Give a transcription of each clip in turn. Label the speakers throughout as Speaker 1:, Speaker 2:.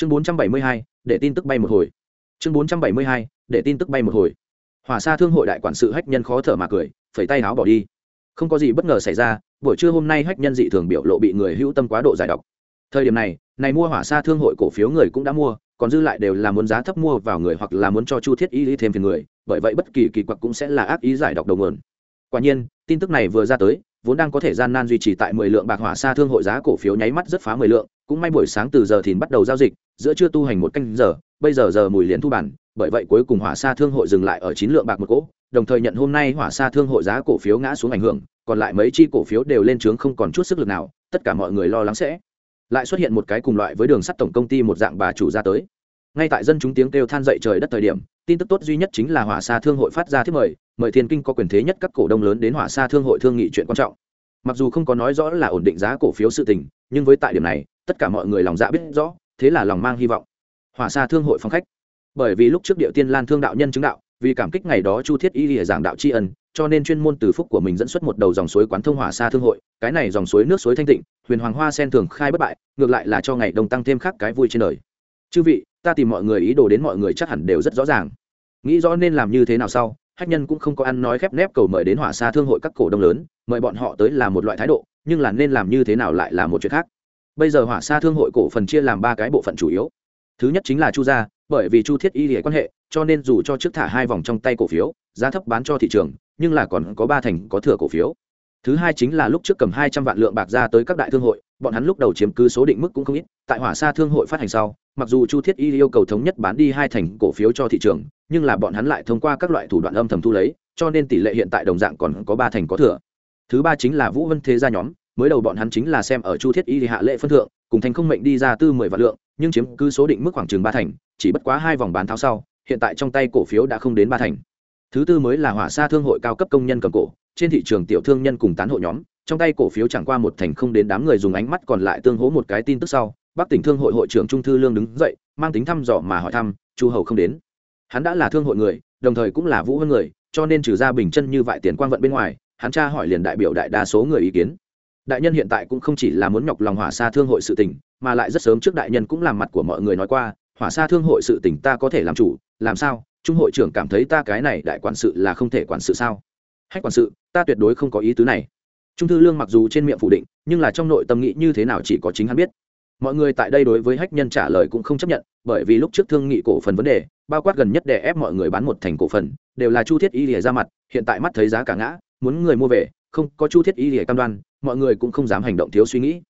Speaker 1: chương bốn trăm bảy mươi hai, để tin tức bay một hồi. Chương bốn trăm bảy mươi hai, để tin tức bay một hồi. Hỏa xa thương hội đại quản sự hách nhân khó thở mà cười, phẩy tay áo bỏ đi. Không có gì bất ngờ xảy ra, buổi trưa hôm nay hách nhân dị thường biểu lộ bị người hữu tâm quá độ giải độc. Thời điểm này này mua hỏa xa thương hội cổ phiếu người cũng đã mua, còn dư lại đều là muốn giá thấp mua vào người hoặc là muốn cho chu thiết y lý thêm phiền người, bởi vậy bất kỳ kỳ quặc cũng sẽ là ác ý giải độc đầu nguồn. Quả nhiên, tin tức này vừa ra tới, vốn đang có thể gian nan duy trì tại mười lượng bạc hỏa xa thương hội giá cổ phiếu nháy mắt rất phá mười lượng, cũng may buổi sáng từ giờ thìn bắt đầu giao dịch giữa chưa tu hành một canh giờ, bây giờ giờ mùi liền thu bản, bởi vậy cuối cùng hỏa sa thương hội dừng lại ở chín lượng bạc một cỗ, đồng thời nhận hôm nay hỏa sa thương hội giá cổ phiếu ngã xuống ảnh hưởng, còn lại mấy chi cổ phiếu đều lên trướng không còn chút sức lực nào, tất cả mọi người lo lắng sẽ lại xuất hiện một cái cùng loại với đường sắt tổng công ty một dạng bà chủ ra tới. Ngay tại dân chúng tiếng kêu than dậy trời đất thời điểm, tin tức tốt duy nhất chính là hỏa sa thương hội phát ra thiết mời mời thiên kinh có quyền thế nhất các cổ đông lớn đến hỏa sa thương hội thương nghị chuyện quan trọng. Mặc dù không có nói rõ là ổn định giá cổ phiếu sự tình, nhưng với tại điểm này, tất cả mọi người lòng dạ biết rõ thế là lòng mang hy vọng. Hỏa xa thương hội phong khách. Bởi vì lúc trước địa tiên lan thương đạo nhân chứng đạo, vì cảm kích ngày đó chu thiết y lìa giảng đạo tri ân, cho nên chuyên môn từ phúc của mình dẫn xuất một đầu dòng suối quán thông hỏa xa thương hội, cái này dòng suối nước suối thanh tịnh, huyền hoàng hoa sen thường khai bất bại, ngược lại là cho ngày đông tăng thêm khác cái vui trên đời. Chư vị, ta tìm mọi người ý đồ đến mọi người chắc hẳn đều rất rõ ràng. Nghĩ rõ nên làm như thế nào sau, hách nhân cũng không có ăn nói khép nép cầu mời đến hỏa xa thương hội các cổ đông lớn, mời bọn họ tới là một loại thái độ, nhưng là nên làm như thế nào lại là một chuyện khác bây giờ hỏa xa thương hội cổ phần chia làm ba cái bộ phận chủ yếu. Thứ nhất chính là chu gia, bởi vì chu thiết y hệ quan hệ, cho nên dù cho trước thả hai vòng trong tay cổ phiếu, giá thấp bán cho thị trường, nhưng là còn có ba thành có thừa cổ phiếu. Thứ hai chính là lúc trước cầm hai trăm vạn lượng bạc ra tới các đại thương hội, bọn hắn lúc đầu chiếm cứ số định mức cũng không ít, tại hỏa xa thương hội phát hành sau, mặc dù chu thiết y yêu cầu thống nhất bán đi hai thành cổ phiếu cho thị trường, nhưng là bọn hắn lại thông qua các loại thủ đoạn âm thầm thu lấy, cho nên tỷ lệ hiện tại đồng dạng còn có ba thành có thừa. Thứ ba chính là vũ vân thế gia nhóm mới đầu bọn hắn chính là xem ở chu thiết y hạ lệ phân thượng, cùng thành không mệnh đi ra tư mười vạn lượng, nhưng chiếm cứ số định mức khoảng chừng ba thành, chỉ bất quá hai vòng bán tháo sau, hiện tại trong tay cổ phiếu đã không đến ba thành. Thứ tư mới là hỏa xa thương hội cao cấp công nhân cầm cổ, trên thị trường tiểu thương nhân cùng tán hộ nhóm, trong tay cổ phiếu chẳng qua một thành không đến đám người dùng ánh mắt còn lại tương hố một cái tin tức sau, bắc tỉnh thương hội hội trưởng trung thư lương đứng dậy, mang tính thăm dò mà hỏi thăm, chu hầu không đến? Hắn đã là thương hội người, đồng thời cũng là vũ hơn người, cho nên trừ ra bình chân như vại tiền quang vận bên ngoài, hắn tra hỏi liền đại biểu đại đa số người ý kiến đại nhân hiện tại cũng không chỉ là muốn nhọc lòng hỏa xa thương hội sự tình, mà lại rất sớm trước đại nhân cũng làm mặt của mọi người nói qua, hỏa xa thương hội sự tình ta có thể làm chủ, làm sao? Trung hội trưởng cảm thấy ta cái này đại quản sự là không thể quản sự sao? Hách quản sự, ta tuyệt đối không có ý tứ này. Trung thư lương mặc dù trên miệng phủ định, nhưng là trong nội tâm nghĩ như thế nào chỉ có chính hắn biết. Mọi người tại đây đối với hách nhân trả lời cũng không chấp nhận, bởi vì lúc trước thương nghị cổ phần vấn đề, bao quát gần nhất để ép mọi người bán một thành cổ phần, đều là chu thiết y lìa ra mặt, hiện tại mắt thấy giá cả ngã, muốn người mua về, không có chu thiết y lìa cam đoan mọi người cũng không dám hành động thiếu suy nghĩ.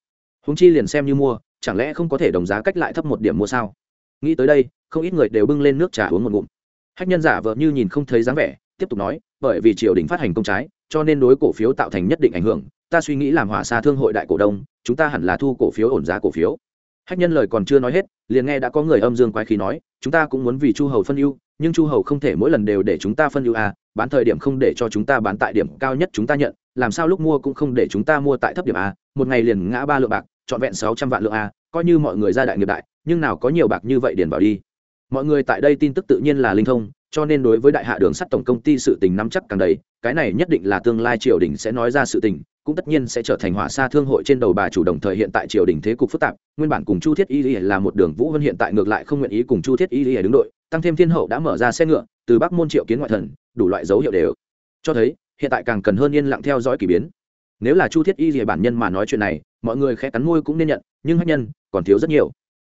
Speaker 1: Húng chi liền xem như mua, chẳng lẽ không có thể đồng giá cách lại thấp một điểm mua sao? Nghĩ tới đây, không ít người đều bưng lên nước trà uống một ngụm. Hách nhân giả vợ như nhìn không thấy dáng vẻ, tiếp tục nói, bởi vì triều đình phát hành công trái, cho nên đối cổ phiếu tạo thành nhất định ảnh hưởng, ta suy nghĩ làm hỏa xa thương hội đại cổ đông, chúng ta hẳn là thu cổ phiếu ổn giá cổ phiếu. Hách nhân lời còn chưa nói hết, liền nghe đã có người âm dương quái khí nói, chúng ta cũng muốn vì chu hầu phân ưu, nhưng chu hầu không thể mỗi lần đều để chúng ta phân ưu à bán thời điểm không để cho chúng ta bán tại điểm cao nhất chúng ta nhận làm sao lúc mua cũng không để chúng ta mua tại thấp điểm a, một ngày liền ngã ba lượng bạc, trọn vẹn sáu trăm vạn lượng a, coi như mọi người ra đại nghiệp đại, nhưng nào có nhiều bạc như vậy điền vào đi. Mọi người tại đây tin tức tự nhiên là linh thông, cho nên đối với đại hạ đường sắt tổng công ty sự tình nắm chắc càng đầy, cái này nhất định là tương lai triều đình sẽ nói ra sự tình, cũng tất nhiên sẽ trở thành hỏa xa thương hội trên đầu bà chủ đồng thời hiện tại triều đình thế cục phức tạp, nguyên bản cùng chu thiết y là một đường vũ vân hiện tại ngược lại không nguyện ý cùng chu thiết y đứng đội, tăng thêm thiên hậu đã mở ra xe ngựa, từ bắc môn triệu kiến ngoại thần, đủ loại dấu hiệu đều. Cho thấy hiện tại càng cần hơn yên lặng theo dõi k ỳ biến. Nếu là chu thiết y gì bản nhân mà nói chuyện này, mọi người khẽ cắn môi cũng nên nhận, nhưng hách nhân còn thiếu rất nhiều.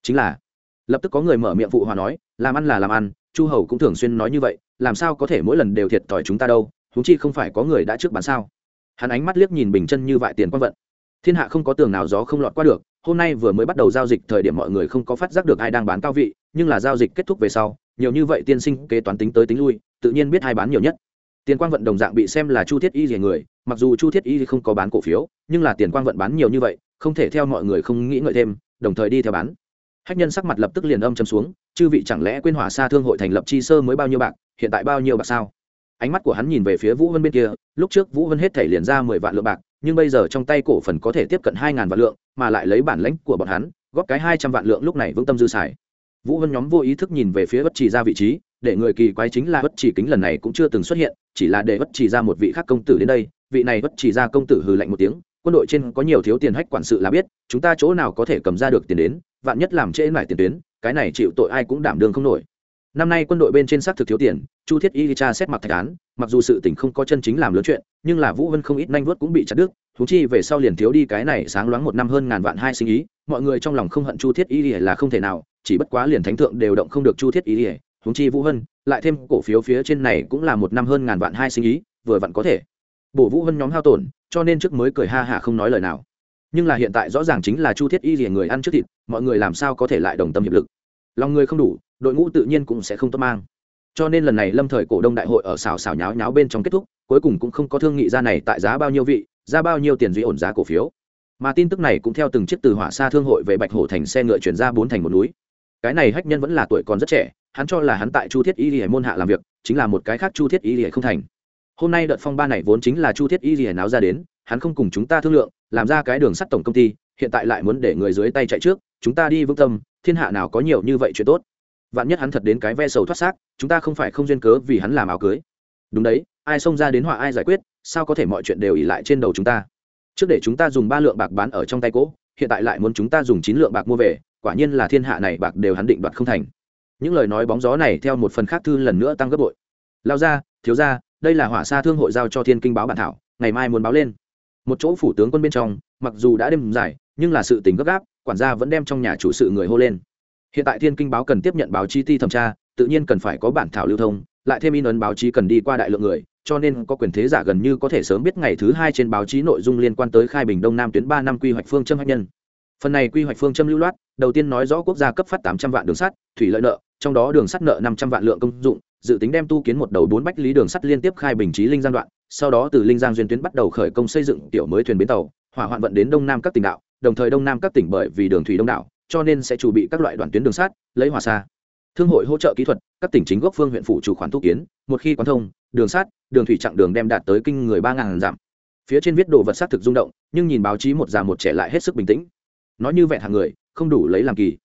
Speaker 1: Chính là, lập tức có người mở miệng phụ hòa nói, làm ăn là làm ăn, chu hầu cũng thường xuyên nói như vậy, làm sao có thể mỗi lần đều thiệt thòi chúng ta đâu húng chi không phải có người đã trước bán sao? Hắn ánh mắt liếc nhìn bình chân như vại tiền quan vận. Thiên hạ không có tường nào gió không lọt qua được, hôm nay vừa mới bắt đầu giao dịch thời điểm mọi người không có phát giác được ai đang bán cao vị, nhưng là giao dịch kết thúc về sau, nhiều như vậy tiên sinh kế toán tính tới tính lui, tự nhiên biết ai bán nhiều nhất tiền quang vận đồng dạng bị xem là chu thiết y rỉa người, mặc dù chu thiết y không có bán cổ phiếu, nhưng là tiền quang vận bán nhiều như vậy, không thể theo mọi người không nghĩ ngợi thêm, đồng thời đi theo bán. Hách nhân sắc mặt lập tức liền âm chấm xuống, chư vị chẳng lẽ quên hỏa xa thương hội thành lập chi sơ mới bao nhiêu bạc, hiện tại bao nhiêu bạc sao? Ánh mắt của hắn nhìn về phía vũ vân bên kia, lúc trước vũ vân hết thể liền ra mười vạn lượng bạc, nhưng bây giờ trong tay cổ phần có thể tiếp cận hai ngàn vạn lượng, mà lại lấy bản lãnh của bọn hắn, góp cái hai trăm vạn lượng lúc này vững tâm dư xài. Vũ vân nhóm vô ý thức nhìn về phía bất chỉ ra vị trí để người kỳ quái chính là bất chỉ kính lần này cũng chưa từng xuất hiện, chỉ là để bất chỉ ra một vị khác công tử đến đây. Vị này bất chỉ ra công tử hừ lạnh một tiếng, quân đội trên có nhiều thiếu tiền hách quản sự là biết, chúng ta chỗ nào có thể cầm ra được tiền đến, vạn nhất làm trễ mải tiền tuyến, cái này chịu tội ai cũng đảm đương không nổi. Năm nay quân đội bên trên xác thực thiếu tiền, chu thiết y cha xét mặt thạch án, mặc dù sự tình không có chân chính làm lớn chuyện, nhưng là vũ vân không ít nanh vuốt cũng bị chặt đứt thú chi về sau liền thiếu đi cái này sáng loáng một năm hơn ngàn vạn hai sinh ý, mọi người trong lòng không hận chu thiết y là không thể nào, chỉ bất quá liền thánh thượng đều động không được chu thiết y huống chi vũ hân, lại thêm cổ phiếu phía trên này cũng là một năm hơn ngàn vạn hai sinh ý, vừa vặn có thể. Bổ vũ hân nhóm hao tổn, cho nên trước mới cười ha hả không nói lời nào. Nhưng là hiện tại rõ ràng chính là chu thiết y rìa người ăn trước thịt, mọi người làm sao có thể lại đồng tâm hiệp lực. Lòng người không đủ, đội ngũ tự nhiên cũng sẽ không tốt mang. Cho nên lần này lâm thời cổ đông đại hội ở xào xào nháo nháo bên trong kết thúc, cuối cùng cũng không có thương nghị ra này tại giá bao nhiêu vị ra bao nhiêu tiền duy ổn giá cổ phiếu. Mà tin tức này cũng theo từng chiếc từ hỏa xa thương hội về bạch hổ thành xe ngựa chuyển ra bốn thành một núi. Cái này hách nhân vẫn là tuổi còn rất trẻ hắn cho là hắn tại chu thiết y lìa môn hạ làm việc, chính là một cái khác chu thiết y lìa không thành. Hôm nay đợt phong ba này vốn chính là chu thiết y lìa náo ra đến, hắn không cùng chúng ta thương lượng, làm ra cái đường sắt tổng công ty, hiện tại lại muốn để người dưới tay chạy trước, chúng ta đi vững tâm, thiên hạ nào có nhiều như vậy chuyện tốt. Vạn nhất hắn thật đến cái ve sầu thoát xác, chúng ta không phải không duyên cớ vì hắn làm áo cưới. Đúng đấy, ai xông ra đến họa ai giải quyết, sao có thể mọi chuyện đều ỉ lại trên đầu chúng ta? Trước để chúng ta dùng ba lượng bạc bán ở trong tay cỗ, hiện tại lại muốn chúng ta dùng chín lượng bạc mua về, quả nhiên là thiên hạ này bạc đều hắn định đoạt không thành những lời nói bóng gió này theo một phần khác thư lần nữa tăng gấp bội. Lao ra, thiếu ra, đây là hỏa xa thương hội giao cho thiên kinh báo bản thảo, ngày mai muốn báo lên. Một chỗ phủ tướng quân bên trong, mặc dù đã đêm dài, nhưng là sự tình gấp gáp, quản gia vẫn đem trong nhà chủ sự người hô lên. Hiện tại thiên kinh báo cần tiếp nhận báo chí ti thẩm tra, tự nhiên cần phải có bản thảo lưu thông, lại thêm in ấn báo chí cần đi qua đại lượng người, cho nên có quyền thế giả gần như có thể sớm biết ngày thứ hai trên báo chí nội dung liên quan tới khai bình đông nam tuyến ba năm quy hoạch phương châm hạt nhân. Phần này quy hoạch phương châm lưu loát, đầu tiên nói rõ quốc gia cấp phát tám trăm vạn đường sắt, thủy lợi nợ trong đó đường sắt nợ năm trăm vạn lượng công dụng, dự tính đem tu kiến một đầu bốn bách lý đường sắt liên tiếp khai bình trí linh giang đoạn, sau đó từ linh giang duyên tuyến bắt đầu khởi công xây dựng tiểu mới thuyền bến tàu, hỏa hoạn vận đến đông nam các tỉnh đạo, đồng thời đông nam các tỉnh bởi vì đường thủy đông đảo, cho nên sẽ chuẩn bị các loại đoạn tuyến đường sắt, lấy hỏa xa. Thương hội hỗ trợ kỹ thuật, các tỉnh chính gốc phương huyện phủ chủ khoản tu kiến, một khi quán thông, đường sắt, đường thủy chặng đường đem đạt tới kinh người ba ngàn dặm. Phía trên viết đồ vật sắt thực rung động, nhưng nhìn báo chí một già một trẻ lại hết sức bình tĩnh. Nói như vẹn hàng người, không đủ lấy làm kỳ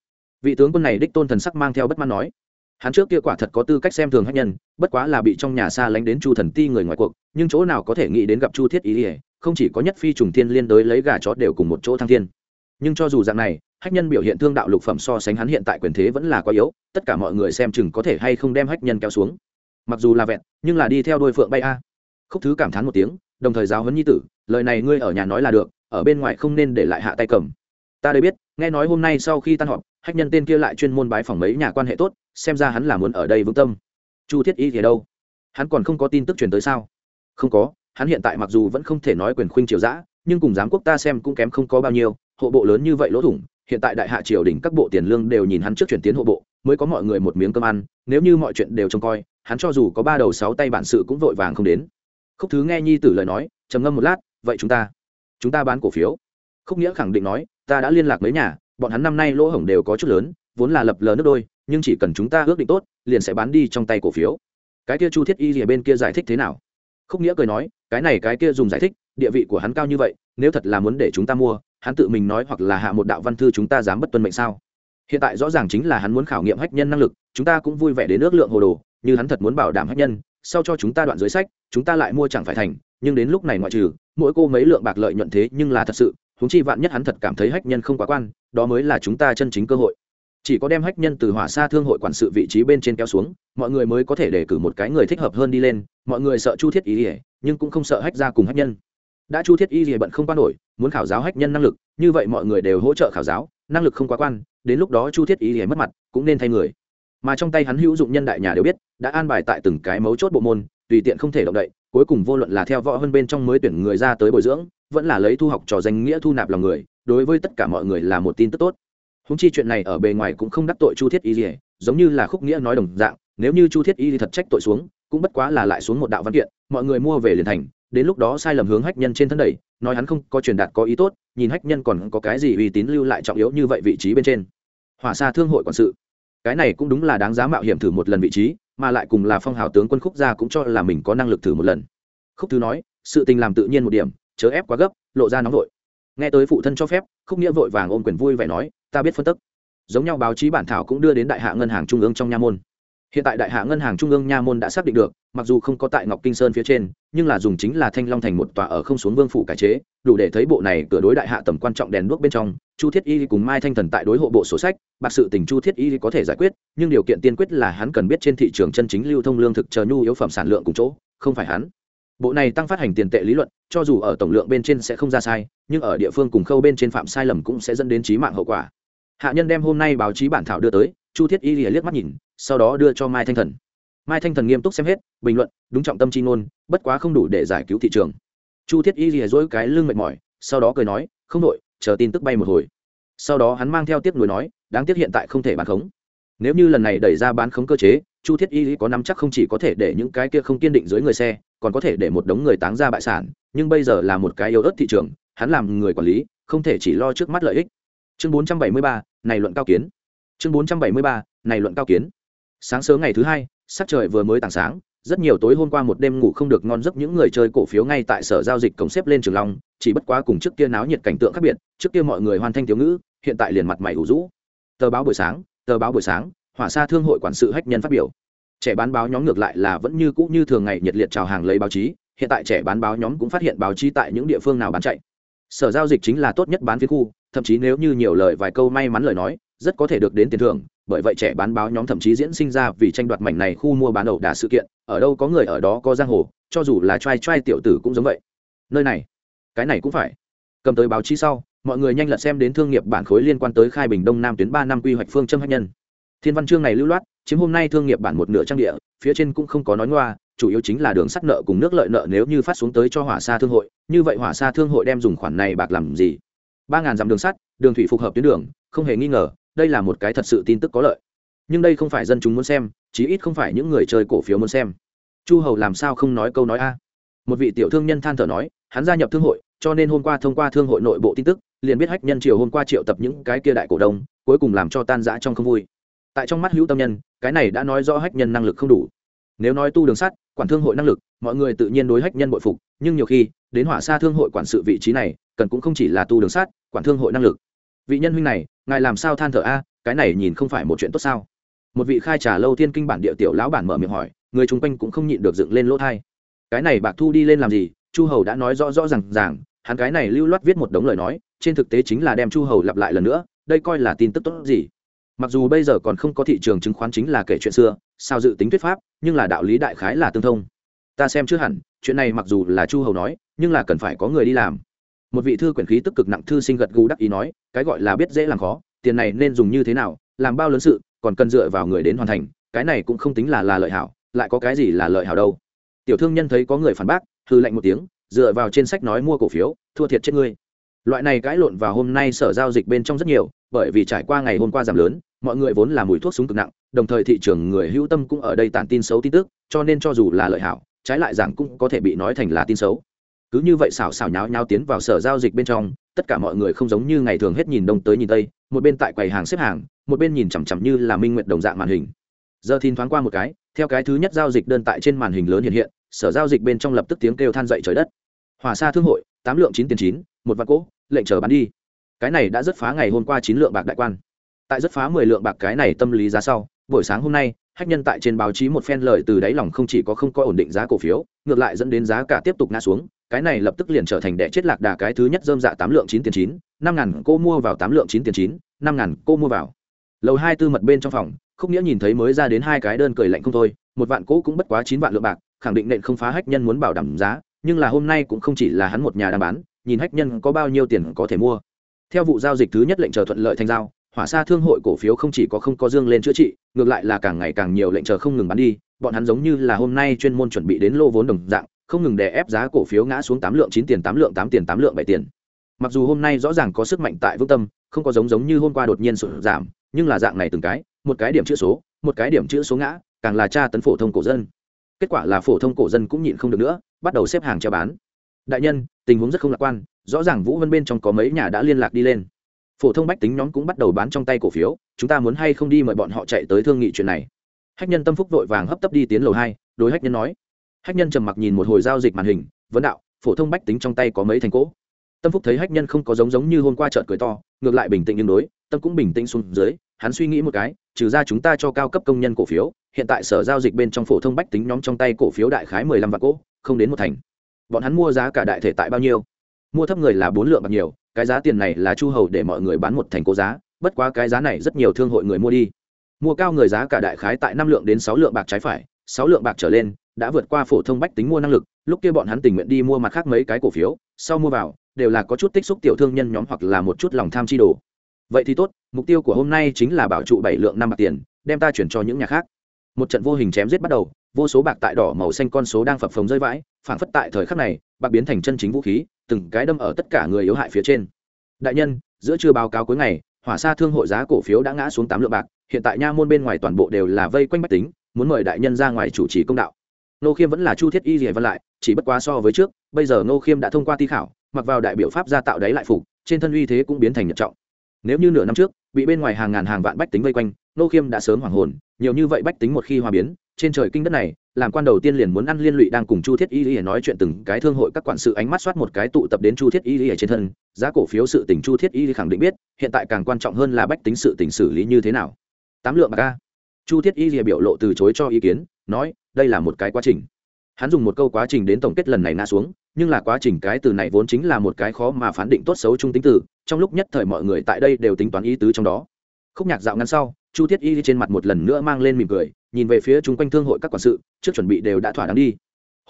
Speaker 1: vị tướng quân này đích tôn thần sắc mang theo bất mãn nói, hắn trước kia quả thật có tư cách xem thường hách nhân, bất quá là bị trong nhà xa lánh đến chu thần ti người ngoài cuộc, nhưng chỗ nào có thể nghĩ đến gặp chu thiết ý ỉa không chỉ có nhất phi trùng thiên liên đối lấy gà chó đều cùng một chỗ thăng thiên. Nhưng cho dù dạng này, hách nhân biểu hiện thương đạo lục phẩm so sánh hắn hiện tại quyền thế vẫn là quá yếu, tất cả mọi người xem chừng có thể hay không đem hách nhân kéo xuống. Mặc dù là vẹn, nhưng là đi theo đôi phượng bay a. Khúc thứ cảm thán một tiếng, đồng thời giáo huấn nhi tử, lời này ngươi ở nhà nói là được, ở bên ngoài không nên để lại hạ tay cầm. Ta đây biết, nghe nói hôm nay sau khi tan họp hách nhân tên kia lại chuyên môn bái phỏng mấy nhà quan hệ tốt, xem ra hắn là muốn ở đây vững tâm. Chu thiết y thì đâu? Hắn còn không có tin tức truyền tới sao? Không có, hắn hiện tại mặc dù vẫn không thể nói quyền khuynh triều giã nhưng cùng giám quốc ta xem cũng kém không có bao nhiêu, hộ bộ lớn như vậy lỗ thủng, hiện tại đại hạ triều đình các bộ tiền lương đều nhìn hắn trước chuyển tiến hộ bộ, mới có mọi người một miếng cơm ăn, nếu như mọi chuyện đều trông coi, hắn cho dù có ba đầu sáu tay bản sự cũng vội vàng không đến. Khúc thứ nghe nhi tử lời nói, trầm ngâm một lát, vậy chúng ta chúng ta bán cổ phiếu. Khúc nghĩa khẳng định nói, ta đã liên lạc mấy nhà bọn hắn năm nay lỗ hổng đều có chút lớn, vốn là lập lờ nước đôi, nhưng chỉ cần chúng ta ước định tốt, liền sẽ bán đi trong tay cổ phiếu. Cái kia chu thiết y rìa bên kia giải thích thế nào? Khúc nghĩa cười nói, cái này cái kia dùng giải thích, địa vị của hắn cao như vậy, nếu thật là muốn để chúng ta mua, hắn tự mình nói hoặc là hạ một đạo văn thư chúng ta dám bất tuân mệnh sao? Hiện tại rõ ràng chính là hắn muốn khảo nghiệm hách nhân năng lực, chúng ta cũng vui vẻ đến ước lượng hồ đồ, như hắn thật muốn bảo đảm hách nhân, sau cho chúng ta đoạn dưới sách, chúng ta lại mua chẳng phải thành, nhưng đến lúc này ngoại trừ, mỗi cô mấy lượng bạc lợi nhuận thế nhưng là thật sự huống chi vạn nhất hắn thật cảm thấy hách nhân không quá quan, đó mới là chúng ta chân chính cơ hội. Chỉ có đem hách nhân từ hỏa xa thương hội quản sự vị trí bên trên kéo xuống, mọi người mới có thể đề cử một cái người thích hợp hơn đi lên, mọi người sợ chu thiết ý ỉa nhưng cũng không sợ hách ra cùng hách nhân. Đã chu thiết y ỉa bận không quan nổi, muốn khảo giáo hách nhân năng lực, như vậy mọi người đều hỗ trợ khảo giáo, năng lực không quá quan, đến lúc đó chu thiết y ỉa mất mặt, cũng nên thay người. Mà trong tay hắn hữu dụng nhân đại nhà đều biết, đã an bài tại từng cái mấu chốt bộ môn, tùy tiện không thể động đậy, cuối cùng vô luận là theo võ hơn bên trong mới tuyển người ra tới bồi dưỡng vẫn là lấy thu học trò danh nghĩa thu nạp lòng người, đối với tất cả mọi người là một tin tức tốt. Húng chi chuyện này ở bề ngoài cũng không đắc tội chu thiết y gì giống như là khúc nghĩa nói đồng dạng, nếu như chu thiết y thì thật trách tội xuống, cũng bất quá là lại xuống một đạo văn kiện, mọi người mua về liền thành, đến lúc đó sai lầm hướng hách nhân trên thân đẩy, nói hắn không có truyền đạt có ý tốt, nhìn hách nhân còn có cái gì uy tín lưu lại trọng yếu như vậy vị trí bên trên. Hỏa xa thương hội quản sự. Cái này cũng đúng là đáng giá mạo hiểm thử một lần vị trí, mà lại cùng là phong hào tướng quân khúc gia cũng cho là mình có năng lực thử một lần. Khúc thứ nói, sự tình làm tự nhiên một điểm chớ ép quá gấp, lộ ra nóng vội. Nghe tới phụ thân cho phép, khúc nghĩa vội vàng ôm quyền vui vẻ nói, ta biết phân tức. Giống nhau báo chí bản thảo cũng đưa đến đại hạ ngân hàng trung ương trong nha môn. Hiện tại đại hạ ngân hàng trung ương nha môn đã xác định được, mặc dù không có tại ngọc kinh sơn phía trên, nhưng là dùng chính là thanh long thành một tòa ở không xuống vương phủ cải chế, đủ để thấy bộ này cửa đối đại hạ tầm quan trọng đèn đuốc bên trong, chu thiết y cùng mai thanh thần tại đối hộ bộ sổ sách, bạc sự tình chu thiết y có thể giải quyết, nhưng điều kiện tiên quyết là hắn cần biết trên thị trường chân chính lưu thông lương thực chờ nhu yếu phẩm sản lượng cùng chỗ, không phải hắn bộ này tăng phát hành tiền tệ lý luận, cho dù ở tổng lượng bên trên sẽ không ra sai, nhưng ở địa phương cùng khâu bên trên phạm sai lầm cũng sẽ dẫn đến trí mạng hậu quả. Hạ nhân đem hôm nay báo chí bản thảo đưa tới, chu thiết y lìa liếc mắt nhìn, sau đó đưa cho mai thanh thần. Mai thanh thần nghiêm túc xem hết, bình luận, đúng trọng tâm chi ngôn, bất quá không đủ để giải cứu thị trường. Chu thiết y lìa dỗi cái lưng mệt mỏi, sau đó cười nói, không đội chờ tin tức bay một hồi. Sau đó hắn mang theo tiếp nối nói, đáng tiếc hiện tại không thể bán khống. Nếu như lần này đẩy ra bán khống cơ chế chu thiết y có nắm chắc không chỉ có thể để những cái kia không kiên định dưới người xe còn có thể để một đống người táng ra bại sản nhưng bây giờ là một cái yếu ớt thị trường hắn làm người quản lý không thể chỉ lo trước mắt lợi ích. Chương 473, này luận cao kiến. Chương 473, này luận cao kiến. Sáng sớm ngày thứ hai sắc trời vừa mới tảng sáng rất nhiều tối hôm qua một đêm ngủ không được ngon giấc những người chơi cổ phiếu ngay tại sở giao dịch cổng xếp lên trường long chỉ bất quá cùng trước kia náo nhiệt cảnh tượng khác biệt trước kia mọi người hoàn thanh thiếu ngữ hiện tại liền mặt mày ủ rũ. Tờ báo buổi sáng tờ báo buổi sáng hỏa xa thương hội quản sự hách nhân phát biểu. Trẻ bán báo nhóm ngược lại là vẫn như cũ như thường ngày nhiệt liệt chào hàng lấy báo chí, hiện tại trẻ bán báo nhóm cũng phát hiện báo chí tại những địa phương nào bán chạy. Sở giao dịch chính là tốt nhất bán phía khu, thậm chí nếu như nhiều lời vài câu may mắn lời nói, rất có thể được đến tiền thưởng, bởi vậy trẻ bán báo nhóm thậm chí diễn sinh ra vì tranh đoạt mảnh này khu mua bán ẩu đả sự kiện, ở đâu có người ở đó có giang hồ, cho dù là trai trai tiểu tử cũng giống vậy. Nơi này, cái này cũng phải. Cầm tới báo chí sau, mọi người nhanh lật xem đến thương nghiệp bản khối liên quan tới khai bình đông nam tuyến ba năm quy hoạch phương châm hạt nhân thiên văn chương này lưu loát, chiếm hôm nay thương nghiệp bản một nửa trang địa, phía trên cũng không có nói ngoa, chủ yếu chính là đường sắt nợ cùng nước lợi nợ nếu như phát xuống tới cho hỏa xa thương hội, như vậy hỏa xa thương hội đem dùng khoản này bạc làm gì? Ba ngàn dặm đường sắt, đường thủy phục hợp tuyến đường, không hề nghi ngờ, đây là một cái thật sự tin tức có lợi. Nhưng đây không phải dân chúng muốn xem, chí ít không phải những người chơi cổ phiếu muốn xem. Chu hầu làm sao không nói câu nói a? Một vị tiểu thương nhân than thở nói, hắn gia nhập thương hội, cho nên hôm qua thông qua thương hội nội bộ tin tức, liền biết hách nhân triều hôm qua triệu tập những cái kia đại cổ đông, cuối cùng làm cho tan rã trong không vui tại trong mắt hữu tâm nhân, cái này đã nói rõ hách nhân năng lực không đủ. Nếu nói tu đường sắt, quản thương hội năng lực, mọi người tự nhiên đối hách nhân bội phục, nhưng nhiều khi, đến hỏa xa thương hội quản sự vị trí này, cần cũng không chỉ là tu đường sắt, quản thương hội năng lực. Vị nhân huynh này, ngài làm sao than thở a, cái này nhìn không phải một chuyện tốt sao? Một vị khai trà lâu thiên kinh bản địa tiểu lão bản mở miệng hỏi, người chung quanh cũng không nhịn được dựng lên lỗ thai. Cái này bạc thu đi lên làm gì? Chu hầu đã nói rõ rõ rằng ràng, hắn cái này lưu loát viết một đống lời nói, trên thực tế chính là đem chu hầu lặp lại lần nữa, đây coi là tin tức tốt gì? Mặc dù bây giờ còn không có thị trường chứng khoán chính là kể chuyện xưa, sao dự tính thuyết pháp, nhưng là đạo lý đại khái là tương thông. Ta xem chưa hẳn, chuyện này mặc dù là chu hầu nói, nhưng là cần phải có người đi làm. Một vị thư quyển khí tức cực nặng thư sinh gật gù đắc ý nói, cái gọi là biết dễ làm khó, tiền này nên dùng như thế nào, làm bao lớn sự, còn cần dựa vào người đến hoàn thành, cái này cũng không tính là là lợi hảo, lại có cái gì là lợi hảo đâu. Tiểu thương nhân thấy có người phản bác hư lạnh một tiếng, dựa vào trên sách nói mua cổ phiếu, thua thiệt chết ngươi. Loại này cãi lộn vào hôm nay sở giao dịch bên trong rất nhiều bởi vì trải qua ngày hôm qua giảm lớn, mọi người vốn là mùi thuốc súng cực nặng, đồng thời thị trường người hữu tâm cũng ở đây tản tin xấu tin tức, cho nên cho dù là lợi hảo, trái lại rằng cũng có thể bị nói thành là tin xấu. Cứ như vậy xảo xảo nháo nháo tiến vào sở giao dịch bên trong, tất cả mọi người không giống như ngày thường hết nhìn đông tới nhìn tây, một bên tại quầy hàng xếp hàng, một bên nhìn chằm chằm như là minh nguyện đồng dạng màn hình. Giờ thìn thoáng qua một cái, theo cái thứ nhất giao dịch đơn tại trên màn hình lớn hiện hiện, sở giao dịch bên trong lập tức tiếng kêu than dậy trời đất. Hòa xa thương hội, tám lượng chín tiền chín, một vạn cỗ, lệnh chờ bán đi cái này đã rất phá ngày hôm qua chín lượng bạc đại quan. Tại rất phá mười lượng bạc cái này tâm lý giá sau, buổi sáng hôm nay, hách nhân tại trên báo chí một phen lời từ đáy lòng không chỉ có không có ổn định giá cổ phiếu, ngược lại dẫn đến giá cả tiếp tục ngã xuống, cái này lập tức liền trở thành đẻ chết lạc đà cái thứ nhất dơm dạ tám lượng chín tiền chín, năm ngàn cô mua vào tám lượng chín tiền chín, năm ngàn cô mua vào. Lầu hai tư mật bên trong phòng, khúc nghĩa nhìn thấy mới ra đến hai cái đơn cười lạnh không thôi, một vạn cỗ cũng bất quá chín vạn lượng bạc, khẳng định nện không phá hách nhân muốn bảo đảm giá, nhưng là hôm nay cũng không chỉ là hắn một nhà đang bán, nhìn hách nhân có bao nhiêu tiền có thể mua theo vụ giao dịch thứ nhất lệnh chờ thuận lợi thành giao, hỏa xa thương hội cổ phiếu không chỉ có không có dương lên chữa trị, ngược lại là càng ngày càng nhiều lệnh chờ không ngừng bán đi, bọn hắn giống như là hôm nay chuyên môn chuẩn bị đến lô vốn đồng dạng, không ngừng đè ép giá cổ phiếu ngã xuống tám lượng chín tiền, tám lượng tám tiền, tám lượng bảy tiền. Mặc dù hôm nay rõ ràng có sức mạnh tại vững tâm, không có giống giống như hôm qua đột nhiên sụt giảm, nhưng là dạng này từng cái, một cái điểm chữ số, một cái điểm chữ số ngã, càng là tra tấn phổ thông cổ dân. Kết quả là phổ thông cổ dân cũng nhịn không được nữa, bắt đầu xếp hàng treo bán. Đại nhân, tình huống rất không lạc quan rõ ràng vũ vân bên trong có mấy nhà đã liên lạc đi lên phổ thông bách tính nhóm cũng bắt đầu bán trong tay cổ phiếu chúng ta muốn hay không đi mời bọn họ chạy tới thương nghị chuyện này hách nhân tâm phúc vội vàng hấp tấp đi tiến lầu hai đối hách nhân nói hách nhân trầm mặc nhìn một hồi giao dịch màn hình vấn đạo phổ thông bách tính trong tay có mấy thành cỗ tâm phúc thấy hách nhân không có giống giống như hôm qua trợt cười to ngược lại bình tĩnh nhưng đối tâm cũng bình tĩnh xuống dưới hắn suy nghĩ một cái trừ ra chúng ta cho cao cấp công nhân cổ phiếu hiện tại sở giao dịch bên trong phổ thông bách tính nhóm trong tay cổ phiếu đại khái mười lăm vạn cỗ không đến một thành bọn hắn mua giá cả đại thể tại bao nhiêu mua thấp người là bốn lượng bạc nhiều, cái giá tiền này là chu hầu để mọi người bán một thành cố giá, bất quá cái giá này rất nhiều thương hội người mua đi. Mua cao người giá cả đại khái tại năm lượng đến sáu lượng bạc trái phải, sáu lượng bạc trở lên, đã vượt qua phổ thông bách tính mua năng lực, lúc kia bọn hắn tình nguyện đi mua mặt khác mấy cái cổ phiếu, sau mua vào, đều là có chút tích xúc tiểu thương nhân nhóm hoặc là một chút lòng tham chi đồ. Vậy thì tốt, mục tiêu của hôm nay chính là bảo trụ bảy lượng năm bạc tiền, đem ta chuyển cho những nhà khác. Một trận vô hình chém giết bắt đầu, vô số bạc tại đỏ màu xanh con số đang phập phồng rơi vãi, phảng phất tại thời khắc này, bạc biến thành chân chính vũ khí từng cái đâm ở tất cả người yếu hại phía trên. Đại nhân, giữa trưa báo cáo cuối ngày, hỏa xa thương hội giá cổ phiếu đã ngã xuống tám lượng bạc, hiện tại nha môn bên ngoài toàn bộ đều là vây quanh bách tính, muốn mời đại nhân ra ngoài chủ trì công đạo. Nô khiêm vẫn là chu thiết y gì văn lại, chỉ bất quá so với trước, bây giờ nô khiêm đã thông qua thi khảo, mặc vào đại biểu pháp gia tạo đáy lại phục, trên thân uy thế cũng biến thành nhật trọng. Nếu như nửa năm trước, bị bên ngoài hàng ngàn hàng vạn bách tính vây quanh nô khiêm đã sớm hoảng hồn, nhiều như vậy bách tính một khi hòa biến trên trời kinh đất này, làm quan đầu tiên liền muốn ăn liên lụy đang cùng chu thiết y lìa nói chuyện từng cái thương hội các quản sự ánh mắt soát một cái tụ tập đến chu thiết y lìa trên thân, giá cổ phiếu sự tình chu thiết y khẳng định biết, hiện tại càng quan trọng hơn là bách tính sự tình xử lý như thế nào. Tám lượng bạc ca chu thiết y biểu lộ từ chối cho ý kiến, nói, đây là một cái quá trình. Hắn dùng một câu quá trình đến tổng kết lần này nã xuống, nhưng là quá trình cái từ này vốn chính là một cái khó mà phán định tốt xấu trung tính từ, trong lúc nhất thời mọi người tại đây đều tính toán ý tứ trong đó. Khúc nhạc dạo ngắn sau, chu thiết y trên mặt một lần nữa mang lên mỉm cười nhìn về phía chung quanh thương hội các quản sự, trước chuẩn bị đều đã thỏa đáng đi.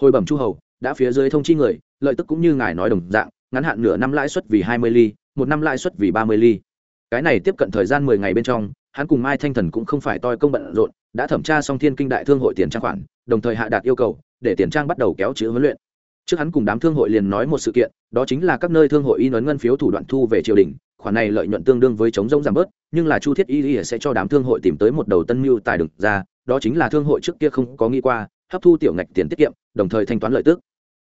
Speaker 1: Hồi bẩm chu hầu, đã phía dưới thông chi người, lợi tức cũng như ngài nói đồng dạng, ngắn hạn nửa năm lãi suất vì hai mươi ly, một năm lãi suất vì ba mươi ly. Cái này tiếp cận thời gian mười ngày bên trong, hắn cùng mai thanh thần cũng không phải toi công bận rộn, đã thẩm tra xong thiên kinh đại thương hội tiền trang khoản, đồng thời hạ đạt yêu cầu, để tiền trang bắt đầu kéo chữ huấn luyện. Trước hắn cùng đám thương hội liền nói một sự kiện, đó chính là các nơi thương hội in ấn ngân phiếu thủ đoạn thu về triều đình, khoản này lợi nhuận tương đương với chống rỗng giảm bớt, nhưng là chu thiết y sẽ cho đám thương hội tìm tới một đầu tân mưu tài đứng ra đó chính là thương hội trước kia không có nghĩ qua, hấp thu tiểu ngạch tiền tiết kiệm, đồng thời thanh toán lợi tức.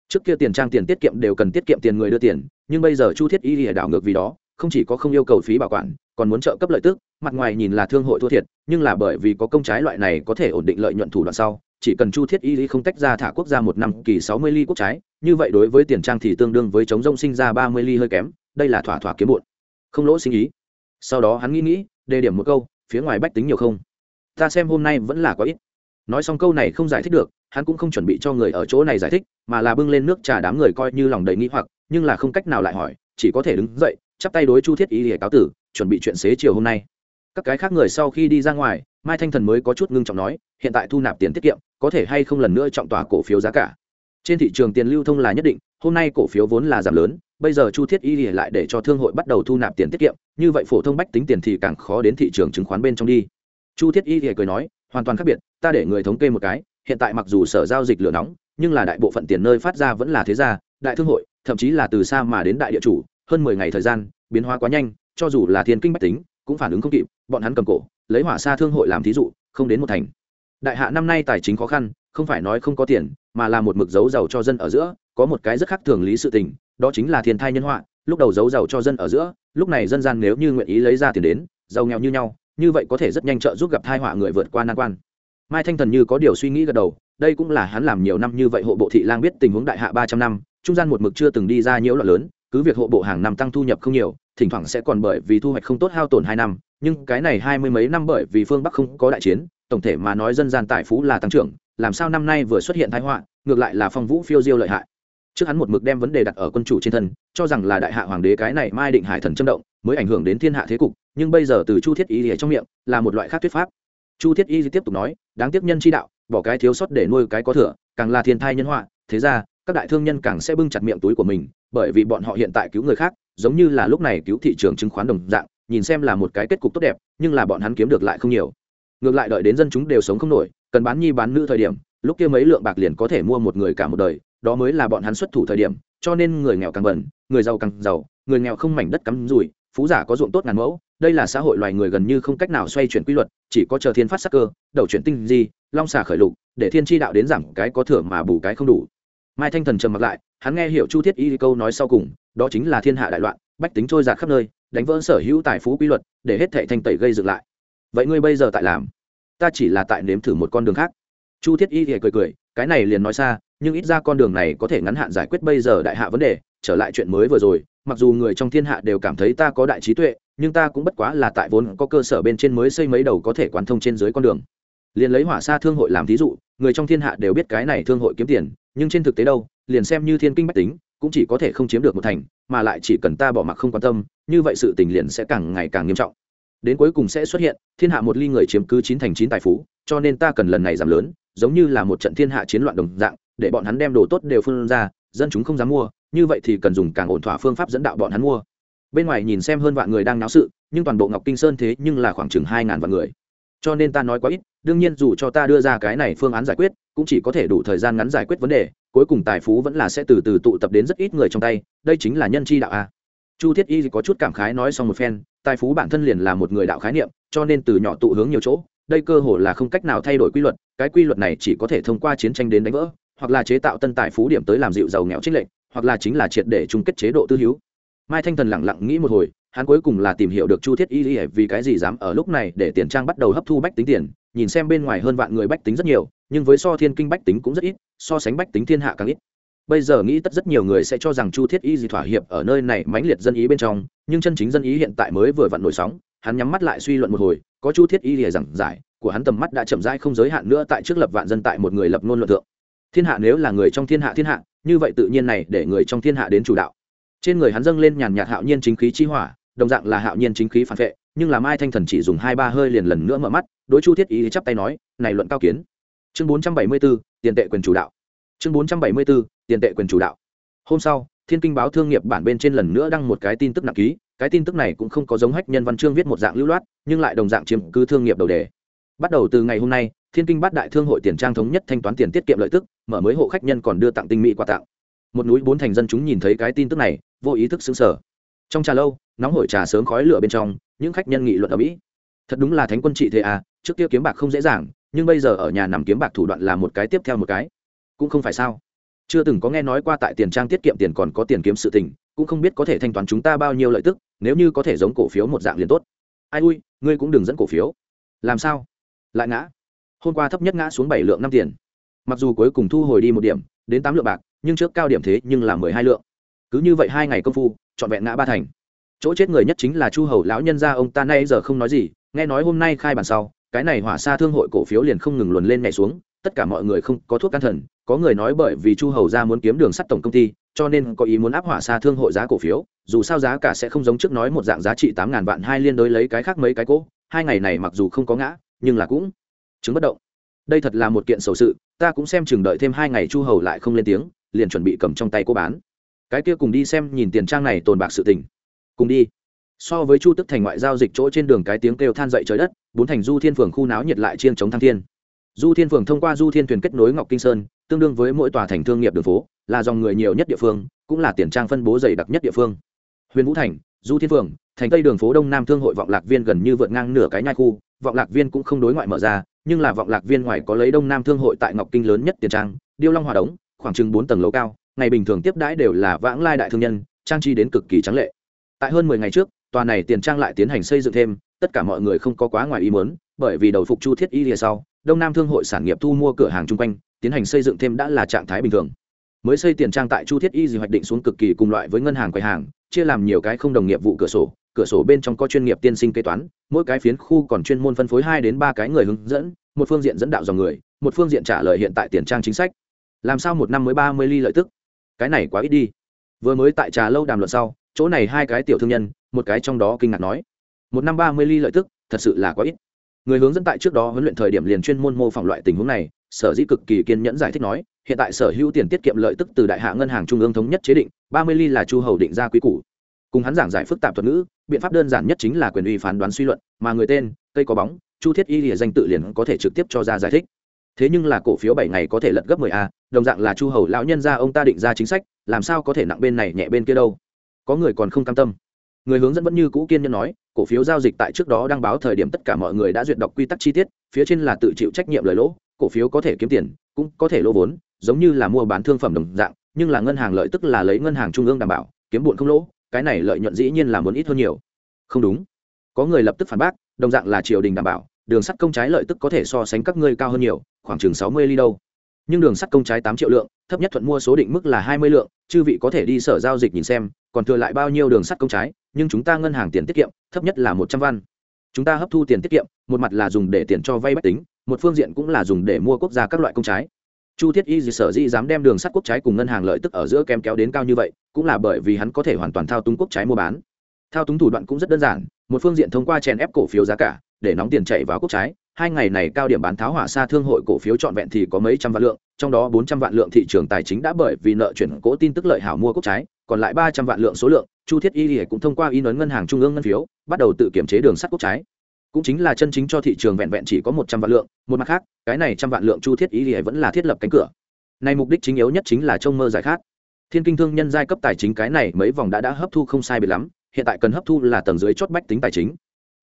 Speaker 1: Trước kia tiền trang tiền tiết kiệm đều cần tiết kiệm tiền người đưa tiền, nhưng bây giờ chu thiết y lìa đảo ngược vì đó, không chỉ có không yêu cầu phí bảo quản, còn muốn trợ cấp lợi tức, mặt ngoài nhìn là thương hội thua thiệt, nhưng là bởi vì có công trái loại này có thể ổn định lợi nhuận thủ đoạn sau, chỉ cần chu thiết y lý không tách ra thả quốc gia một năm kỳ sáu mươi ly quốc trái, như vậy đối với tiền trang thì tương đương với chống rông sinh ra ba mươi ly hơi kém, đây là thỏa thỏa kiếm bụn không lỗ sinh ý. Sau đó hắn nghĩ nghĩ, đề điểm một câu, phía ngoài bách tính nhiều không? Ta xem hôm nay vẫn là có ít. Nói xong câu này không giải thích được, hắn cũng không chuẩn bị cho người ở chỗ này giải thích, mà là bưng lên nước trà đám người coi như lòng đầy nghĩ hoặc, nhưng là không cách nào lại hỏi, chỉ có thể đứng dậy, chắp tay đối chu thiết y để cáo tử, chuẩn bị chuyện xế chiều hôm nay. Các cái khác người sau khi đi ra ngoài, mai thanh thần mới có chút ngưng trọng nói, hiện tại thu nạp tiền tiết kiệm, có thể hay không lần nữa trọng tỏa cổ phiếu giá cả. Trên thị trường tiền lưu thông là nhất định, hôm nay cổ phiếu vốn là giảm lớn, bây giờ chu thiết y lại để cho thương hội bắt đầu thu nạp tiền tiết kiệm, như vậy phổ thông bách tính tiền thì càng khó đến thị trường chứng khoán bên trong đi chu thiết y cười nói, hoàn toàn khác biệt, ta để người thống kê một cái, hiện tại mặc dù sở giao dịch lửa nóng, nhưng là đại bộ phận tiền nơi phát ra vẫn là thế gia, đại thương hội, thậm chí là từ xa mà đến đại địa chủ, hơn mười ngày thời gian, biến hóa quá nhanh, cho dù là thiên kinh bách tính, cũng phản ứng không kịp, bọn hắn cầm cổ, lấy hỏa xa thương hội làm thí dụ, không đến một thành. Đại hạ năm nay tài chính khó khăn, không phải nói không có tiền, mà là một mực giấu giàu cho dân ở giữa, có một cái rất khác thường lý sự tình, đó chính là thiên thai nhân họa, lúc đầu giấu giàu cho dân ở giữa, lúc này dân gian nếu như nguyện ý lấy ra tiền đến, giàu nghèo như nhau như vậy có thể rất nhanh trợ giúp gặp thai họa người vượt qua nan quan. Mai thanh thần như có điều suy nghĩ gật đầu, đây cũng là hắn làm nhiều năm như vậy hộ bộ thị lang biết tình huống đại hạ ba trăm năm, trung gian một mực chưa từng đi ra nhiễu loạn lớn, cứ việc hộ bộ hàng năm tăng thu nhập không nhiều, thỉnh thoảng sẽ còn bởi vì thu hoạch không tốt hao tổn hai năm, nhưng cái này hai mươi mấy năm bởi vì phương bắc không có đại chiến, tổng thể mà nói dân gian tài phú là tăng trưởng, làm sao năm nay vừa xuất hiện thái họa, ngược lại là phong vũ phiêu diêu lợi hại. Trước hắn một mực đem vấn đề đặt ở quân chủ trên thân, cho rằng là đại hạ hoàng đế cái này mai định hải thần châm động, mới ảnh hưởng đến thiên hạ thế cục nhưng bây giờ từ chu thiết y ở trong miệng là một loại khác thuyết pháp. Chu thiết y tiếp tục nói, đáng tiếc nhân chi đạo, bỏ cái thiếu sót để nuôi cái có thừa, càng là thiên thai nhân họa, thế ra, các đại thương nhân càng sẽ bưng chặt miệng túi của mình, bởi vì bọn họ hiện tại cứu người khác, giống như là lúc này cứu thị trường chứng khoán đồng dạng, nhìn xem là một cái kết cục tốt đẹp, nhưng là bọn hắn kiếm được lại không nhiều. Ngược lại đợi đến dân chúng đều sống không nổi, cần bán nhi bán nữ thời điểm, lúc kia mấy lượng bạc liền có thể mua một người cả một đời, đó mới là bọn hắn xuất thủ thời điểm, cho nên người nghèo càng bẩn, người giàu càng giàu, người nghèo không mảnh đất cắm rủi, phú giả có ruộng tốt ngàn mẫu đây là xã hội loài người gần như không cách nào xoay chuyển quy luật, chỉ có chờ thiên phát sắc cơ, đầu chuyển tinh di, long xà khởi lục, để thiên tri đạo đến giảm cái có thừa mà bù cái không đủ. Mai thanh thần trầm mặc lại, hắn nghe hiểu chu thiết y câu nói sau cùng, đó chính là thiên hạ đại loạn, bách tính trôi giạt khắp nơi, đánh vỡ sở hữu tài phú quy luật, để hết thệ thanh tẩy gây dựng lại. Vậy ngươi bây giờ tại làm? Ta chỉ là tại nếm thử một con đường khác. Chu thiết y thì cười cười, cái này liền nói xa, nhưng ít ra con đường này có thể ngắn hạn giải quyết bây giờ đại hạ vấn đề trở lại chuyện mới vừa rồi, mặc dù người trong thiên hạ đều cảm thấy ta có đại trí tuệ, nhưng ta cũng bất quá là tại vốn có cơ sở bên trên mới xây mấy đầu có thể quán thông trên dưới con đường. Liền lấy hỏa xa thương hội làm thí dụ, người trong thiên hạ đều biết cái này thương hội kiếm tiền, nhưng trên thực tế đâu, liền xem như thiên kinh bách tính, cũng chỉ có thể không chiếm được một thành, mà lại chỉ cần ta bỏ mặc không quan tâm, như vậy sự tình liền sẽ càng ngày càng nghiêm trọng. Đến cuối cùng sẽ xuất hiện, thiên hạ một ly người chiếm cứ chín thành chín tài phú, cho nên ta cần lần này giảm lớn, giống như là một trận thiên hạ chiến loạn đồng dạng, để bọn hắn đem đồ tốt đều phân ra, dân chúng không dám mua như vậy thì cần dùng càng ổn thỏa phương pháp dẫn đạo bọn hắn mua. Bên ngoài nhìn xem hơn vạn người đang náo sự, nhưng toàn bộ ngọc kinh sơn thế nhưng là khoảng chừng hai ngàn vạn người. Cho nên ta nói quá ít, đương nhiên dù cho ta đưa ra cái này phương án giải quyết, cũng chỉ có thể đủ thời gian ngắn giải quyết vấn đề, cuối cùng tài phú vẫn là sẽ từ từ tụ tập đến rất ít người trong tay, đây chính là nhân chi đạo a. Chu thiết y có chút cảm khái nói xong một phen, tài phú bản thân liền là một người đạo khái niệm, cho nên từ nhỏ tụ hướng nhiều chỗ, đây cơ hồ là không cách nào thay đổi quy luật, cái quy luật này chỉ có thể thông qua chiến tranh đến đánh vỡ, hoặc là chế tạo tân tài phú điểm tới làm dịu giàu nghèo trích lệnh hoặc là chính là triệt để chung kết chế độ tư hữu. Mai thanh thần lẳng lặng nghĩ một hồi, hắn cuối cùng là tìm hiểu được chu thiết y y vì cái gì dám ở lúc này để tiền trang bắt đầu hấp thu bách tính tiền, nhìn xem bên ngoài hơn vạn người bách tính rất nhiều, nhưng với so thiên kinh bách tính cũng rất ít, so sánh bách tính thiên hạ càng ít. Bây giờ nghĩ tất rất nhiều người sẽ cho rằng chu thiết y gì thỏa hiệp ở nơi này mãnh liệt dân ý bên trong, nhưng chân chính dân ý hiện tại mới vừa vặn nổi sóng, hắn nhắm mắt lại suy luận một hồi, có chu thiết y lìa rằng giải, của hắn tầm mắt đã chậm rãi không giới hạn nữa tại trước lập vạn dân tại một người lập ngôn luận thượng. Thiên hạ nếu là người trong thiên hạ thiên hạ như vậy tự nhiên này để người trong thiên hạ đến chủ đạo. Trên người hắn dâng lên nhàn nhạt hạo nhiên chính khí chi hỏa đồng dạng là hạo nhiên chính khí phản vệ nhưng là mai thanh thần chỉ dùng hai ba hơi liền lần nữa mở mắt đối chu thiết ý chắp tay nói này luận cao kiến. Chương bốn trăm bảy mươi 474, tiền tệ quyền chủ đạo. Chương bốn trăm bảy mươi 474, tiền tệ quyền chủ đạo. Hôm sau thiên kinh báo thương nghiệp bản bên trên lần nữa đăng một cái tin tức nặng ký cái tin tức này cũng không có giống hách nhân văn chương viết một dạng lưu loát nhưng lại đồng dạng chiếm cứ thương nghiệp đầu đề. Bắt đầu từ ngày hôm nay thiên kinh bát đại thương hội tiền trang thống nhất thanh toán tiền tiết kiệm lợi tức, mở mới hộ khách nhân còn đưa tặng tinh mỹ quà tặng. Một núi bốn thành dân chúng nhìn thấy cái tin tức này, vô ý thức xứng sở trong trà lâu, nóng hổi trà sớm khói lửa bên trong, những khách nhân nghị luận ở mỹ. Thật đúng là thánh quân trị thế à trước kia kiếm bạc không dễ dàng, nhưng bây giờ ở nhà nằm kiếm bạc thủ đoạn là một cái tiếp theo một cái. Cũng không phải sao. Chưa từng có nghe nói qua tại tiền trang tiết kiệm tiền còn có tiền kiếm sự tình, cũng không biết có thể thanh toán chúng ta bao nhiêu lợi tức, nếu như có thể giống cổ phiếu một dạng liền tốt. Ai ui, ngươi cũng đừng dẫn cổ phiếu. Làm sao? Lại ngã hôm qua thấp nhất ngã xuống bảy lượng năm tiền. Mặc dù cuối cùng thu hồi đi một điểm, đến tám lượng bạc, nhưng trước cao điểm thế nhưng là mười hai lượng. Cứ như vậy hai ngày công phu, trọn vẹn ngã ba thành. Chỗ chết người nhất chính là chu hầu lão nhân gia ông ta nay giờ không nói gì, nghe nói hôm nay khai bàn sau, cái này hỏa xa thương hội cổ phiếu liền không ngừng luồn lên nhảy xuống, tất cả mọi người không có thuốc can thần, có người nói bởi vì chu hầu ra muốn kiếm đường sắt tổng công ty, cho nên có ý muốn áp hỏa xa thương hội giá cổ phiếu, dù sao giá cả sẽ không giống trước nói một dạng giá trị tám ngàn vạn hai liên đối lấy cái khác mấy cái cỗ hai ngày này mặc dù không có ngã, nhưng là cũng chứng bất động. Đây thật là một kiện sầu sự, ta cũng xem chừng đợi thêm hai ngày chu hầu lại không lên tiếng, liền chuẩn bị cầm trong tay cô bán. Cái kia cùng đi xem nhìn tiền trang này tồn bạc sự tình. Cùng đi. So với chu tức thành ngoại giao dịch chỗ trên đường cái tiếng kêu than dậy trời đất, bốn thành du thiên phường khu náo nhiệt lại chiên chống thăng thiên. Du thiên phường thông qua du thiên thuyền kết nối ngọc kinh sơn, tương đương với mỗi tòa thành thương nghiệp đường phố, là dòng người nhiều nhất địa phương, cũng là tiền trang phân bố dày đặc nhất địa phương. Huyền vũ thành, du thiên phường, thành tây đường phố đông nam thương hội vọng lạc viên gần như vượt ngang nửa cái nhai khu vọng lạc viên cũng không đối ngoại mở ra, nhưng là vọng lạc viên ngoài có lấy đông nam thương hội tại ngọc kinh lớn nhất tiền trang, điêu long hòa đống, khoảng chừng bốn tầng lầu cao, ngày bình thường tiếp đãi đều là vãng lai đại thương nhân, trang trí đến cực kỳ trắng lệ. Tại hơn mười ngày trước, tòa này tiền trang lại tiến hành xây dựng thêm, tất cả mọi người không có quá ngoài ý muốn, bởi vì đầu phục chu thiết y lìa sau, đông nam thương hội sản nghiệp thu mua cửa hàng chung quanh, tiến hành xây dựng thêm đã là trạng thái bình thường. Mới xây tiền trang tại chu thiết y gì hoạch định xuống cực kỳ cùng loại với ngân hàng quầy hàng, chia làm nhiều cái không đồng nghiệp vụ cửa sổ cửa sổ bên trong có chuyên nghiệp tiên sinh kế toán mỗi cái phiến khu còn chuyên môn phân phối hai đến ba cái người hướng dẫn, một phương diện dẫn đạo dòng người, một phương diện trả lời hiện tại tiền trang chính sách. Làm sao một năm mới ba mươi ly lợi tức? Cái này quá ít đi. Vừa mới tại trà lâu đàm luận sau, chỗ này hai cái tiểu thương nhân, một cái trong đó kinh ngạc nói, một năm ba mươi ly lợi tức, thật sự là quá ít. Người hướng dẫn tại trước đó huấn luyện thời điểm liền chuyên môn mô phỏng loại tình huống này, sở dĩ cực kỳ kiên nhẫn giải thích nói, hiện tại sở hữu tiền tiết kiệm lợi tức từ đại hạ ngân hàng trung ương thống nhất chế định, ba mươi ly là chu hầu định ra quý củ cùng hắn giảng giải phức tạp thuật ngữ, biện pháp đơn giản nhất chính là quyền uy phán đoán suy luận, mà người tên, cây có bóng, chu thiết y lìa danh tự liền có thể trực tiếp cho ra giải thích. Thế nhưng là cổ phiếu bảy ngày có thể lật gấp mười a, đồng dạng là chu hầu lão nhân ra ông ta định ra chính sách, làm sao có thể nặng bên này nhẹ bên kia đâu? Có người còn không cam tâm. Người hướng dẫn vẫn như cũ kiên nhân nói, cổ phiếu giao dịch tại trước đó đăng báo thời điểm tất cả mọi người đã duyệt đọc quy tắc chi tiết, phía trên là tự chịu trách nhiệm lời lỗ, cổ phiếu có thể kiếm tiền, cũng có thể lỗ vốn, giống như là mua bán thương phẩm đồng dạng, nhưng là ngân hàng lợi tức là lấy ngân hàng trung ương đảm bảo, kiếm bụn không lỗ cái này lợi nhuận dĩ nhiên là muốn ít hơn nhiều. Không đúng. Có người lập tức phản bác, đồng dạng là triều đình đảm bảo, đường sắt công trái lợi tức có thể so sánh các ngươi cao hơn nhiều, khoảng chừng sáu mươi ly đâu. Nhưng đường sắt công trái tám triệu lượng, thấp nhất thuận mua số định mức là hai mươi lượng, chư vị có thể đi sở giao dịch nhìn xem, còn thừa lại bao nhiêu đường sắt công trái, nhưng chúng ta ngân hàng tiền tiết kiệm, thấp nhất là một trăm văn. Chúng ta hấp thu tiền tiết kiệm, một mặt là dùng để tiền cho vay bách tính, một phương diện cũng là dùng để mua quốc gia các loại công trái chu thiết y sở dĩ dám đem đường sắt quốc trái cùng ngân hàng lợi tức ở giữa kem kéo đến cao như vậy, cũng là bởi vì hắn có thể hoàn toàn thao túng quốc trái mua bán. Thao túng thủ đoạn cũng rất đơn giản, một phương diện thông qua chèn ép cổ phiếu giá cả, để nóng tiền chạy vào quốc trái, hai ngày này cao điểm bán tháo hỏa xa thương hội cổ phiếu trọn vẹn thì có mấy trăm vạn lượng, trong đó bốn trăm vạn lượng thị trường tài chính đã bởi vì nợ chuyển cố tin tức lợi hảo mua quốc trái, còn lại ba trăm vạn lượng số lượng, chu thiết y cũng thông qua in ấn ngân hàng trung ương ngân phiếu, bắt đầu tự kiểm chế đường sắt quốc trái cũng chính là chân chính cho thị trường vẹn vẹn chỉ có một trăm vạn lượng, một mặt khác, cái này trăm vạn lượng chu thiết ý thì vẫn là thiết lập cánh cửa. Này mục đích chính yếu nhất chính là trông mơ giải khát. Thiên kinh thương nhân giai cấp tài chính cái này mấy vòng đã đã hấp thu không sai biệt lắm, hiện tại cần hấp thu là tầng dưới chốt bách tính tài chính.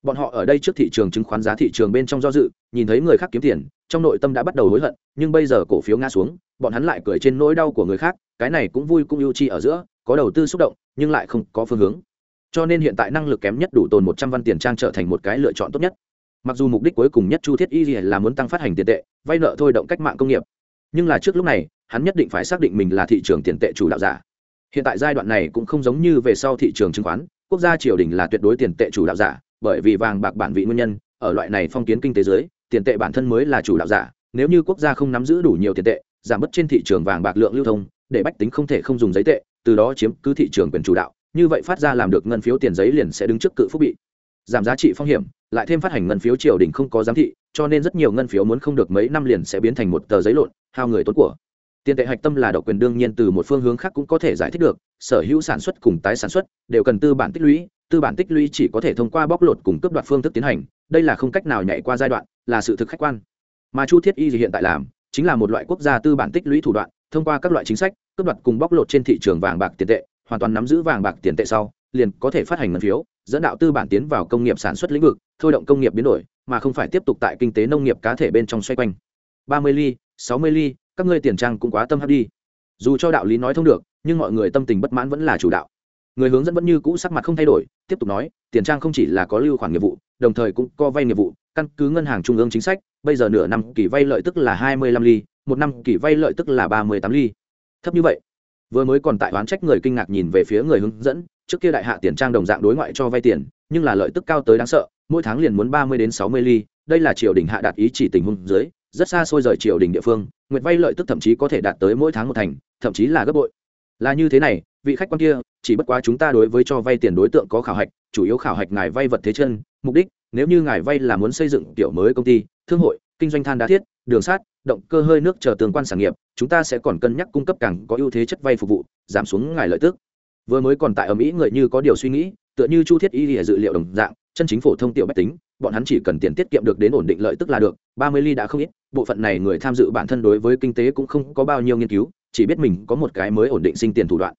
Speaker 1: Bọn họ ở đây trước thị trường chứng khoán giá thị trường bên trong do dự, nhìn thấy người khác kiếm tiền, trong nội tâm đã bắt đầu hối hận, nhưng bây giờ cổ phiếu ngã xuống, bọn hắn lại cười trên nỗi đau của người khác, cái này cũng vui cũng ưu chi ở giữa, có đầu tư xúc động, nhưng lại không có phương hướng cho nên hiện tại năng lực kém nhất đủ tồn một trăm văn tiền trang trở thành một cái lựa chọn tốt nhất. Mặc dù mục đích cuối cùng nhất chu thiết y là muốn tăng phát hành tiền tệ, vay nợ thôi động cách mạng công nghiệp. Nhưng là trước lúc này, hắn nhất định phải xác định mình là thị trường tiền tệ chủ đạo giả. Hiện tại giai đoạn này cũng không giống như về sau thị trường chứng khoán, quốc gia triều đình là tuyệt đối tiền tệ chủ đạo giả, bởi vì vàng bạc bản vị nguyên nhân, ở loại này phong kiến kinh tế dưới, tiền tệ bản thân mới là chủ đạo giả. Nếu như quốc gia không nắm giữ đủ nhiều tiền tệ, giảm bớt trên thị trường vàng bạc lượng lưu thông, để bách tính không thể không dùng giấy tệ, từ đó chiếm cứ thị trường quyền chủ đạo như vậy phát ra làm được ngân phiếu tiền giấy liền sẽ đứng trước cự phúc bị. Giảm giá trị phong hiểm, lại thêm phát hành ngân phiếu triều đình không có giám thị, cho nên rất nhiều ngân phiếu muốn không được mấy năm liền sẽ biến thành một tờ giấy lộn, hao người tốn của. Tiền tệ hạch tâm là độc quyền đương nhiên từ một phương hướng khác cũng có thể giải thích được, sở hữu sản xuất cùng tái sản xuất đều cần tư bản tích lũy, tư bản tích lũy chỉ có thể thông qua bóc lột cùng cấp đoạt phương thức tiến hành, đây là không cách nào nhảy qua giai đoạn, là sự thực khách quan. Mà chu thiết y hiện tại làm, chính là một loại quốc gia tư bản tích lũy thủ đoạn, thông qua các loại chính sách cấp đoạt cùng bóc lột trên thị trường vàng bạc tiền tệ hoàn toàn nắm giữ vàng bạc tiền tệ sau, liền có thể phát hành ngân phiếu, dẫn đạo tư bản tiến vào công nghiệp sản xuất lĩnh vực, thôi động công nghiệp biến đổi, mà không phải tiếp tục tại kinh tế nông nghiệp cá thể bên trong xoay quanh. ba mươi ly, sáu mươi ly, các ngươi tiền trang cũng quá tâm hấp đi. Dù cho đạo lý nói thông được, nhưng mọi người tâm tình bất mãn vẫn là chủ đạo. Người hướng dẫn vẫn như cũ sắc mặt không thay đổi, tiếp tục nói, tiền trang không chỉ là có lưu khoản nghiệp vụ, đồng thời cũng có vay nghiệp vụ, căn cứ ngân hàng trung ương chính sách, bây giờ nửa năm kỳ vay lợi tức là hai mươi lăm ly, một năm kỳ vay lợi tức là ba mươi tám ly. Thấp như vậy vừa mới còn tại oán trách người kinh ngạc nhìn về phía người hướng dẫn, trước kia đại hạ tiền trang đồng dạng đối ngoại cho vay tiền, nhưng là lợi tức cao tới đáng sợ, mỗi tháng liền muốn ba mươi đến sáu mươi ly, đây là triều đình hạ đạt ý chỉ tình huống dưới, rất xa xôi rời triều đình địa phương, nguyệt vay lợi tức thậm chí có thể đạt tới mỗi tháng một thành, thậm chí là gấp bội. Là như thế này, vị khách quan kia, chỉ bất quá chúng ta đối với cho vay tiền đối tượng có khảo hạch, chủ yếu khảo hạch ngài vay vật thế chân, mục đích, nếu như ngài vay là muốn xây dựng tiểu mới công ty, thương hội, kinh doanh than đá thiết, đường sát động cơ hơi nước chờ tương quan sản nghiệp, chúng ta sẽ còn cân nhắc cung cấp càng có ưu thế chất vay phục vụ, giảm xuống ngài lợi tức. Vừa mới còn tại ở mỹ người như có điều suy nghĩ, tựa như chu thiết y lìa dự liệu đồng dạng, chân chính phổ thông tiểu bách tính, bọn hắn chỉ cần tiền tiết kiệm được đến ổn định lợi tức là được, ba mươi ly đã không ít, bộ phận này người tham dự bản thân đối với kinh tế cũng không có bao nhiêu nghiên cứu, chỉ biết mình có một cái mới ổn định sinh tiền thủ đoạn.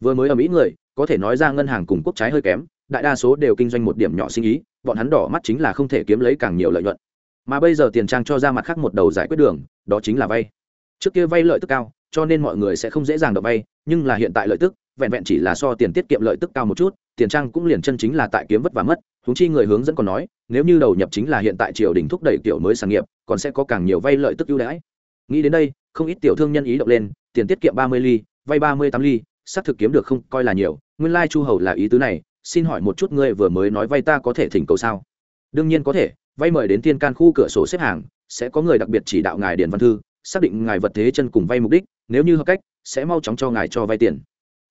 Speaker 1: Vừa mới ở mỹ người, có thể nói ra ngân hàng cùng quốc trái hơi kém, đại đa số đều kinh doanh một điểm nhỏ sinh ý, bọn hắn đỏ mắt chính là không thể kiếm lấy càng nhiều lợi nhuận mà bây giờ tiền trang cho ra mặt khác một đầu giải quyết đường, đó chính là vay. Trước kia vay lợi tức cao, cho nên mọi người sẽ không dễ dàng được vay, nhưng là hiện tại lợi tức, vẹn vẹn chỉ là so tiền tiết kiệm lợi tức cao một chút, tiền trang cũng liền chân chính là tại kiếm vất và mất. Húng chi người hướng dẫn còn nói, nếu như đầu nhập chính là hiện tại triều đình thúc đẩy kiểu mới sản nghiệp, còn sẽ có càng nhiều vay lợi tức ưu đãi. Nghĩ đến đây, không ít tiểu thương nhân ý động lên, tiền tiết kiệm ba mươi ly, vay ba mươi tám ly, xác thực kiếm được không coi là nhiều, nguyên lai chu hầu là ý tứ này, xin hỏi một chút ngươi vừa mới nói vay ta có thể thỉnh cầu sao? Đương nhiên có thể vay mời đến tiên can khu cửa sổ xếp hàng, sẽ có người đặc biệt chỉ đạo ngài điền văn thư, xác định ngài vật thế chân cùng vay mục đích, nếu như hợp cách, sẽ mau chóng cho ngài cho vay tiền.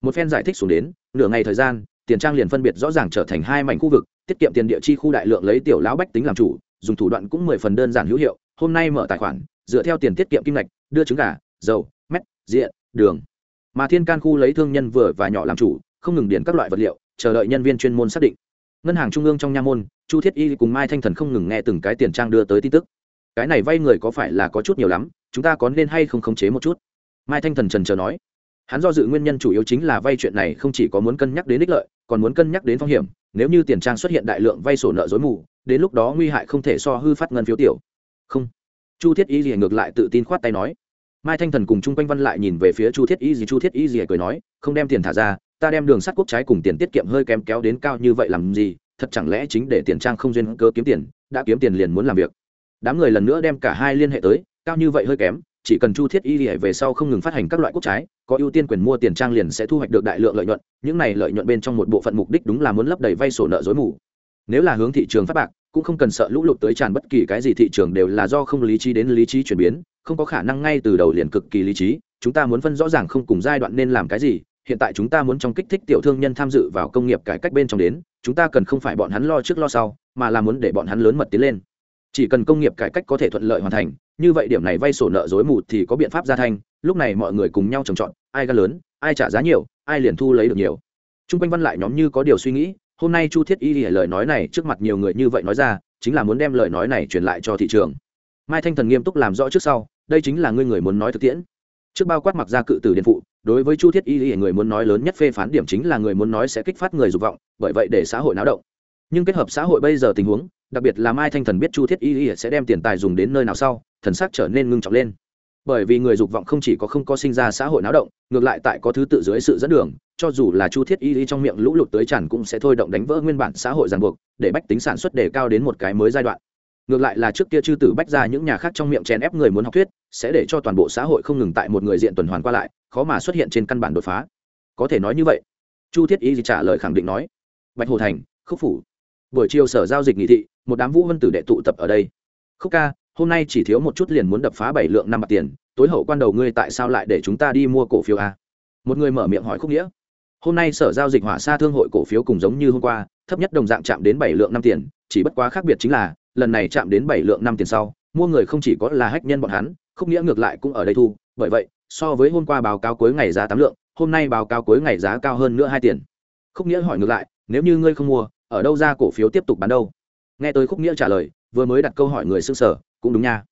Speaker 1: Một phen giải thích xuống đến, nửa ngày thời gian, tiền trang liền phân biệt rõ ràng trở thành hai mảnh khu vực, tiết kiệm tiền địa chi khu đại lượng lấy tiểu lão bách tính làm chủ, dùng thủ đoạn cũng mười phần đơn giản hữu hiệu, hôm nay mở tài khoản, dựa theo tiền tiết kiệm kim ngạch, đưa trứng gà, dầu, mét, diện, đường. Mà thiên can khu lấy thương nhân vừa và nhỏ làm chủ, không ngừng điền các loại vật liệu, chờ đợi nhân viên chuyên môn xác định ngân hàng trung ương trong nha môn, chu thiết y cùng mai thanh thần không ngừng nghe từng cái tiền trang đưa tới tin tức. Cái này vay người có phải là có chút nhiều lắm, chúng ta có nên hay không khống chế một chút? Mai thanh thần trần trờ nói. Hắn do dự nguyên nhân chủ yếu chính là vay chuyện này không chỉ có muốn cân nhắc đến ích lợi, còn muốn cân nhắc đến phong hiểm. Nếu như tiền trang xuất hiện đại lượng vay sổ nợ dối mù, đến lúc đó nguy hại không thể so hư phát ngân phiếu tiểu. Không. Chu thiết y gì ngược lại tự tin khoát tay nói. Mai thanh thần cùng chung quanh văn lại nhìn về phía chu thiết y gì chu thiết y gì cười nói, không đem tiền thả ra ta đem đường sắt quốc trái cùng tiền tiết kiệm hơi kém kéo đến cao như vậy làm gì? Thật chẳng lẽ chính để tiền trang không duyên cơ kiếm tiền, đã kiếm tiền liền muốn làm việc? Đám người lần nữa đem cả hai liên hệ tới, cao như vậy hơi kém, chỉ cần chu thiết y lìa về sau không ngừng phát hành các loại quốc trái, có ưu tiên quyền mua tiền trang liền sẽ thu hoạch được đại lượng lợi nhuận, những này lợi nhuận bên trong một bộ phận mục đích đúng là muốn lấp đầy vay sổ nợ dối mù. Nếu là hướng thị trường phát bạc, cũng không cần sợ lũ lụt tới tràn bất kỳ cái gì thị trường đều là do không lý trí đến lý trí chuyển biến, không có khả năng ngay từ đầu liền cực kỳ lý trí, chúng ta muốn phân rõ ràng không cùng giai đoạn nên làm cái gì hiện tại chúng ta muốn trong kích thích tiểu thương nhân tham dự vào công nghiệp cải cách bên trong đến, chúng ta cần không phải bọn hắn lo trước lo sau, mà là muốn để bọn hắn lớn mật tiến lên. Chỉ cần công nghiệp cải cách có thể thuận lợi hoàn thành, như vậy điểm này vay sổ nợ dối mù thì có biện pháp gia thành lúc này mọi người cùng nhau trồng trọt, ai gan lớn, ai trả giá nhiều, ai liền thu lấy được nhiều. T r u n g quanh văn lại nhóm như có điều suy nghĩ, hôm nay chu thiết y hiểu lời nói này trước mặt nhiều người như vậy nói ra, chính là muốn đem lời nói này truyền lại cho thị trường. Mai thanh thần nghiêm túc làm rõ trước sau, đây chính là ngươi người muốn nói thực tiễn. Trước bao quát mặc ra cự tử điện phụ đối với chu thiết y lý người muốn nói lớn nhất phê phán điểm chính là người muốn nói sẽ kích phát người dục vọng, bởi vậy để xã hội náo động. Nhưng kết hợp xã hội bây giờ tình huống, đặc biệt là mai thanh thần biết chu thiết y lý sẽ đem tiền tài dùng đến nơi nào sau, thần sắc trở nên ngưng trọng lên. Bởi vì người dục vọng không chỉ có không có sinh ra xã hội náo động, ngược lại tại có thứ tự dưới sự dẫn đường, cho dù là chu thiết y lý trong miệng lũ lụt tới tràn cũng sẽ thôi động đánh vỡ nguyên bản xã hội ràng buộc, để bách tính sản xuất đề cao đến một cái mới giai đoạn ngược lại là trước kia chư tử bách ra những nhà khác trong miệng chèn ép người muốn học thuyết, sẽ để cho toàn bộ xã hội không ngừng tại một người diện tuần hoàn qua lại, khó mà xuất hiện trên căn bản đột phá. Có thể nói như vậy. Chu thiết y trả lời khẳng định nói. Bạch hồ thành, khúc phủ. Buổi chiều sở giao dịch nghị thị, một đám vũ vân tử đệ tụ tập ở đây. Khúc ca, hôm nay chỉ thiếu một chút liền muốn đập phá bảy lượng năm bạc tiền, tối hậu quan đầu ngươi tại sao lại để chúng ta đi mua cổ phiếu a? Một người mở miệng hỏi khúc nghĩa. Hôm nay sở giao dịch hỏa xa thương hội cổ phiếu cùng giống như hôm qua, thấp nhất đồng dạng chạm đến bảy lượng năm tiền, chỉ bất quá khác biệt chính là lần này chạm đến bảy lượng năm tiền sau, mua người không chỉ có là hách nhân bọn hắn, khúc nghĩa ngược lại cũng ở đây thu. Bởi vậy, so với hôm qua báo cáo cuối ngày giá tám lượng, hôm nay báo cáo cuối ngày giá cao hơn nữa hai tiền. Khúc nghĩa hỏi ngược lại, nếu như ngươi không mua, ở đâu ra cổ phiếu tiếp tục bán đâu? Nghe tới khúc nghĩa trả lời, vừa mới đặt câu hỏi người xương sở, cũng đúng nha.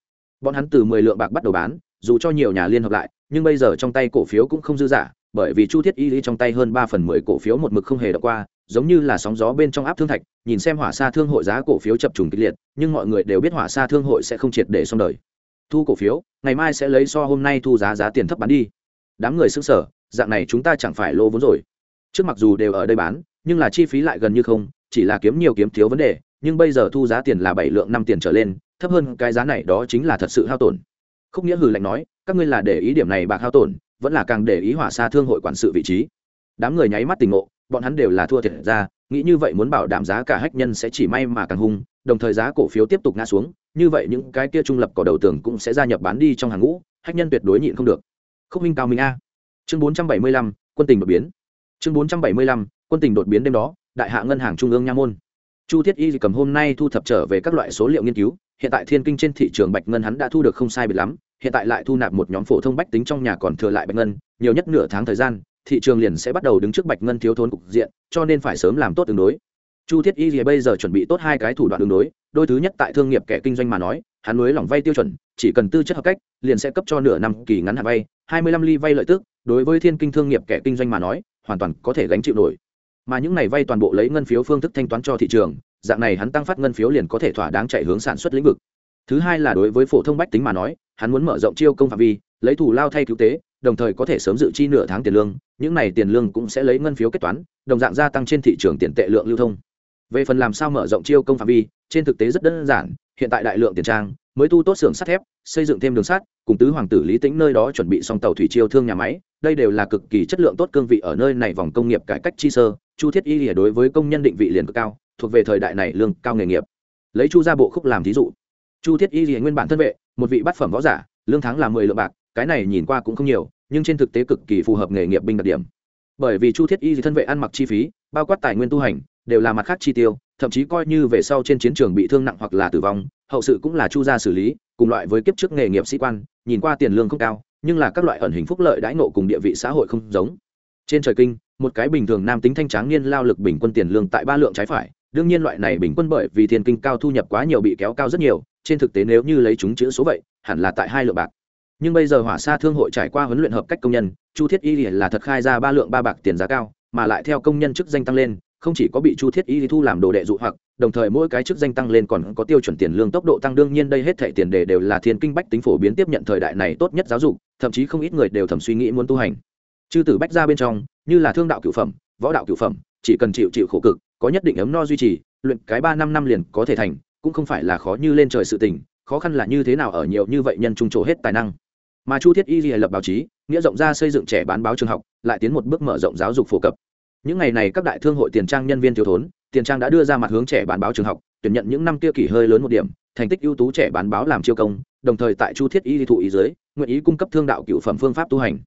Speaker 1: Bọn hắn từ mười lượng bạc bắt đầu bán, dù cho nhiều nhà liên hợp lại, nhưng bây giờ trong tay cổ phiếu cũng không dư giả bởi vì chu thiết y lý trong tay hơn ba phần mười cổ phiếu một mực không hề đọc qua giống như là sóng gió bên trong áp thương thạch, nhìn xem hỏa xa thương hội giá cổ phiếu chập trùng kịch liệt, nhưng mọi người đều biết hỏa xa thương hội sẽ không triệt để xong đời. Thu cổ phiếu, ngày mai sẽ lấy so hôm nay thu giá giá tiền thấp bán đi. Đám người xứng sở dạng này chúng ta chẳng phải lô vốn rồi. Trước mặc dù đều ở đây bán, nhưng là chi phí lại gần như không, chỉ là kiếm nhiều kiếm thiếu vấn đề, nhưng bây giờ thu giá tiền là bảy lượng năm tiền trở lên, thấp hơn cái giá này đó chính là thật sự hao tổn. Khúc nghĩa hừ lạnh nói, các ngươi là để ý điểm này bạc hao tổn, vẫn là càng để ý hỏa xa thương hội quản sự vị trí. Đám người nháy mắt tình ngộ bọn hắn đều là thua thiệt ra, nghĩ như vậy muốn bảo đảm giá cả hách nhân sẽ chỉ may mà càng hung, đồng thời giá cổ phiếu tiếp tục ngã xuống, như vậy những cái kia trung lập cỏ đầu tường cũng sẽ gia nhập bán đi trong hàng ngũ, hách nhân tuyệt đối nhịn không được. Khúc minh cao minh a. Chương bốn trăm bảy mươi lăm, quân tình đột biến. Chương bốn trăm bảy mươi lăm, quân tình đột biến đêm đó, đại hạ ngân hàng trung ương nha môn. Chu thiết y cầm hôm nay thu thập trở về các loại số liệu nghiên cứu, hiện tại thiên kinh trên thị trường bạch ngân hắn đã thu được không sai biệt lắm, hiện tại lại thu nạp một nhóm phổ thông bách tính trong nhà còn thừa lại bạch ngân, nhiều nhất nửa tháng thời gian thị trường liền sẽ bắt đầu đứng trước bạch ngân thiếu thốn cục diện, cho nên phải sớm làm tốt tương đối. Chu thiết y bây giờ chuẩn bị tốt hai cái thủ đoạn tương đối, đôi thứ nhất tại thương nghiệp kẻ kinh doanh mà nói, hắn mới lỏng vay tiêu chuẩn, chỉ cần tư chất hợp cách, liền sẽ cấp cho nửa năm kỳ ngắn hạn vay, hai mươi lăm ly vay lợi tức, đối với thiên kinh thương nghiệp kẻ kinh doanh mà nói, hoàn toàn có thể gánh chịu nổi. Mà những này vay toàn bộ lấy ngân phiếu phương thức thanh toán cho thị trường, dạng này hắn tăng phát ngân phiếu liền có thể thỏa đáng chạy hướng sản xuất lĩnh vực. Thứ hai là đối với phổ thông bách tính mà nói hắn muốn mở rộng chiêu công phạm vi, lấy thủ lao thay cứu tế, đồng thời có thể sớm dự chi nửa tháng tiền lương, những này tiền lương cũng sẽ lấy ngân phiếu kết toán, đồng dạng gia tăng trên thị trường tiền tệ lượng lưu thông. Về phần làm sao mở rộng chiêu công phạm vi, trên thực tế rất đơn giản, hiện tại đại lượng tiền trang, mới tu tốt xưởng sắt thép, xây dựng thêm đường sắt, cùng tứ hoàng tử lý tĩnh nơi đó chuẩn bị xong tàu thủy chiêu thương nhà máy, đây đều là cực kỳ chất lượng tốt cương vị ở nơi này vòng công nghiệp cải cách chi sơ, chu thiết y lìa đối với công nhân định vị liền cực cao, thuộc về thời đại này lương cao nghề nghiệp. Lấy chu ra bộ khúc làm thí dụ. Chu thiết y lìa nguyên bản thân vệ một vị bát phẩm võ giả, lương tháng là mười lượng bạc, cái này nhìn qua cũng không nhiều, nhưng trên thực tế cực kỳ phù hợp nghề nghiệp binh đặc điểm. Bởi vì chu thiết y thân vệ ăn mặc chi phí, bao quát tài nguyên tu hành, đều là mặt khác chi tiêu, thậm chí coi như về sau trên chiến trường bị thương nặng hoặc là tử vong, hậu sự cũng là chu gia xử lý, cùng loại với kiếp trước nghề nghiệp sĩ quan, nhìn qua tiền lương không cao, nhưng là các loại ẩn hình phúc lợi đãi ngộ cùng địa vị xã hội không giống. Trên trời kinh, một cái bình thường nam tính thanh tráng niên lao lực bình quân tiền lương tại ba lượng trái phải đương nhiên loại này bình quân bởi vì thiên kinh cao thu nhập quá nhiều bị kéo cao rất nhiều, trên thực tế nếu như lấy chúng chữ số vậy, hẳn là tại hai lượng bạc. Nhưng bây giờ hỏa xa thương hội trải qua huấn luyện hợp cách công nhân, chu thiết y là thật khai ra ba lượng ba bạc tiền giá cao, mà lại theo công nhân chức danh tăng lên, không chỉ có bị chu thiết y thu làm đồ đệ dụ hoặc, đồng thời mỗi cái chức danh tăng lên còn có tiêu chuẩn tiền lương tốc độ tăng. Đương nhiên đây hết thảy tiền đề đều là thiên kinh bách tính phổ biến tiếp nhận thời đại này tốt nhất giáo dục, thậm chí không ít người đều thầm suy nghĩ muốn tu hành. Chư tử bách ra bên trong, như là thương đạo cửu phẩm, võ đạo cửu phẩm, chỉ cần chịu chịu khổ cực có nhất định ấm no duy trì, luyện cái ba năm năm liền có thể thành, cũng không phải là khó như lên trời sự tình, khó khăn là như thế nào ở nhiều như vậy nhân trung trổ hết tài năng. Mà chu thiết y lập báo chí, nghĩa rộng ra xây dựng trẻ bán báo trường học, lại tiến một bước mở rộng giáo dục phổ cập. Những ngày này các đại thương hội tiền trang nhân viên thiếu thốn, tiền trang đã đưa ra mặt hướng trẻ bán báo trường học, tuyển nhận những năm kia kỷ hơi lớn một điểm, thành tích ưu tú trẻ bán báo làm chiêu công, đồng thời tại chu thiết y thụ ý dưới, nguyện ý cung cấp thương đạo cựu phẩm phương pháp tu hành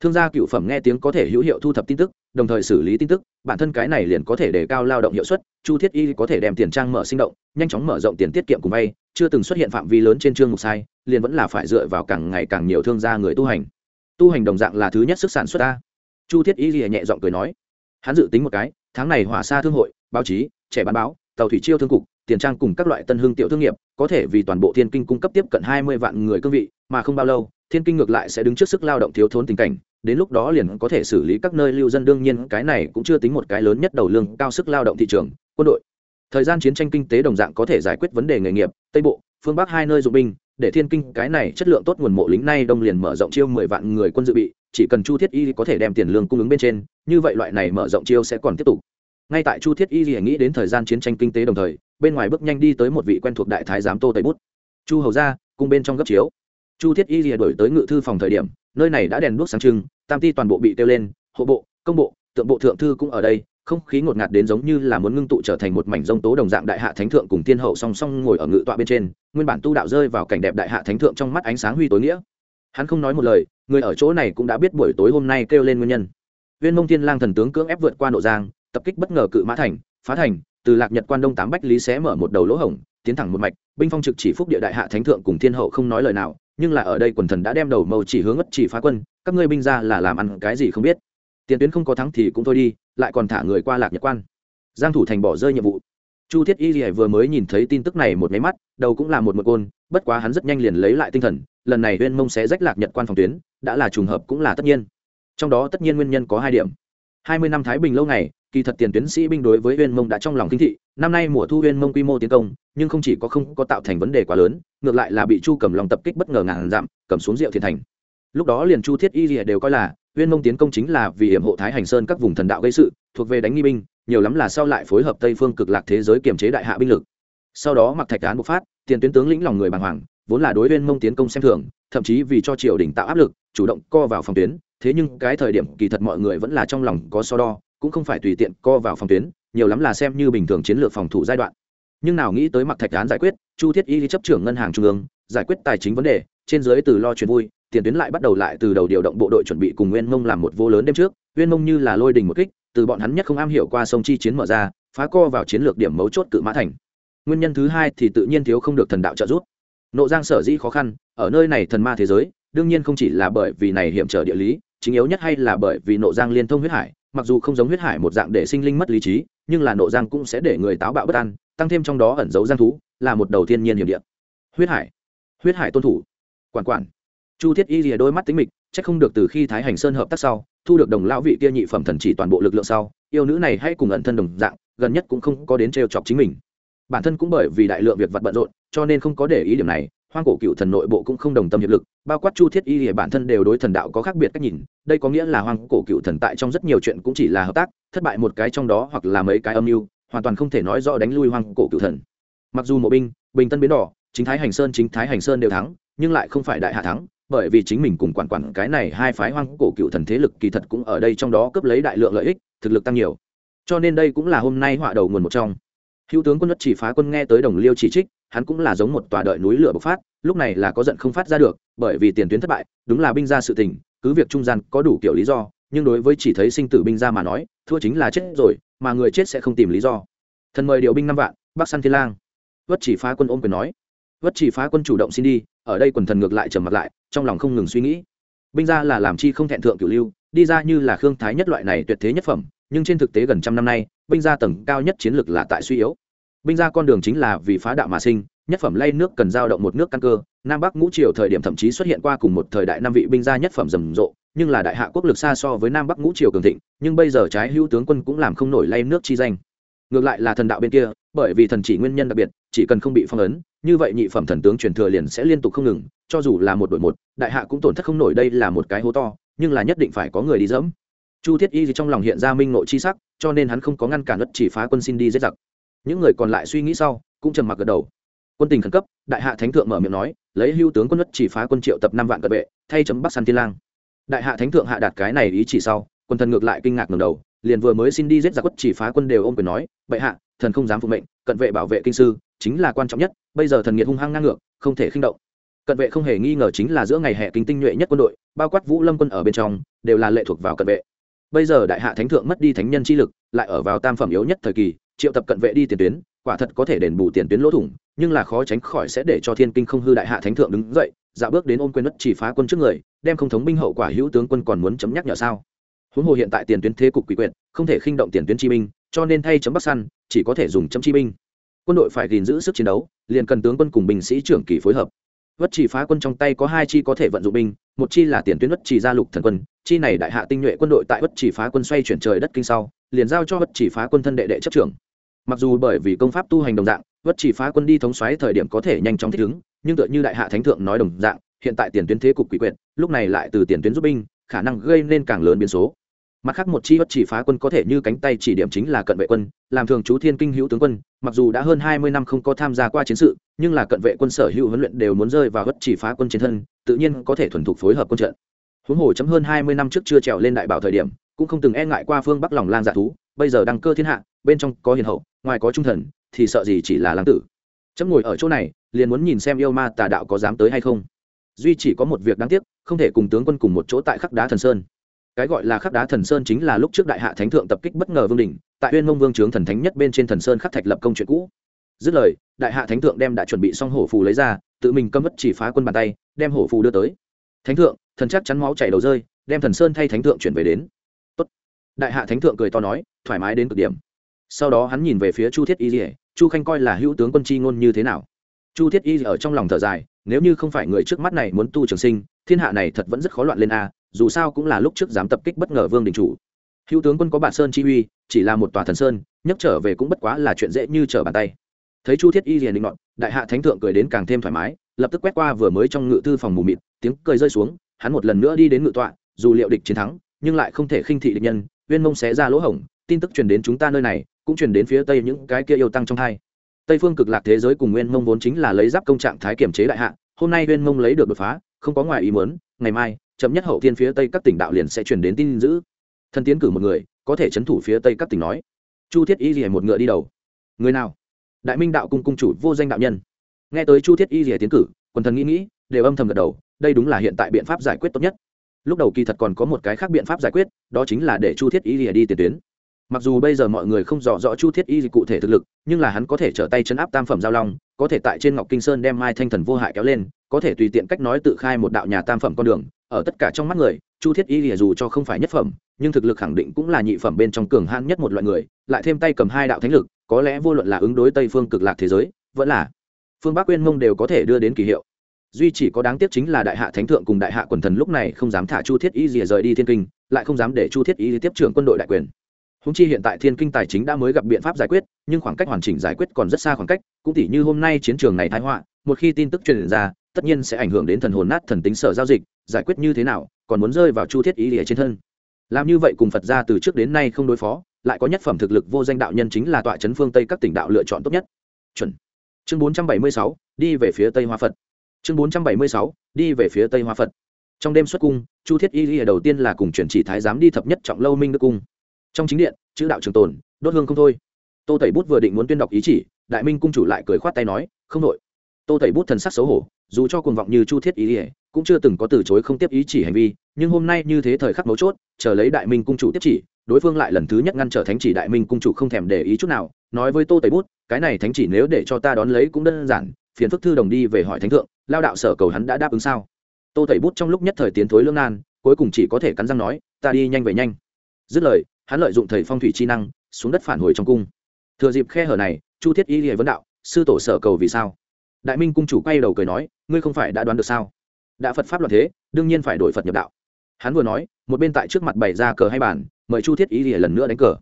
Speaker 1: thương gia cựu phẩm nghe tiếng có thể hữu hiệu thu thập tin tức, đồng thời xử lý tin tức, bản thân cái này liền có thể đề cao lao động hiệu suất, chu thiết y có thể đem tiền trang mở sinh động, nhanh chóng mở rộng tiền tiết kiệm cùng vay, chưa từng xuất hiện phạm vi lớn trên chương mục sai, liền vẫn là phải dựa vào càng ngày càng nhiều thương gia người tu hành. Tu hành đồng dạng là thứ nhất sức sản xuất ta. Chu thiết y nhẹ giọng cười nói. Hắn dự tính một cái, tháng này hỏa xa thương hội, báo chí, trẻ bán báo, tàu thủy chiêu thương cục, tiền trang cùng các loại tân hương tiểu thương nghiệp, có thể vì toàn bộ thiên kinh cung cấp tiếp cận hai mươi vạn người cương vị, mà không bao lâu, thiên kinh ngược lại sẽ đứng trước sức lao động thiếu thốn tình cảnh đến lúc đó liền có thể xử lý các nơi lưu dân. Đương nhiên, cái này cũng chưa tính một cái lớn nhất đầu lương cao sức lao động thị trường, quân đội. Thời gian chiến tranh kinh tế đồng dạng có thể giải quyết vấn đề nghề nghiệp. Tây bộ, phương bắc hai nơi dụng binh, để thiên kinh, cái này chất lượng tốt nguồn mộ lính nay đông liền mở rộng chiêu mười vạn người quân dự bị, chỉ cần chu thiết y có thể đem tiền lương cung ứng bên trên, như vậy loại này mở rộng chiêu sẽ còn tiếp tục. Ngay tại chu thiết y nghĩ đến thời gian chiến tranh kinh tế đồng thời, bên ngoài bước nhanh đi tới một vị quen thuộc đại thái giám tô tây bút. Chu hầu ra cung bên trong gấp chiếu. Chu thiết y rìa đổi tới ngự thư phòng thời điểm nơi này đã đèn đuốc sáng trưng, tam ti toàn bộ bị tiêu lên, hộ bộ, công bộ, tượng bộ thượng thư cũng ở đây, không khí ngột ngạt đến giống như là muốn ngưng tụ trở thành một mảnh rông tố đồng dạng đại hạ thánh thượng cùng tiên hậu song song ngồi ở ngự tọa bên trên, nguyên bản tu đạo rơi vào cảnh đẹp đại hạ thánh thượng trong mắt ánh sáng huy tối nghĩa. Hắn không nói một lời, người ở chỗ này cũng đã biết buổi tối hôm nay kêu lên nguyên nhân. Viên mông thiên lang thần tướng cưỡng ép vượt qua nội giang, tập kích bất ngờ cự mã thành, phá thành, từ lạc nhật quan đông tám bách lý xé mở một đầu lỗ hổng, tiến thẳng một mạch, binh phong trực chỉ phúc địa đại hạ thánh thượng cùng thiên hậu không nói lời nào nhưng là ở đây quần thần đã đem đầu mâu chỉ hướng ất chỉ phá quân, các ngươi binh ra là làm ăn cái gì không biết. Tiền tuyến không có thắng thì cũng thôi đi, lại còn thả người qua lạc nhật quan. Giang thủ thành bỏ rơi nhiệm vụ. Chu thiết y lìa vừa mới nhìn thấy tin tức này một máy mắt, đầu cũng là một một côn, bất quá hắn rất nhanh liền lấy lại tinh thần, lần này uyên mông sẽ rách lạc nhật quan phòng tuyến, đã là trùng hợp cũng là tất nhiên. Trong đó tất nhiên nguyên nhân có hai điểm. Hai mươi năm thái bình lâu ngày, kỳ thật tiền tuyến sĩ binh đối với uyên mông đã trong lòng kinh thị, năm nay mùa thu uyên mông quy mô tiến công, nhưng không chỉ có không có tạo thành vấn đề quá lớn ngược lại là bị chu cầm lòng tập kích bất ngờ ngàn dặm, cầm xuống rượu thiền thành. Lúc đó liền chu thiết y lìa đều coi là, uyên mông tiến công chính là vì hiểm hộ thái hành sơn các vùng thần đạo gây sự, thuộc về đánh nghi binh, nhiều lắm là sau lại phối hợp tây phương cực lạc thế giới kiềm chế đại hạ binh lực. Sau đó mặc thạch án bộc phát, tiền tuyến tướng lĩnh lòng người bàng hoàng, vốn là đối uyên mông tiến công xem thường, thậm chí vì cho triều đình tạo áp lực, chủ động co vào phòng tuyến, thế nhưng cái thời điểm kỳ thật mọi người vẫn là trong lòng có so đo, cũng không phải tùy tiện co vào phòng tuyến, nhiều lắm là xem như bình thường chiến lược phòng thủ giai đoạn nhưng nào nghĩ tới mặc thạch án giải quyết, chu thiết y chấp trưởng ngân hàng trung ương, giải quyết tài chính vấn đề, trên dưới từ lo chuyện vui, tiền tuyến lại bắt đầu lại từ đầu điều động bộ đội chuẩn bị cùng nguyên mông làm một vô lớn đêm trước. Nguyên mông như là lôi đình một kích, từ bọn hắn nhất không am hiểu qua sông chi chiến mở ra, phá co vào chiến lược điểm mấu chốt cự mã thành. Nguyên nhân thứ hai thì tự nhiên thiếu không được thần đạo trợ giúp. Nộ giang sở dĩ khó khăn, ở nơi này thần ma thế giới, đương nhiên không chỉ là bởi vì này hiểm trở địa lý, chính yếu nhất hay là bởi vì nộ giang liên thông huyết hải, mặc dù không giống huyết hải một dạng để sinh linh mất lý trí nhưng là nộ giang cũng sẽ để người táo bạo bất an, tăng thêm trong đó ẩn giấu giang thú, là một đầu thiên nhiên hiểm địa. Huyết hải. Huyết hải tôn thủ. Quản quản. Chu thiết y rìa đôi mắt tính mịch c h ắ c không được từ khi thái hành sơn hợp tác sau, thu được đồng lão vị kia nhị phẩm thần chỉ toàn bộ lực lượng sau, yêu nữ này hay cùng ẩn thân đồng dạng, gần nhất cũng không có đến trêu chọc chính mình. Bản thân cũng bởi vì đại lượng việc vật bận rộn, cho nên không có để ý điểm này hoang cổ cựu thần nội bộ cũng không đồng tâm hiệp lực, bao quát chu thiết y thì bản thân đều đối thần đạo có khác biệt cách nhìn, đây có nghĩa là hoang cổ cựu thần tại trong rất nhiều chuyện cũng chỉ là hợp tác, thất bại một cái trong đó hoặc là mấy cái âm mưu, hoàn toàn không thể nói rõ đánh lui hoang cổ cựu thần. Mặc dù mộ binh, bình tân biến đỏ, chính thái hành sơn, chính thái hành sơn đều thắng, nhưng lại không phải đại hạ thắng, bởi vì chính mình cùng quản quản cái này hai phái hoang cổ cựu thần thế lực kỳ thật cũng ở đây trong đó cướp lấy đại lượng lợi ích, thực lực tăng nhiều. Cho nên đây cũng là hôm nay họa đầu nguồn một trong hữu tướng quân đất chỉ phá quân nghe tới đồng liêu chỉ trích, hắn cũng là giống một tòa đợi núi lửa bộc phát, lúc này là có giận không phát ra được, bởi vì tiền tuyến thất bại, đúng là binh ra sự tình, cứ việc trung gian có đủ kiểu lý do, nhưng đối với chỉ thấy sinh tử binh ra mà nói, thua chính là chết rồi, mà người chết sẽ không tìm lý do. Thần mời điều binh năm vạn, bắc săn thiên lang. Vất chỉ phá quân ôm quyền nói. Vất chỉ phá quân chủ động xin đi, ở đây quần thần ngược lại trầm mặt lại, trong lòng không ngừng suy nghĩ. Binh ra là làm chi không thẹn thượng cửu lưu, đi ra như là khương thái nhất loại này tuyệt thế nhất phẩm nhưng trên thực tế gần trăm năm nay, binh gia tầng cao nhất chiến lược là tại suy yếu. Binh gia con đường chính là vì phá đạo mà sinh, nhất phẩm lay nước cần giao động một nước căn cơ, nam bắc ngũ triều thời điểm thậm chí xuất hiện qua cùng một thời đại năm vị binh gia nhất phẩm rầm rộ, nhưng là đại hạ quốc lực xa so với nam bắc ngũ triều cường thịnh, nhưng bây giờ trái hữu tướng quân cũng làm không nổi lay nước chi danh. Ngược lại là thần đạo bên kia, bởi vì thần chỉ nguyên nhân đặc biệt, chỉ cần không bị phong ấn, như vậy nhị phẩm thần tướng truyền thừa liền sẽ liên tục không ngừng, cho dù là một đội một, đại hạ cũng tổn thất không nổi đây là một cái hố to, nhưng là nhất định phải có người đi dẫm chu thiết y trong lòng hiện ra minh nội chi sắc, cho nên hắn không có ngăn cản đất chỉ phá quân xin đi giết giặc. Những người còn lại suy nghĩ sau, cũng trầm mặc gật đầu. Quân tình khẩn cấp, đại hạ thánh thượng mở miệng nói, lấy hưu tướng quân đất chỉ phá quân triệu tập năm vạn cận vệ, thay chấm bắc săn thiên lang. Đại hạ thánh thượng hạ đạt cái này ý chỉ sau, quân thần ngược lại kinh ngạc ngẩng đầu, liền vừa mới xin đi giết giặc quất chỉ phá quân đều ôm quyền nói, bệ hạ, thần không dám phụ mệnh, cận vệ bảo vệ kinh sư, chính là quan trọng nhất, bây giờ thần nghiệt hung hăng ngang ngược, không thể khinh động. Cận vệ không hề nghi ngờ chính là giữa ngày hè kinh tinh nhuệ nhất quân đội, bao quát vũ lâm quân ở bên trong, đều là lệ thuộc vào cận vệ bây giờ đại hạ thánh thượng mất đi thánh nhân chi lực, lại ở vào tam phẩm yếu nhất thời kỳ, triệu tập cận vệ đi tiền tuyến, quả thật có thể đền bù tiền tuyến lỗ thủng, nhưng là khó tránh khỏi sẽ để cho thiên kinh không hư đại hạ thánh thượng đứng dậy dạo bước đến ôm quyền đất chỉ phá quân trước người, đem không thống binh hậu quả hữu tướng quân còn muốn chấm nhắc nhở sao. Huống hồ hiện tại tiền tuyến thế cục quỷ quyệt, không thể khinh động tiền tuyến chi binh, cho nên thay chấm bắc săn, chỉ có thể dùng chấm chi binh. Quân đội phải gìn giữ sức chiến đấu, liền cần tướng quân cùng binh sĩ trưởng kỳ phối hợp vất chỉ phá quân trong tay có hai chi có thể vận dụng binh, một chi là tiền tuyến vất chỉ gia lục thần quân, chi này đại hạ tinh nhuệ quân đội tại vất chỉ phá quân xoay chuyển trời đất kinh sau, liền giao cho vất chỉ phá quân thân đệ đệ chấp trưởng. Mặc dù bởi vì công pháp tu hành đồng dạng, vất chỉ phá quân đi thống xoáy thời điểm có thể nhanh chóng thích ứng, nhưng tựa như đại hạ thánh thượng nói đồng dạng, hiện tại tiền tuyến thế cục quỷ quyệt, lúc này lại từ tiền tuyến giúp binh, khả năng gây nên càng lớn biến số mặt khác một chi bất chỉ phá quân có thể như cánh tay chỉ điểm chính là cận vệ quân, làm thường chú thiên kinh hữu tướng quân, mặc dù đã hơn hai mươi năm không có tham gia qua chiến sự, nhưng là cận vệ quân sở hữu huấn luyện đều muốn rơi vào bất chỉ phá quân chiến thân, tự nhiên có thể thuần thục phối hợp quân trận. Huống hồ chấm hơn hai mươi năm trước chưa trèo lên đại bảo thời điểm, cũng không từng e ngại qua phương bắc lòng lang dạ thú, bây giờ đăng cơ thiên hạ, bên trong có hiền hậu, ngoài có trung thần, thì sợ gì chỉ là lãng tử. Chấm ngồi ở chỗ này, liền muốn nhìn xem yêu ma tà đạo có dám tới hay không. Duy chỉ có một việc đáng tiếc, không thể cùng tướng quân cùng một chỗ tại khắc đá thần sơn cái gọi là khắc đá thần sơn chính là lúc trước đại hạ thánh thượng tập kích bất ngờ vương đình, tại uyên mông vương trướng thần thánh nhất bên trên thần sơn khắc thạch lập công chuyện cũ. Dứt lời, đại hạ thánh thượng đem đã chuẩn bị xong hổ phù lấy ra, tự mình câm mất chỉ phá quân bàn tay, đem hổ phù đưa tới. Thánh thượng, thần chắc chắn máu chảy đầu rơi, đem thần sơn thay thánh thượng chuyển về đến. Tốt. đại hạ thánh thượng cười to nói, thoải mái đến cực điểm. Sau đó hắn nhìn về phía chu thiết y dỉa chu khanh coi là hữu tướng quân chi ngôn như thế nào. Chu thiết y ở trong lòng thở dài, nếu như không phải người trước mắt này muốn tu trường sinh, thiên hạ này thật vẫn rất khó loạn lên a dù sao cũng là lúc trước dám tập kích bất ngờ vương đình chủ. Hữu tướng quân có bản sơn chi uy, chỉ là một tòa thần sơn, nhấc trở về cũng bất quá là chuyện dễ như trở bàn tay. Thấy chu thiết y liền định ngọn đại hạ thánh thượng cười đến càng thêm thoải mái, lập tức quét qua vừa mới trong ngự thư phòng mù mịt, tiếng cười rơi xuống, hắn một lần nữa đi đến ngự tọa, dù liệu địch chiến thắng, nhưng lại không thể khinh thị địch nhân, uyên mông xé ra lỗ hổng, tin tức truyền đến chúng ta nơi này, cũng truyền đến phía tây những cái kia yêu tăng trong hai. Tây phương cực lạc thế giới cùng nguyên mông vốn chính là lấy giáp công trạng thái kiểm chế đại hạ, hôm nay nguyên mông lấy được đột phá, không có ngoài ý muốn, ngày mai chậm nhất hậu thiên phía tây các tỉnh đạo liền sẽ truyền đến tin giữ thần tiến cử một người, có thể chấn thủ phía tây các tỉnh nói. Chu thiết y rìa một ngựa đi đầu. Người nào? Đại minh đạo cung cung chủ vô danh đạo nhân. Nghe tới chu thiết y rìa tiến cử, quần thần nghĩ nghĩ, đều âm thầm gật đầu, đây đúng là hiện tại biện pháp giải quyết tốt nhất. Lúc đầu kỳ thật còn có một cái khác biện pháp giải quyết, đó chính là để chu thiết y rìa đi tiền tuyến mặc dù bây giờ mọi người không rõ rõ chu thiết y cụ thể thực lực, nhưng là hắn có thể trở tay chấn áp tam phẩm giao long, có thể tại trên ngọc kinh sơn đem mai thanh thần vô hại kéo lên, có thể tùy tiện cách nói tự khai một đạo nhà tam phẩm con đường. Ở tất cả trong mắt người, chu thiết y dù cho không phải nhất phẩm, nhưng thực lực khẳng định cũng là nhị phẩm bên trong cường hãn nhất một loại người, lại thêm tay cầm hai đạo thánh lực, có lẽ vô luận là ứng đối tây phương cực lạc thế giới, vẫn là phương bắc Uyên mông đều có thể đưa đến kỳ hiệu. Duy chỉ có đáng tiếc chính là đại hạ thánh thượng cùng đại hạ quần thần lúc này không dám thả chu thiết y rìa rời đi thiên kinh, lại không dám để chu thiết y tiếp trưởng quân đội đại quyền húng chi hiện tại thiên kinh tài chính đã mới gặp biện pháp giải quyết, nhưng khoảng cách hoàn chỉnh giải quyết còn rất xa khoảng cách, cũng tỉ như hôm nay chiến trường này thái họa, một khi tin tức truyền ra, tất nhiên sẽ ảnh hưởng đến thần hồn nát thần tính sở giao dịch, giải quyết như thế nào, còn muốn rơi vào chu thiết ý địa trên thân. Làm như vậy cùng phật ra từ trước đến nay không đối phó, lại có nhất phẩm thực lực vô danh đạo nhân chính là tọa trấn phương tây các tỉnh đạo lựa chọn tốt nhất. Chuẩn. Chương bốn trăm bảy mươi sáu, đi về phía tây hoa phật. Chương bốn trăm bảy mươi sáu, đi về phía tây hoa phật. Trong đêm xuất cung, chu thiết y lìa đầu tiên là cùng chuyển chỉ thái giám đi thập nhất trọng lâu minh đức cung trong chính điện, chữ đạo trường tồn, đốt hương không thôi. Tô tẩy bút vừa định muốn tuyên đọc ý chỉ, đại minh cung chủ lại cười khoát tay nói, không nội. tô tẩy bút thần sắc xấu hổ, dù cho cuồng vọng như chu thiết ý ỉa cũng chưa từng có từ chối không tiếp ý chỉ hành vi, nhưng hôm nay như thế thời khắc mấu chốt, chờ lấy đại minh cung chủ tiếp chỉ, đối phương lại lần thứ nhất ngăn trở thánh chỉ đại minh cung chủ không thèm để ý chút nào, nói với tô tẩy bút, cái này thánh chỉ nếu để cho ta đón lấy cũng đơn giản, phiền phức thư đồng đi về hỏi thánh thượng, lao đạo sở cầu hắn đã đáp ứng sao? Tô tẩy bút trong lúc nhất thời tiến thối lương nan, cuối cùng chỉ có thể cắn răng nói, ta đi nhanh về nhanh. Dứt lời hắn lợi dụng thầy phong thủy chi năng, xuống đất phản hồi trong cung. Thừa dịp khe hở này, chu thiết y lìa vấn đạo, sư tổ sở cầu vì sao? Đại minh cung chủ quay đầu cười nói, ngươi không phải đã đoán được sao? Đã phật pháp luật thế, đương nhiên phải đổi phật nhập đạo. Hắn vừa nói, một bên tại trước mặt bày ra cờ hai bàn, mời chu thiết y lìa lần nữa đánh cờ.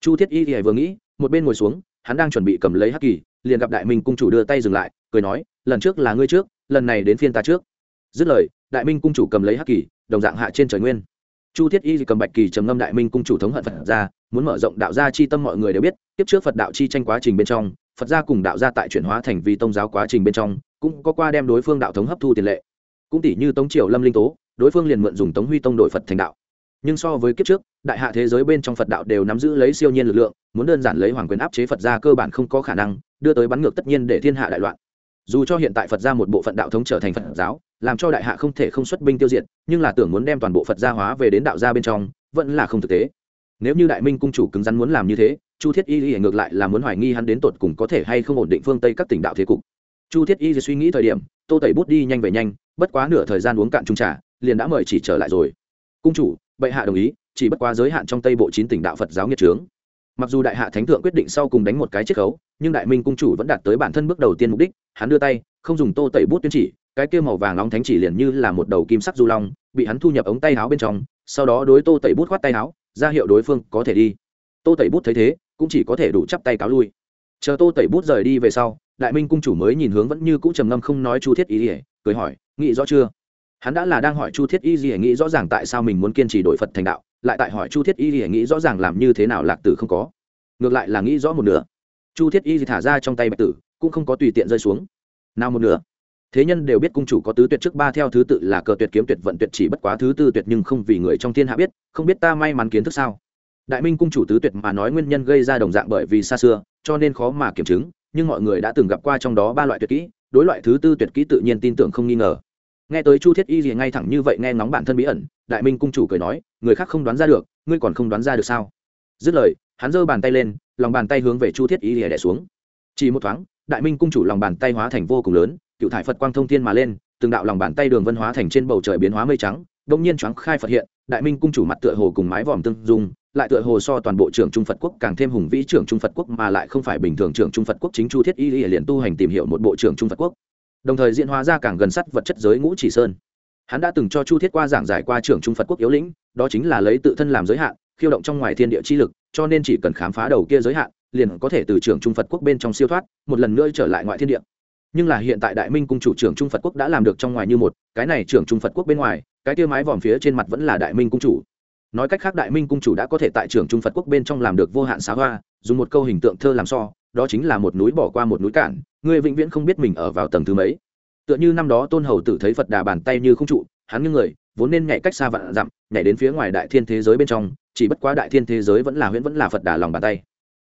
Speaker 1: Chu thiết y lìa vừa nghĩ, một bên ngồi xuống, hắn đang chuẩn bị cầm lấy hắc kỳ, liền gặp đại minh cung chủ đưa tay dừng lại, cười nói, lần trước là ngươi trước, lần này đến phiên ta trước. Dứt lời, đại minh cung chủ cầm lấy hắc kỳ, đồng dạng hạ trên trời nguyên chu thiết y cầm bạch kỳ trầm ngâm đại minh cung chủ thống hận phật ra muốn mở rộng đạo gia chi tâm mọi người đều biết tiếp trước phật đạo chi tranh quá trình bên trong, phật gia cùng đạo gia tại chuyển hóa thành vì tôn giáo quá trình bên trong, cũng có qua đem đối phương đạo thống hấp thu tiền lệ. Cũng tỷ như tống triều lâm linh tố, đối phương liền mượn dùng tống huy tông đội phật thành đạo. Nhưng so với kiếp trước, đại hạ thế giới bên trong phật đạo đều nắm giữ lấy siêu nhiên lực lượng, muốn đơn giản lấy hoàng quyền áp chế phật gia cơ bản không có khả năng, đưa tới bắn ngược tất nhiên để thiên hạ đại loạn dù cho hiện tại phật gia một bộ phận đạo thống trở thành phật giáo, làm cho đại hạ không thể không xuất binh tiêu diệt, nhưng là tưởng muốn đem toàn bộ phật gia hóa về đến đạo gia bên trong, vẫn là không thực tế. Nếu như đại minh cung chủ cứng rắn muốn làm như thế, chu thiết y y ngược lại là muốn hoài nghi hắn đến tột cùng có thể hay không ổn định phương tây các tỉnh đạo thế cục. Chu thiết y suy nghĩ thời điểm, tô tẩy bút đi nhanh về nhanh, bất quá nửa thời gian uống cạn trung trà, liền đã mời chỉ trở lại rồi. Cung chủ, bệ hạ đồng ý, chỉ bất quá giới hạn trong tây bộ chín tỉnh đạo phật giáo nghiệt trướng mặc dù đại hạ thánh thượng quyết định sau cùng đánh một cái chiết khấu nhưng đại minh cung chủ vẫn đạt tới bản thân bước đầu tiên mục đích, hắn đưa tay, không dùng tô tẩy bút tuyên chỉ, cái kia màu vàng nóng thánh chỉ liền như là một đầu kim sắc du long, bị hắn thu nhập ống tay áo bên trong, sau đó đối tô tẩy bút khoát tay áo, ra hiệu đối phương có thể đi. Tô tẩy bút thấy thế, cũng chỉ có thể đủ chắp tay cáo lui. Chờ tô tẩy bút rời đi về sau, đại minh cung chủ mới nhìn hướng vẫn như cũ trầm ngâm không nói chu thiết ý ỉa cười hỏi, nghĩ rõ chưa? Hắn đã là đang hỏi chu thiết y gì nghĩ rõ ràng tại sao mình muốn kiên trì đổi phật thành đạo, lại tại hỏi chu thiết y gì nghĩ rõ ràng làm như thế nào lạc tử không có. Ngược lại là nghĩ rõ một nửa chu thiết y thì thả ra trong tay bạch tử, cũng không có tùy tiện rơi xuống. Nào một nửa. Thế nhân đều biết cung chủ có tứ tuyệt trước ba theo thứ tự là cờ tuyệt kiếm tuyệt vận tuyệt chỉ bất quá thứ tư tuyệt nhưng không vì người trong thiên hạ biết, không biết ta may mắn kiến thức sao. Đại minh cung chủ tứ tuyệt mà nói nguyên nhân gây ra đồng dạng bởi vì xa xưa, cho nên khó mà kiểm chứng, nhưng mọi người đã từng gặp qua trong đó ba loại tuyệt kỹ, đối loại thứ tư tuyệt kỹ tự nhiên tin tưởng không nghi ngờ. Nghe tới chu thiết y gì ngay thẳng như vậy nghe ngóng bản thân bí ẩn, đại minh cung chủ cười nói, người khác không đoán ra được, ngươi còn không đoán ra được sao? Dứt lời, hắn giơ bàn tay lên lòng bàn tay hướng về chu thiết y lìa đẻ xuống. Chỉ một thoáng, đại minh cung chủ lòng bàn tay hóa thành vô cùng lớn, cựu thải phật quang thông thiên mà lên, từng đạo lòng bàn tay đường vân hóa thành trên bầu trời biến hóa mây trắng đông nhiên choáng khai phật hiện, đại minh cung chủ mặt tựa hồ cùng mái vòm tương dung, lại tựa hồ so toàn bộ trưởng trung phật quốc càng thêm hùng vĩ trưởng trung phật quốc mà lại không phải bình thường trưởng trung phật quốc chính chu thiết y liền tu hành tìm hiểu một bộ trưởng trung phật quốc. Đồng thời diễn hóa ra càng gần sắt vật chất giới ngũ chỉ sơn. Hắn đã từng cho chu thiết qua giảng giải qua trưởng trung phật quốc yếu lĩnh, đó chính là lấy tự thân làm giới hạn khiêu động trong ngoài thiên địa chi lực, cho nên chỉ cần khám phá đầu kia giới hạn, liền có thể từ trưởng trung phật quốc bên trong siêu thoát, một lần nữa trở lại ngoại thiên địa. Nhưng là hiện tại đại minh cung chủ trưởng trung phật quốc đã làm được trong ngoài như một, cái này trưởng trung phật quốc bên ngoài, cái kia mái vòm phía trên mặt vẫn là đại minh cung chủ. Nói cách khác đại minh cung chủ đã có thể tại trưởng trung phật quốc bên trong làm được vô hạn xá hoa, dùng một câu hình tượng thơ làm so, đó chính là một núi bỏ qua một núi cản, người vĩnh viễn không biết mình ở vào tầng thứ mấy. Tựa như năm đó tôn hầu tử thấy phật đà bàn tay như không trụ, hắn như người vốn nên nhảy cách xa vạn dặm, nhảy đến phía ngoài đại thiên thế giới bên trong, chỉ bất quá đại thiên thế giới vẫn là huyễn vẫn là phật đà lòng bàn tay.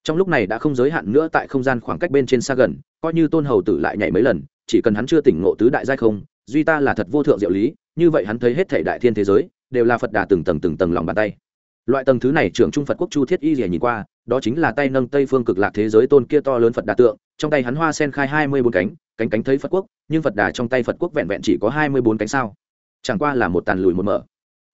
Speaker 1: Trong lúc này đã không giới hạn nữa tại không gian khoảng cách bên trên xa gần, coi như tôn hầu tử lại nhảy mấy lần, chỉ cần hắn chưa tỉnh ngộ tứ đại giai không, duy ta là thật vô thượng diệu lý, như vậy hắn thấy hết thể đại thiên thế giới, đều là phật đà từng tầng từng tầng lòng bàn tay. Loại tầng thứ này trưởng trung phật quốc chu thiết y rỉa nhìn qua, đó chính là tay nâng tây phương cực lạc thế giới tôn kia to lớn phật đà tượng, trong tay hắn hoa sen khai hai mươi bốn cánh cánh cánh thấy phật quốc, nhưng phật đà trong tay phật quốc vẹn vẹn chỉ có hai mươi bốn cánh sao chẳng qua là một tàn lùi một mở.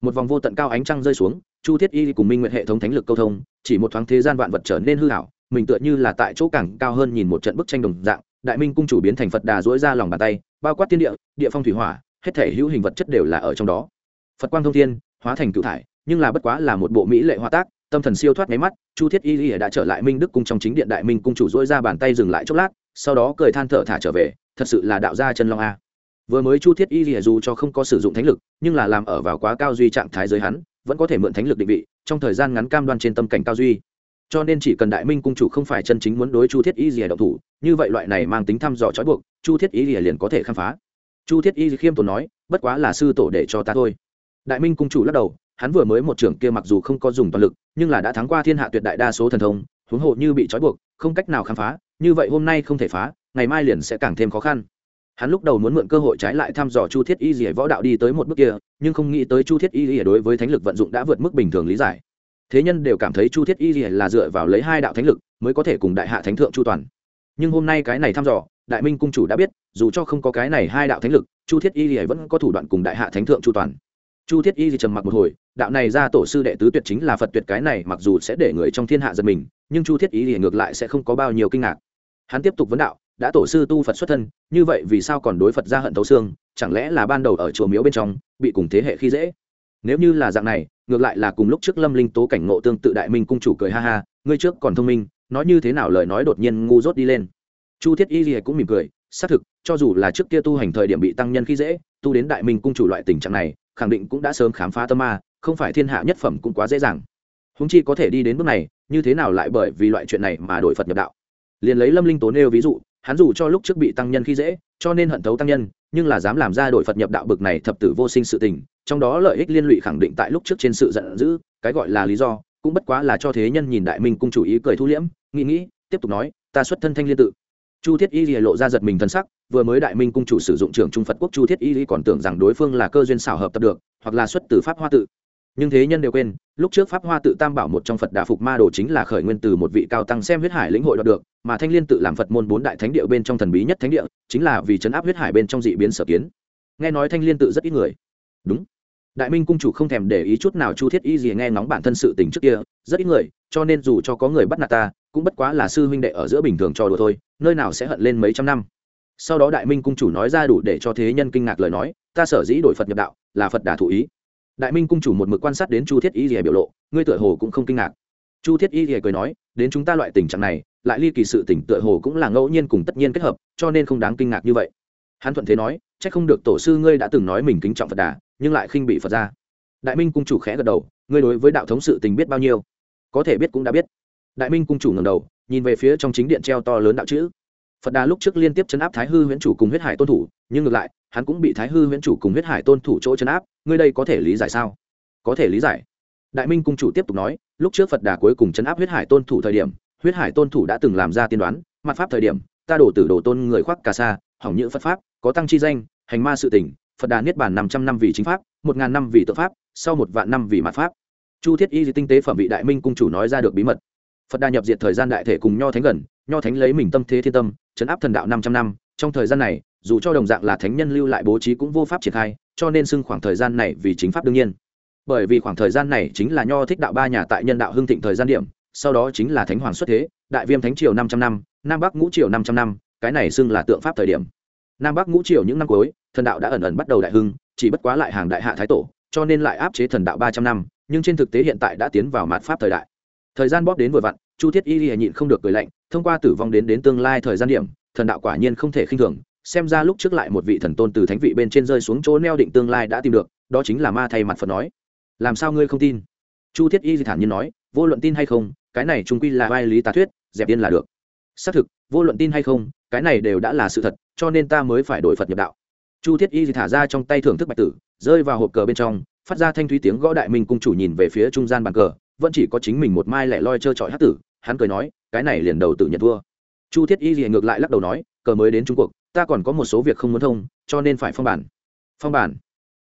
Speaker 1: Một vòng vô tận cao ánh trăng rơi xuống, chu thiết y cùng minh nguyện hệ thống thánh lực câu thông, chỉ một thoáng thế gian vạn vật trở nên hư hảo mình tựa như là tại chỗ cảng cao hơn nhìn một trận bức tranh đồng dạng, đại minh cung chủ biến thành phật đà dỗi ra lòng bàn tay, bao quát tiên địa địa phong thủy hỏa, hết thể hữu hình vật chất đều là ở trong đó. Phật quang thông thiên, hóa thành cựu thải, nhưng là bất quá là một bộ mỹ lệ hóa tác, tâm thần siêu thoát máy mắt, chu thiết y y đã trở lại minh đức cung trong chính điện đại minh cung chủ dỗi ra bàn tay dừng lại chốc lát, sau đó cười than thở thả trở về, thật sự là đạo gia chân long a vừa mới chu thiết y y dù cho không có sử dụng thánh lực, nhưng là làm ở vào quá cao duy trạng thái giới hắn, vẫn có thể mượn thánh lực định vị, trong thời gian ngắn cam đoan trên tâm cảnh cao duy. Cho nên chỉ cần đại minh cung chủ không phải chân chính muốn đối chu thiết y rìa động thủ, như vậy loại này mang tính thăm dò trói buộc, chu thiết y rìa liền có thể khám phá. Chu thiết y khiêm tốn nói, bất quá là sư tổ để cho ta thôi. Đại minh cung chủ lắc đầu, hắn vừa mới một trưởng kia mặc dù không có dùng toàn lực, nhưng là đã thắng qua thiên hạ tuyệt đại đa số thần thông, huống hộ như bị trói buộc, không cách nào khám phá, như vậy hôm nay không thể phá, ngày mai liền sẽ càng thêm khó khăn hắn lúc đầu muốn mượn cơ hội trái lại thăm dò chu thiết y dỉa võ đạo đi tới một bước kia, nhưng không nghĩ tới chu thiết y dỉa đối với thánh lực vận dụng đã vượt mức bình thường lý giải. Thế nhân đều cảm thấy chu thiết y dỉa là dựa vào lấy hai đạo thánh lực mới có thể cùng đại hạ thánh thượng chu toàn. Nhưng hôm nay cái này thăm dò, đại minh cung chủ đã biết, dù cho không có cái này hai đạo thánh lực, chu thiết y dỉa vẫn có thủ đoạn cùng đại hạ thánh thượng chu toàn. Chu thiết y thì trầm mặc một hồi, đạo này ra tổ sư đệ tứ tuyệt chính là phật tuyệt cái này mặc dù sẽ để người trong thiên hạ giật mình, nhưng chu thiết y thì ngược lại sẽ không có bao nhiêu kinh ngạc. Hắn tiếp tục vấn đạo đã tổ sư tu phật xuất thân, như vậy vì sao còn đối phật ra hận thấu xương, chẳng lẽ là ban đầu ở chùa miếu bên trong, bị cùng thế hệ khi dễ? Nếu như là dạng này, ngược lại là cùng lúc trước lâm linh tố cảnh ngộ tương tự đại minh cung chủ cười ha ha, ngươi trước còn thông minh, nói như thế nào lời nói đột nhiên ngu dốt đi lên. Chu thiết y gì cũng mỉm cười, xác thực, cho dù là trước kia tu hành thời điểm bị tăng nhân khi dễ, tu đến đại minh cung chủ loại tình trạng này, khẳng định cũng đã sớm khám phá tâm ma, không phải thiên hạ nhất phẩm cũng quá dễ dàng. Húng chi có thể đi đến bước này, như thế nào lại bởi vì loại chuyện này mà đổi phật nhập đạo? Liền lấy lâm linh tố nêu ví dụ hắn dù cho lúc trước bị tăng nhân khi dễ, cho nên hận thấu tăng nhân, nhưng là dám làm ra đổi phật nhập đạo bực này thập tử vô sinh sự tình, trong đó lợi ích liên lụy khẳng định tại lúc trước trên sự giận dữ, cái gọi là lý do, cũng bất quá là cho thế nhân nhìn đại minh cung chủ ý cười thu liễm, nghĩ nghĩ, tiếp tục nói, ta xuất thân thanh liên tự. Chu thiết y lộ ra giật mình thân sắc, vừa mới đại minh cung chủ sử dụng trưởng trung phật quốc, chu thiết y còn tưởng rằng đối phương là cơ duyên xảo hợp tập được, hoặc là xuất từ pháp hoa tự nhưng thế nhân đều quên, lúc trước pháp hoa tự tam bảo một trong phật đà phục ma đồ chính là khởi nguyên từ một vị cao tăng xem huyết hải lĩnh hội đoạt được, mà thanh liên tự làm phật môn bốn đại thánh địa bên trong thần bí nhất thánh địa, chính là vì chấn áp huyết hải bên trong dị biến sở kiến. Nghe nói thanh liên tự rất ít người. Đúng. Đại minh cung chủ không thèm để ý chút nào chu thiết y gì nghe ngóng bản thân sự tình trước kia, rất ít người, cho nên dù cho có người bắt nạt ta, cũng bất quá là sư huynh đệ ở giữa bình thường cho đùa thôi, nơi nào sẽ hận lên mấy trăm năm. Sau đó đại minh cung chủ nói ra đủ để cho thế nhân kinh ngạc lời nói, ta sở dĩ đổi phật nhập đạo, là phật đà thụ ý đại minh cung chủ một mực quan sát đến chu thiết y rìa biểu lộ, ngươi tựa hồ cũng không kinh ngạc. Chu thiết y rìa cười nói, đến chúng ta loại tình trạng này, lại ly kỳ sự tỉnh tựa hồ cũng là ngẫu nhiên cùng tất nhiên kết hợp, cho nên không đáng kinh ngạc như vậy. Hắn thuận thế nói c h ắ c không được tổ sư ngươi đã từng nói mình kính trọng phật đà, nhưng lại khinh bị phật ra đại minh cung chủ khẽ gật đầu, ngươi đối với đạo thống sự tình biết bao nhiêu? Có thể biết cũng đã biết. Đại minh cung chủ ngầm đầu, nhìn về phía trong chính điện treo to lớn đạo chữ. Phật đà lúc trước liên tiếp chấn áp thái hư huyễn chủ cùng huyết hải tôn thủ, nhưng ngược lại, hắn cũng bị thái hư huyễn chủ cùng huyết hải tôn thủ chỗ chấn áp ngươi đây có thể lý giải sao? Có thể lý giải. Đại minh cung chủ tiếp tục nói, lúc trước phật đà cuối cùng chấn áp huyết hải tôn thủ thời điểm, huyết hải tôn thủ đã từng làm ra tiên đoán mặt pháp thời điểm, ta đổ tử đổ tôn người khoác cà sa, hỏng nhữ phật pháp, có tăng chi danh, hành ma sự tỉnh phật đà niết bàn năm trăm năm vì chính pháp, một ngàn năm vì tự pháp, sau một vạn năm vì mặt pháp. Chu thiết y tinh tế phẩm vị đại minh cung chủ nói ra được bí mật. Phật đà nhập diệt thời gian đại thể cùng nho thánh gần, nho thánh lấy mình tâm thế thiên tâm, chấn áp thần đạo năm trăm năm, trong thời gian này, dù cho đồng dạng là thánh nhân lưu lại bố trí cũng vô pháp triển khai cho nên xưng khoảng thời gian này vì chính pháp đương nhiên. Bởi vì khoảng thời gian này chính là nho thích đạo ba nhà tại nhân đạo hưng thịnh thời gian điểm, sau đó chính là thánh hoàng xuất thế, đại viêm thánh triều năm trăm năm, nam bắc ngũ triều năm trăm năm, cái này xưng là tượng pháp thời điểm. Nam bắc ngũ triều những năm cuối, thần đạo đã ẩn ẩn bắt đầu đại hưng, chỉ bất quá lại hàng đại hạ thái tổ, cho nên lại áp chế thần đạo ba trăm năm, nhưng trên thực tế hiện tại đã tiến vào mạt pháp thời đại. Thời gian bóp đến vừa vặn, chu thiết y lìa nhịn không được cười lạnh, thông qua tử vong đến đến tương lai thời gian điểm, thần đạo quả nhiên không thể khinh thường xem ra lúc trước lại một vị thần tôn từ thánh vị bên trên rơi xuống chỗ neo định tương lai đã tìm được, đó chính là ma thay mặt phật nói. Làm sao ngươi không tin? Chu thiết y thản nhiên nói, vô luận tin hay không, cái này trung quy là vai lý tà thuyết, dẹp yên là được. Xác thực, vô luận tin hay không, cái này đều đã là sự thật, cho nên ta mới phải đổi phật nhập đạo. Chu thiết y thả ra trong tay thưởng thức bạch tử, rơi vào hộp cờ bên trong, phát ra thanh thúy tiếng gõ đại minh cung chủ nhìn về phía trung gian bàn cờ, vẫn chỉ có chính mình một mai lẻ loi trơ trọi hát tử, hắn cười nói, cái này liền đầu tự nhận thua. Chu thiết y thì ngược lại lắc đầu nói, cờ mới đến trung quốc ta còn có một số việc không muốn thông, cho nên phải phong bản. Phong bản?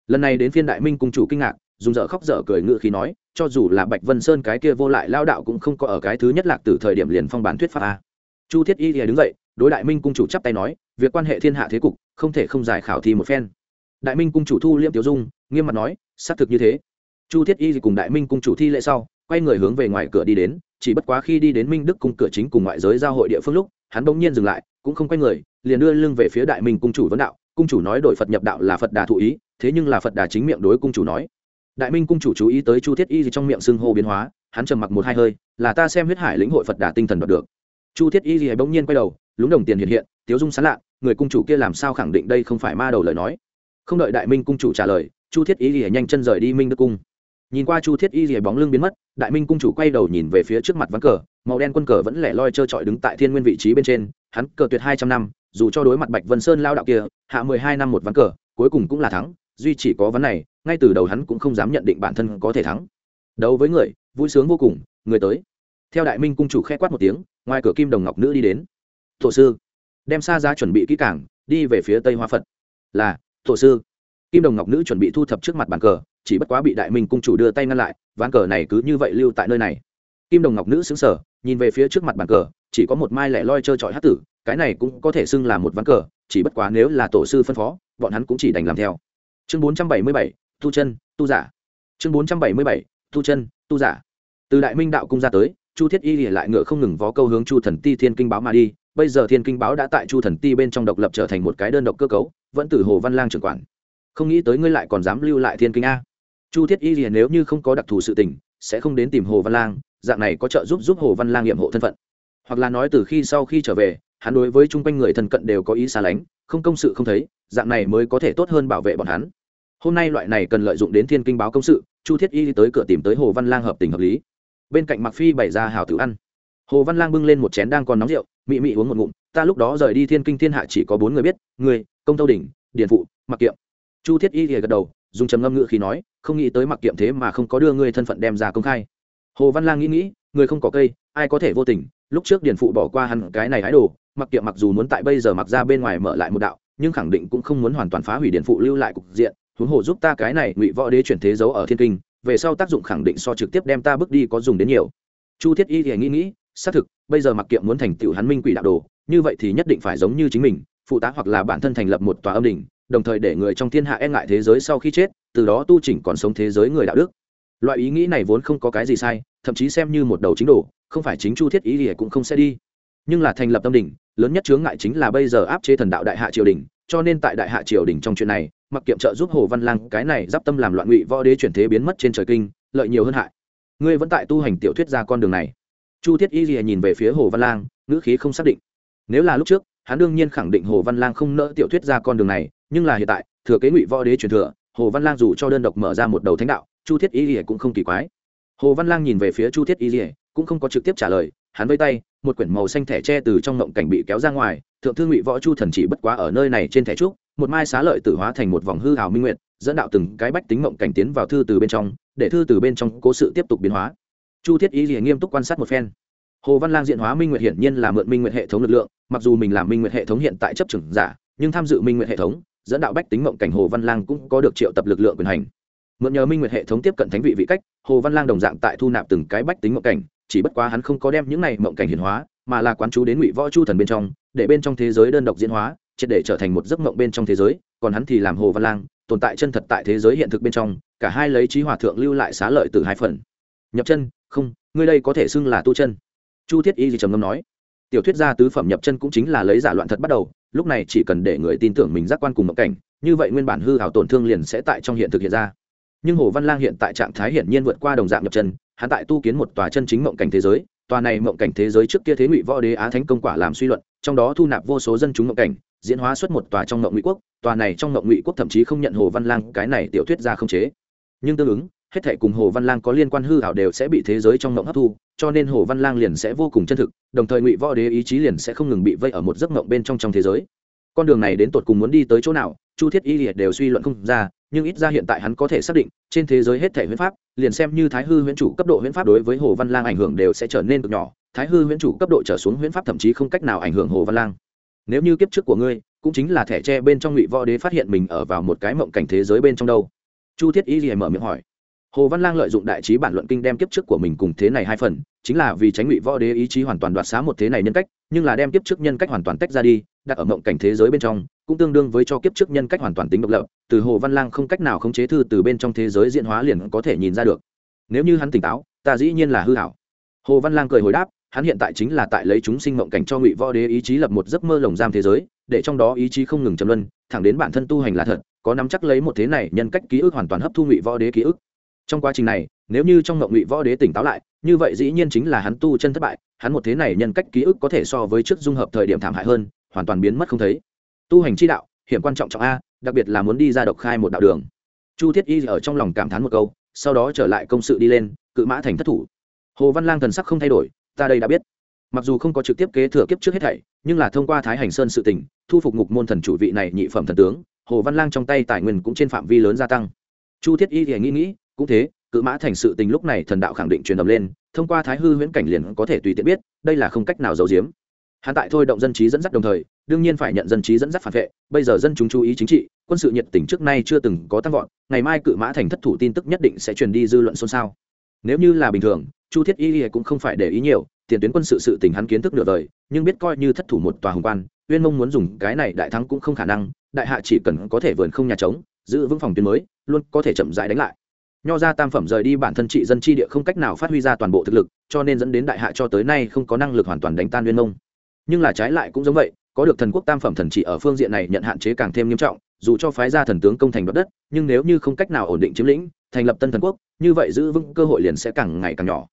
Speaker 1: Lần này đến phiên đại minh cung chủ kinh ngạc, dùng dở khóc dở cười ngự khi nói, cho dù là bạch vân sơn cái kia vô lại lao đạo cũng không có ở cái thứ nhất lạc từ thời điểm liền phong bản thuyết pháp a. Chu thiết y thì đứng dậy, đối đại minh cung chủ chắp tay nói, việc quan hệ thiên hạ thế cục, không thể không giải khảo thi một phen. Đại minh cung chủ thu liêm tiểu dung, nghiêm mặt nói, xác thực như thế. Chu thiết y cùng đại minh cung chủ thi lễ sau, quay người hướng về ngoài cửa đi đến, chỉ bất quá khi đi đến minh đức cung cửa chính cùng ngoại giới giao hội địa phương lúc hắn bỗng nhiên dừng lại, cũng không quay người, liền đưa lưng về phía đại minh cung chủ vấn đạo, cung chủ nói đổi phật nhập đạo là phật đà thụ ý, thế nhưng là phật đà chính miệng đối cung chủ nói. Đại minh cung chủ chú ý tới chu thiết y gì trong miệng xưng hô biến hóa, hắn trầm mặc một hai hơi, là ta xem huyết hải lĩnh hội phật đà tinh thần đoạt được. Chu thiết y gì bỗng nhiên quay đầu, lúng đồng tiền hiện hiện, tiếu dung sán lạ, người cung chủ kia làm sao khẳng định đây không phải ma đầu lời nói? Không đợi đại minh cung chủ trả lời, chu thiết y gì nhanh chân rời đi minh đức cung. Nhìn qua chu thiết y gì bóng lưng biến mất, đại minh cung chủ quay đầu nhìn về phía trước mặt ván cờ màu đen quân cờ vẫn lẻ loi trơ trọi đứng tại thiên nguyên vị trí bên trên, hắn cờ tuyệt hai trăm năm, dù cho đối mặt bạch vân sơn lao đạo kia, hạ mười hai năm một ván cờ, cuối cùng cũng là thắng, duy chỉ có ván này, ngay từ đầu hắn cũng không dám nhận định bản thân có thể thắng. Đấu với người, vui sướng vô cùng, người tới. Theo đại minh cung chủ k h ẽ quát một tiếng, ngoài cửa kim đồng ngọc nữ đi đến. Thổ sư. Đem xa ra chuẩn bị kỹ cảng đi về phía tây hoa phật. Là thổ sư. Kim đồng ngọc nữ chuẩn bị thu thập trước mặt bàn cờ, chỉ bất quá bị đại minh cung chủ đưa tay ngăn lại, ván cờ này cứ như vậy lưu tại nơi này. Kim đồng ngọc nữ xứng sở nhìn về phía trước mặt bàn cờ, chỉ có một mai lẻ loi trơ trọi hát tử, cái này cũng có thể xưng là một ván cờ, chỉ bất quá nếu là tổ sư phân phó, bọn hắn cũng chỉ đành làm theo. Chương bốn trăm bảy mươi bảy, tu chân, tu giả. Chương bốn trăm bảy mươi bảy, tu chân, tu giả. Từ đại minh đạo cung ra tới, chu thiết y lìa lại ngựa không ngừng vó câu hướng chu thần ti thiên kinh báo mà đi, bây giờ thiên kinh báo đã tại chu thần ti bên trong độc lập trở thành một cái đơn độc cơ cấu, vẫn từ hồ văn lang trưởng quản. Không nghĩ tới ngươi lại còn dám lưu lại thiên kinh a. Chu thiết y lìa nếu như không có đặc thù sự tình sẽ không đến tìm hồ văn lang, dạng này có trợ giúp giúp hồ văn lang nghiệm hộ thân phận. Hoặc là nói từ khi sau khi trở về, hắn đối với chung quanh người thân cận đều có ý xa lánh, không công sự không thấy, dạng này mới có thể tốt hơn bảo vệ bọn hắn. Hôm nay loại này cần lợi dụng đến thiên kinh báo công sự, chu thiết y tới cửa tìm tới hồ văn lang hợp tình hợp lý. Bên cạnh mặc phi bày ra hào tử ăn. Hồ văn lang bưng lên một chén đang còn nóng rượu, mị mị uống một ngụm, ta lúc đó rời đi thiên kinh thiên hạ chỉ có bốn người biết, người, công tâu đỉnh, điền phụ mặc kiệm. Chu thiết y gật đầu dùng trầm ngâm ngữ khi nói, không nghĩ tới mặc kiệm thế mà không có đưa ngươi thân phận đem ra công khai. Hồ văn lang nghĩ nghĩ, người không có cây, ai có thể vô tình? Lúc trước điền phụ bỏ qua hẳn cái này hái đồ, mặc kiệm mặc dù muốn tại bây giờ mặc ra bên ngoài mở lại một đạo, nhưng khẳng định cũng không muốn hoàn toàn phá hủy điền phụ lưu lại cục diện. Huống hồ giúp ta cái này ngụy võ đế chuyển thế giấu ở thiên kinh, về sau tác dụng khẳng định so trực tiếp đem ta bước đi có dùng đến nhiều. Chu thiết y thì nghĩ nghĩ, xác thực, bây giờ mặc kiệm muốn thành tựu hắn minh quỷ đạo đồ, như vậy thì nhất định phải giống như chính mình, phụ tá hoặc là bản thân thành lập một tòa âm đình đồng thời để người trong thiên hạ e ngại thế giới sau khi chết, từ đó tu chỉnh còn sống thế giới người đạo đức. Loại ý nghĩ này vốn không có cái gì sai, thậm chí xem như một đầu chính đồ, không phải chính chu thiết ý thì cũng không sẽ đi. Nhưng là thành lập tâm đình lớn nhất chướng ngại chính là bây giờ áp chế thần đạo đại hạ triều đình, cho nên tại đại hạ triều đình trong chuyện này, mặc kiệm trợ giúp hồ văn lang, cái này d tâm làm loạn ngụy võ đế chuyển thế biến mất trên trời kinh, lợi nhiều hơn hại. Ngươi vẫn tại tu hành tiểu thuyết ra con đường này. Chu thiết y lìa nhìn về phía hồ văn lang, ngữ khí không xác định. Nếu là lúc trước, hắn đương nhiên khẳng định hồ văn lang không nỡ tiểu thuyết ra con đường này nhưng là hiện tại, thừa kế ngụy võ đế truyền thừa, hồ văn lang dù cho đơn độc mở ra một đầu thánh đạo, chu thiết y lìa cũng không kỳ quái. Hồ văn lang nhìn về phía chu thiết y lìa, cũng không có trực tiếp trả lời, hắn vây tay, một quyển màu xanh thẻ tre từ trong ngộng cảnh bị kéo ra ngoài, thượng thư ngụy võ chu thần chỉ bất quá ở nơi này trên thẻ trúc, một mai xá lợi tử hóa thành một vòng hư hào minh nguyện dẫn đạo từng cái bách tính ngộng cảnh tiến vào thư từ bên trong, để thư từ bên trong cố sự tiếp tục biến hóa. Chu thiết y lìa nghiêm túc quan sát một phen. Hồ văn lang diện hóa minh nguyện hiển nhiên là mượn minh nguyện hệ thống lực lượng, mặc dù mình làm minh nguyện hệ thống hiện tại chấp trưởng giả, nhưng tham dự minh nguyện hệ thống dẫn đạo bách tính mộng cảnh hồ văn lang cũng có được triệu tập lực lượng quyền hành. Mượn nhờ minh nguyệt hệ thống tiếp cận thánh vị vị cách, hồ văn lang đồng dạng tại thu nạp từng cái bách tính mộng cảnh, chỉ bất quá hắn không có đem những này mộng cảnh hiển hóa, mà là quán chú đến ngụy võ chu thần bên trong, để bên trong thế giới đơn độc diễn hóa, triệt để trở thành một giấc mộng bên trong thế giới, còn hắn thì làm hồ văn lang, tồn tại chân thật tại thế giới hiện thực bên trong, cả hai lấy trí hòa thượng lưu lại xá lợi từ hai phần. Nhập chân, không, ngươi đây có thể xưng là tu chân. Chu thiết y gì trầm ngâm nói, tiểu thuyết gia tứ phẩm nhập chân cũng chính là lấy giả loạn thật bắt đầu lúc này chỉ cần để người tin tưởng mình giác quan cùng mộng cảnh, như vậy nguyên bản hư hảo tổn thương liền sẽ tại trong hiện thực hiện ra. Nhưng hồ văn lang hiện tại trạng thái hiển nhiên vượt qua đồng dạng nhập chân, hắn tại tu kiến một tòa chân chính mộng cảnh thế giới, tòa này mộng cảnh thế giới trước kia thế ngụy võ đế á thánh công quả làm suy luận, trong đó thu nạp vô số dân chúng mộng cảnh, diễn hóa xuất một tòa trong mộng ngụy quốc, tòa này trong mộng ngụy quốc thậm chí không nhận hồ văn lang cái này tiểu thuyết ra không chế. Nhưng tương ứng hết thảy cùng hồ văn lang có liên quan hư hảo đều sẽ bị thế giới trong mộng hấp thu, cho nên hồ văn lang liền sẽ vô cùng chân thực, đồng thời ngụy võ đế ý chí liền sẽ không ngừng bị vây ở một giấc mộng bên trong trong thế giới. Con đường này đến tột cùng muốn đi tới chỗ nào, chu thiết y liệt đều suy luận không ra, nhưng ít ra hiện tại hắn có thể xác định, trên thế giới hết thể huyễn pháp, liền xem như thái hư huyễn chủ cấp độ huyễn pháp đối với hồ văn lang ảnh hưởng đều sẽ trở nên cực nhỏ, thái hư huyễn chủ cấp độ trở xuống huyễn pháp thậm chí không cách nào ảnh hưởng hồ văn lang. Nếu như kiếp trước của ngươi, cũng chính là thẻ tre bên trong ngụy võ đế phát hiện mình ở vào một cái mộng cảnh thế giới bên trong đâu. Chu thiết y liệt mở miệng hỏi hồ văn lang lợi dụng đại trí bản luận kinh đem kiếp trước của mình cùng thế này hai phần, chính là vì tránh ngụy võ đế ý chí hoàn toàn đoạt xá một thế này nhân cách, nhưng là đem kiếp trước nhân cách hoàn toàn tách ra đi, đặt ở mộng cảnh thế giới bên trong, cũng tương đương với cho kiếp trước nhân cách hoàn toàn tính độc lập, từ hồ văn lang không cách nào khống chế thư từ bên trong thế giới diễn hóa liền có thể nhìn ra được. Nếu như hắn tỉnh táo, ta dĩ nhiên là hư hảo. Hồ văn lang cười hồi đáp, hắn hiện tại chính là tại lấy chúng sinh mộng cảnh cho ngụy võ đế ý chí lập một giấc mơ lồng giam thế giới, để trong đó ý chí không ngừng châm luân, thẳng đến bản thân tu hành là thật, có nắm chắc lấy một thế này nhân cách ký ức hoàn toàn hấp thu ngụy võ đế ký ức trong quá trình này, nếu như trong ngộng ngụy võ đế tỉnh táo lại, như vậy dĩ nhiên chính là hắn tu chân thất bại, hắn một thế này nhân cách ký ức có thể so với trước dung hợp thời điểm thảm hại hơn, hoàn toàn biến mất không thấy. Tu hành chi đạo, hiểm quan trọng trọng a, đặc biệt là muốn đi ra độc khai một đạo đường. Chu thiết y ở trong lòng cảm thán một câu, sau đó trở lại công sự đi lên, cự mã thành thất thủ. Hồ văn lang thần sắc không thay đổi, ta đây đã biết. Mặc dù không có trực tiếp kế thừa kiếp trước hết thảy, nhưng là thông qua thái hành sơn sự tỉnh thu phục ngục môn thần chủ vị này nhị phẩm thần tướng, hồ văn lang trong tay tài nguyên cũng trên phạm vi lớn gia tăng. Chu thiết y thì nghĩ nghĩ cũng thế, cự mã thành sự tình lúc này thần đạo khẳng định truyền đ lên, thông qua thái hư huyễn cảnh liền có thể tùy tiện biết, đây là không cách nào giấu giếm. Hắn tại thôi động dân trí dẫn dắt đồng thời, đương nhiên phải nhận dân trí dẫn dắt phản vệ, bây giờ dân chúng chú ý chính trị, quân sự nhiệt tình trước nay chưa từng có tăng vọt, ngày mai cự mã thành thất thủ tin tức nhất định sẽ truyền đi dư luận xôn xao. Nếu như là bình thường, chu thiết y cũng không phải để ý nhiều, tiền tuyến quân sự sự tình hắn kiến thức nửa đời, nhưng biết coi như thất thủ một tòa hồng quan, uyên mông muốn dùng cái này đại thắng cũng không khả năng, đại hạ chỉ cần có thể vườn không nhà trống, giữ vững phòng tuyến mới, luôn có thể chậm rãi đánh lại nho ra tam phẩm rời đi bản thân trị dân chi địa không cách nào phát huy ra toàn bộ thực lực, cho nên dẫn đến đại hạ cho tới nay không có năng lực hoàn toàn đánh tan nguyên mông. Nhưng là trái lại cũng giống vậy, có được thần quốc tam phẩm thần trị ở phương diện này nhận hạn chế càng thêm nghiêm trọng, dù cho phái ra thần tướng công thành đoạt đất, nhưng nếu như không cách nào ổn định chiếm lĩnh, thành lập tân thần quốc, như vậy giữ vững cơ hội liền sẽ càng ngày càng nhỏ.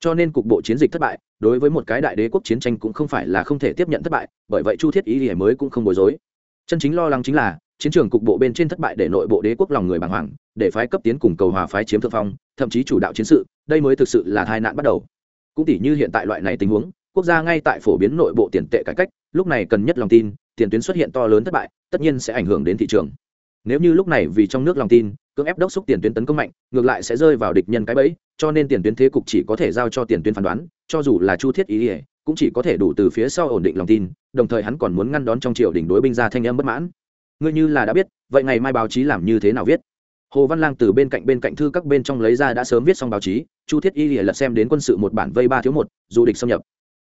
Speaker 1: Cho nên cục bộ chiến dịch thất bại, đối với một cái đại đế quốc chiến tranh cũng không phải là không thể tiếp nhận thất bại, bởi vậy chu thiết ý nghĩa mới cũng không bối rối. Chân chính lo lắng chính là chiến trường cục bộ bên trên thất bại để nội bộ đế quốc lòng người bàng hoàng, để phái cấp tiến cùng cầu hòa phái chiếm thượng phong, thậm chí chủ đạo chiến sự, đây mới thực sự là tai nạn bắt đầu. Cũng tỷ như hiện tại loại này tình huống, quốc gia ngay tại phổ biến nội bộ tiền tệ cải cách, lúc này cần nhất lòng tin, tiền tuyến xuất hiện to lớn thất bại, tất nhiên sẽ ảnh hưởng đến thị trường. Nếu như lúc này vì trong nước lòng tin, cưỡng ép đốc xúc tiền tuyến tấn công mạnh, ngược lại sẽ rơi vào địch nhân cái bẫy, cho nên tiền tuyến thế cục chỉ có thể giao cho tiền tuyến phán đoán, cho dù là chu thiết ý ỉa cũng chỉ có thể đủ từ phía sau ổn định lòng tin, đồng thời hắn còn muốn ngăn đón trong triều đỉnh đối binh ra thanh âm bất mãn ngươi như là đã biết, vậy ngày mai báo chí làm như thế nào viết? Hồ văn lang từ bên cạnh bên cạnh thư các bên trong lấy ra đã sớm viết xong báo chí, chu thiết y lìa lật xem đến quân sự một bản vây ba thiếu một du địch xâm nhập.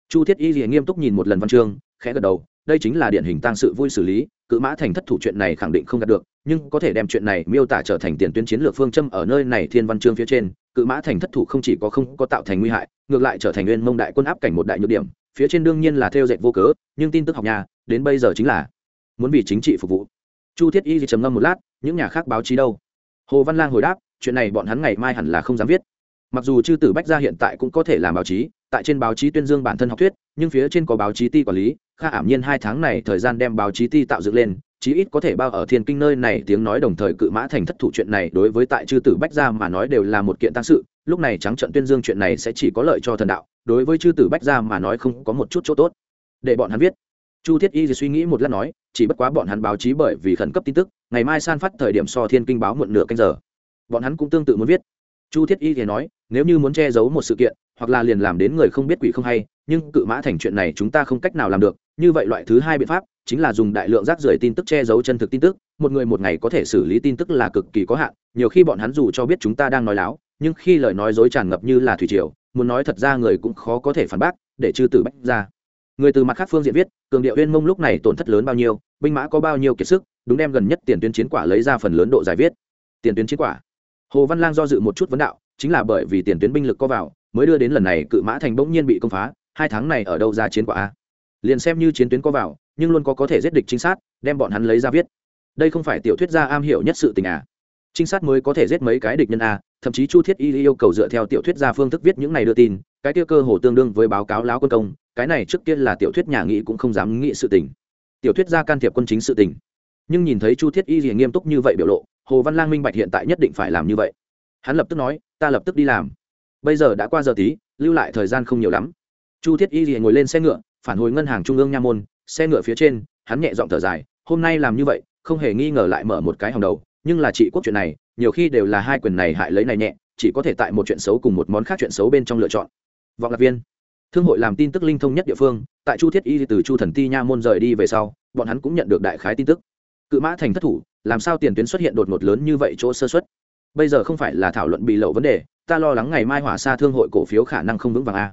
Speaker 1: Chu thiết y lìa nghiêm túc nhìn một lần văn chương, khẽ gật đầu, đây chính là điển hình tăng sự vui xử lý, cự mã thành thất thủ chuyện này khẳng định không đạt được, nhưng có thể đem chuyện này miêu tả trở thành tiền tuyến chiến lược phương châm ở nơi này thiên văn chương phía trên, cự mã thành thất thủ không chỉ có không có tạo thành nguy hại, ngược lại trở thành nguyên mông đại quân áp cảnh một đại nhược điểm, phía trên đương nhiên là theo dệt vô cớ, nhưng tin tức học nhà, đến bây giờ chính là muốn vì chính trị phục vụ chu thiết y trầm ngâm một lát, những nhà khác báo chí đâu? Hồ văn lang hồi đáp, chuyện này bọn hắn ngày mai hẳn là không dám viết. Mặc dù chư tử bách gia hiện tại cũng có thể làm báo chí, tại trên báo chí tuyên dương bản thân học thuyết, nhưng phía trên có báo chí ti quản lý, kha ảm nhiên hai tháng này thời gian đem báo chí ti tạo dựng lên, chí ít có thể bao ở thiên kinh nơi này, tiếng nói đồng thời cự mã thành thất thủ chuyện này đối với tại chư tử bách gia mà nói đều là một kiện tăng sự, lúc này trắng trận tuyên dương chuyện này sẽ chỉ có lợi cho thần đạo, đối với chư tử bách gia mà nói không có một chút chỗ tốt. Để bọn hắn viết chu thiết y suy nghĩ một lát nói, chỉ bất quá bọn hắn báo chí bởi vì khẩn cấp tin tức, ngày mai san phát thời điểm so thiên kinh báo muộn nửa canh giờ. Bọn hắn cũng tương tự muốn viết. Chu thiết y thì nói, nếu như muốn che giấu một sự kiện, hoặc là liền làm đến người không biết quỷ không hay, nhưng cự mã thành chuyện này chúng ta không cách nào làm được. Như vậy loại thứ hai biện pháp, chính là dùng đại lượng rác rưởi tin tức che giấu chân thực tin tức, một người một ngày có thể xử lý tin tức là cực kỳ có hạn, nhiều khi bọn hắn dù cho biết chúng ta đang nói láo, nhưng khi lời nói dối tràn ngập như là thủy triều, muốn nói thật ra người cũng khó có thể phản bác, để chư tử bách ra người từ mặt khác phương diện viết, cường điệu uyên mông lúc này tổn thất lớn bao nhiêu, binh mã có bao nhiêu kiệt sức, đúng đem gần nhất tiền tuyến chiến quả lấy ra phần lớn độ giải viết. Tiền tuyến chiến quả. Hồ văn lang do dự một chút vấn đạo, chính là bởi vì tiền tuyến binh lực có vào, mới đưa đến lần này cự mã thành bỗng nhiên bị công phá, hai tháng này ở đâu ra chiến quả a? Liền xem như chiến tuyến có vào, nhưng luôn có có thể giết địch chính xác đem bọn hắn lấy ra viết. Đây không phải tiểu thuyết gia am hiểu nhất sự tình à? Trinh sát mới có thể giết mấy cái địch nhân a, thậm chí chu thiết y yêu cầu dựa theo tiểu thuyết gia phương thức viết những này đưa tin cái tiêu cơ hồ tương đương với báo cáo láo quân công, cái này trước kia là tiểu thuyết nhà nghị cũng không dám nghĩ sự tình. Tiểu thuyết gia can thiệp quân chính sự tình. Nhưng nhìn thấy chu thiết y gì nghiêm túc như vậy biểu lộ, hồ văn lang minh bạch hiện tại nhất định phải làm như vậy. Hắn lập tức nói, ta lập tức đi làm. Bây giờ đã qua giờ tí, lưu lại thời gian không nhiều lắm. Chu thiết y gì ngồi lên xe ngựa, phản hồi ngân hàng trung ương nha môn, xe ngựa phía trên, hắn nhẹ giọng thở dài, hôm nay làm như vậy, không hề nghi ngờ lại mở một cái hòng đầu, nhưng là trị quốc chuyện này, nhiều khi đều là hai quyền này hại lấy này nhẹ, chỉ có thể tại một chuyện xấu cùng một món khác chuyện xấu bên trong lựa chọn vọng lạc viên. Thương hội làm tin tức linh thông nhất địa phương, tại chu thiết y từ chu thần ti nha môn rời đi về sau, bọn hắn cũng nhận được đại khái tin tức. Cự mã thành thất thủ, làm sao tiền tuyến xuất hiện đột ngột lớn như vậy chỗ sơ xuất bây giờ không phải là thảo luận bị lậu vấn đề, ta lo lắng ngày mai hỏa xa thương hội cổ phiếu khả năng không vững vàng a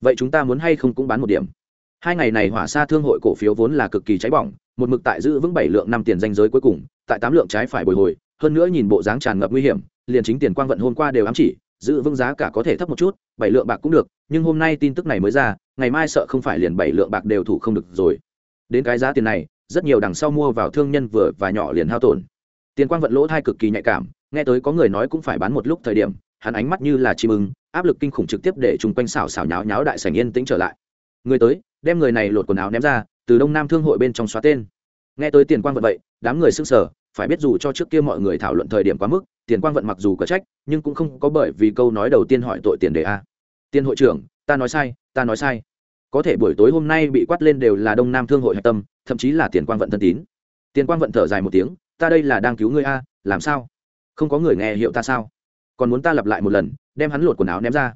Speaker 1: vậy chúng ta muốn hay không cũng bán một điểm. Hai ngày này hỏa xa thương hội cổ phiếu vốn là cực kỳ cháy bỏng, một mực tại giữ vững bảy lượng năm tiền danh giới cuối cùng, tại tám lượng trái phải bồi hồi, hơn nữa nhìn bộ dáng tràn ngập nguy hiểm, liền chính tiền quang vận hôm qua đều ám chỉ giữ vững giá cả có thể thấp một chút, bảy lượng bạc cũng được, nhưng hôm nay tin tức này mới ra, ngày mai sợ không phải liền bảy lượng bạc đều thủ không được rồi. Đến cái giá tiền này, rất nhiều đằng sau mua vào thương nhân vừa và nhỏ liền hao tổn. Tiền quang vận lỗ thai cực kỳ nhạy cảm, nghe tới có người nói cũng phải bán một lúc thời điểm, hắn ánh mắt như là chim ưng, áp lực kinh khủng trực tiếp để chung quanh xào xào nháo nháo đại sảnh yên tĩnh trở lại. Người tới, đem người này lột quần áo ném ra, từ đông nam thương hội bên trong xóa tên. Nghe tới tiền quang vận vậy, đám người s ư n g sở phải biết dù cho trước kia mọi người thảo luận thời điểm quá mức, tiền quang vận mặc dù có trách, nhưng cũng không có bởi vì câu nói đầu tiên hỏi tội tiền đề a. Tiền hội trưởng, ta nói sai, ta nói sai. Có thể buổi tối hôm nay bị quát lên đều là đông nam thương hội hạch tâm, thậm chí là tiền quang vận thân tín. Tiền quang vận thở dài một tiếng, ta đây là đang cứu ngươi a, làm sao? Không có người nghe hiệu ta sao? Còn muốn ta lặp lại một lần, đem hắn lột quần áo ném ra.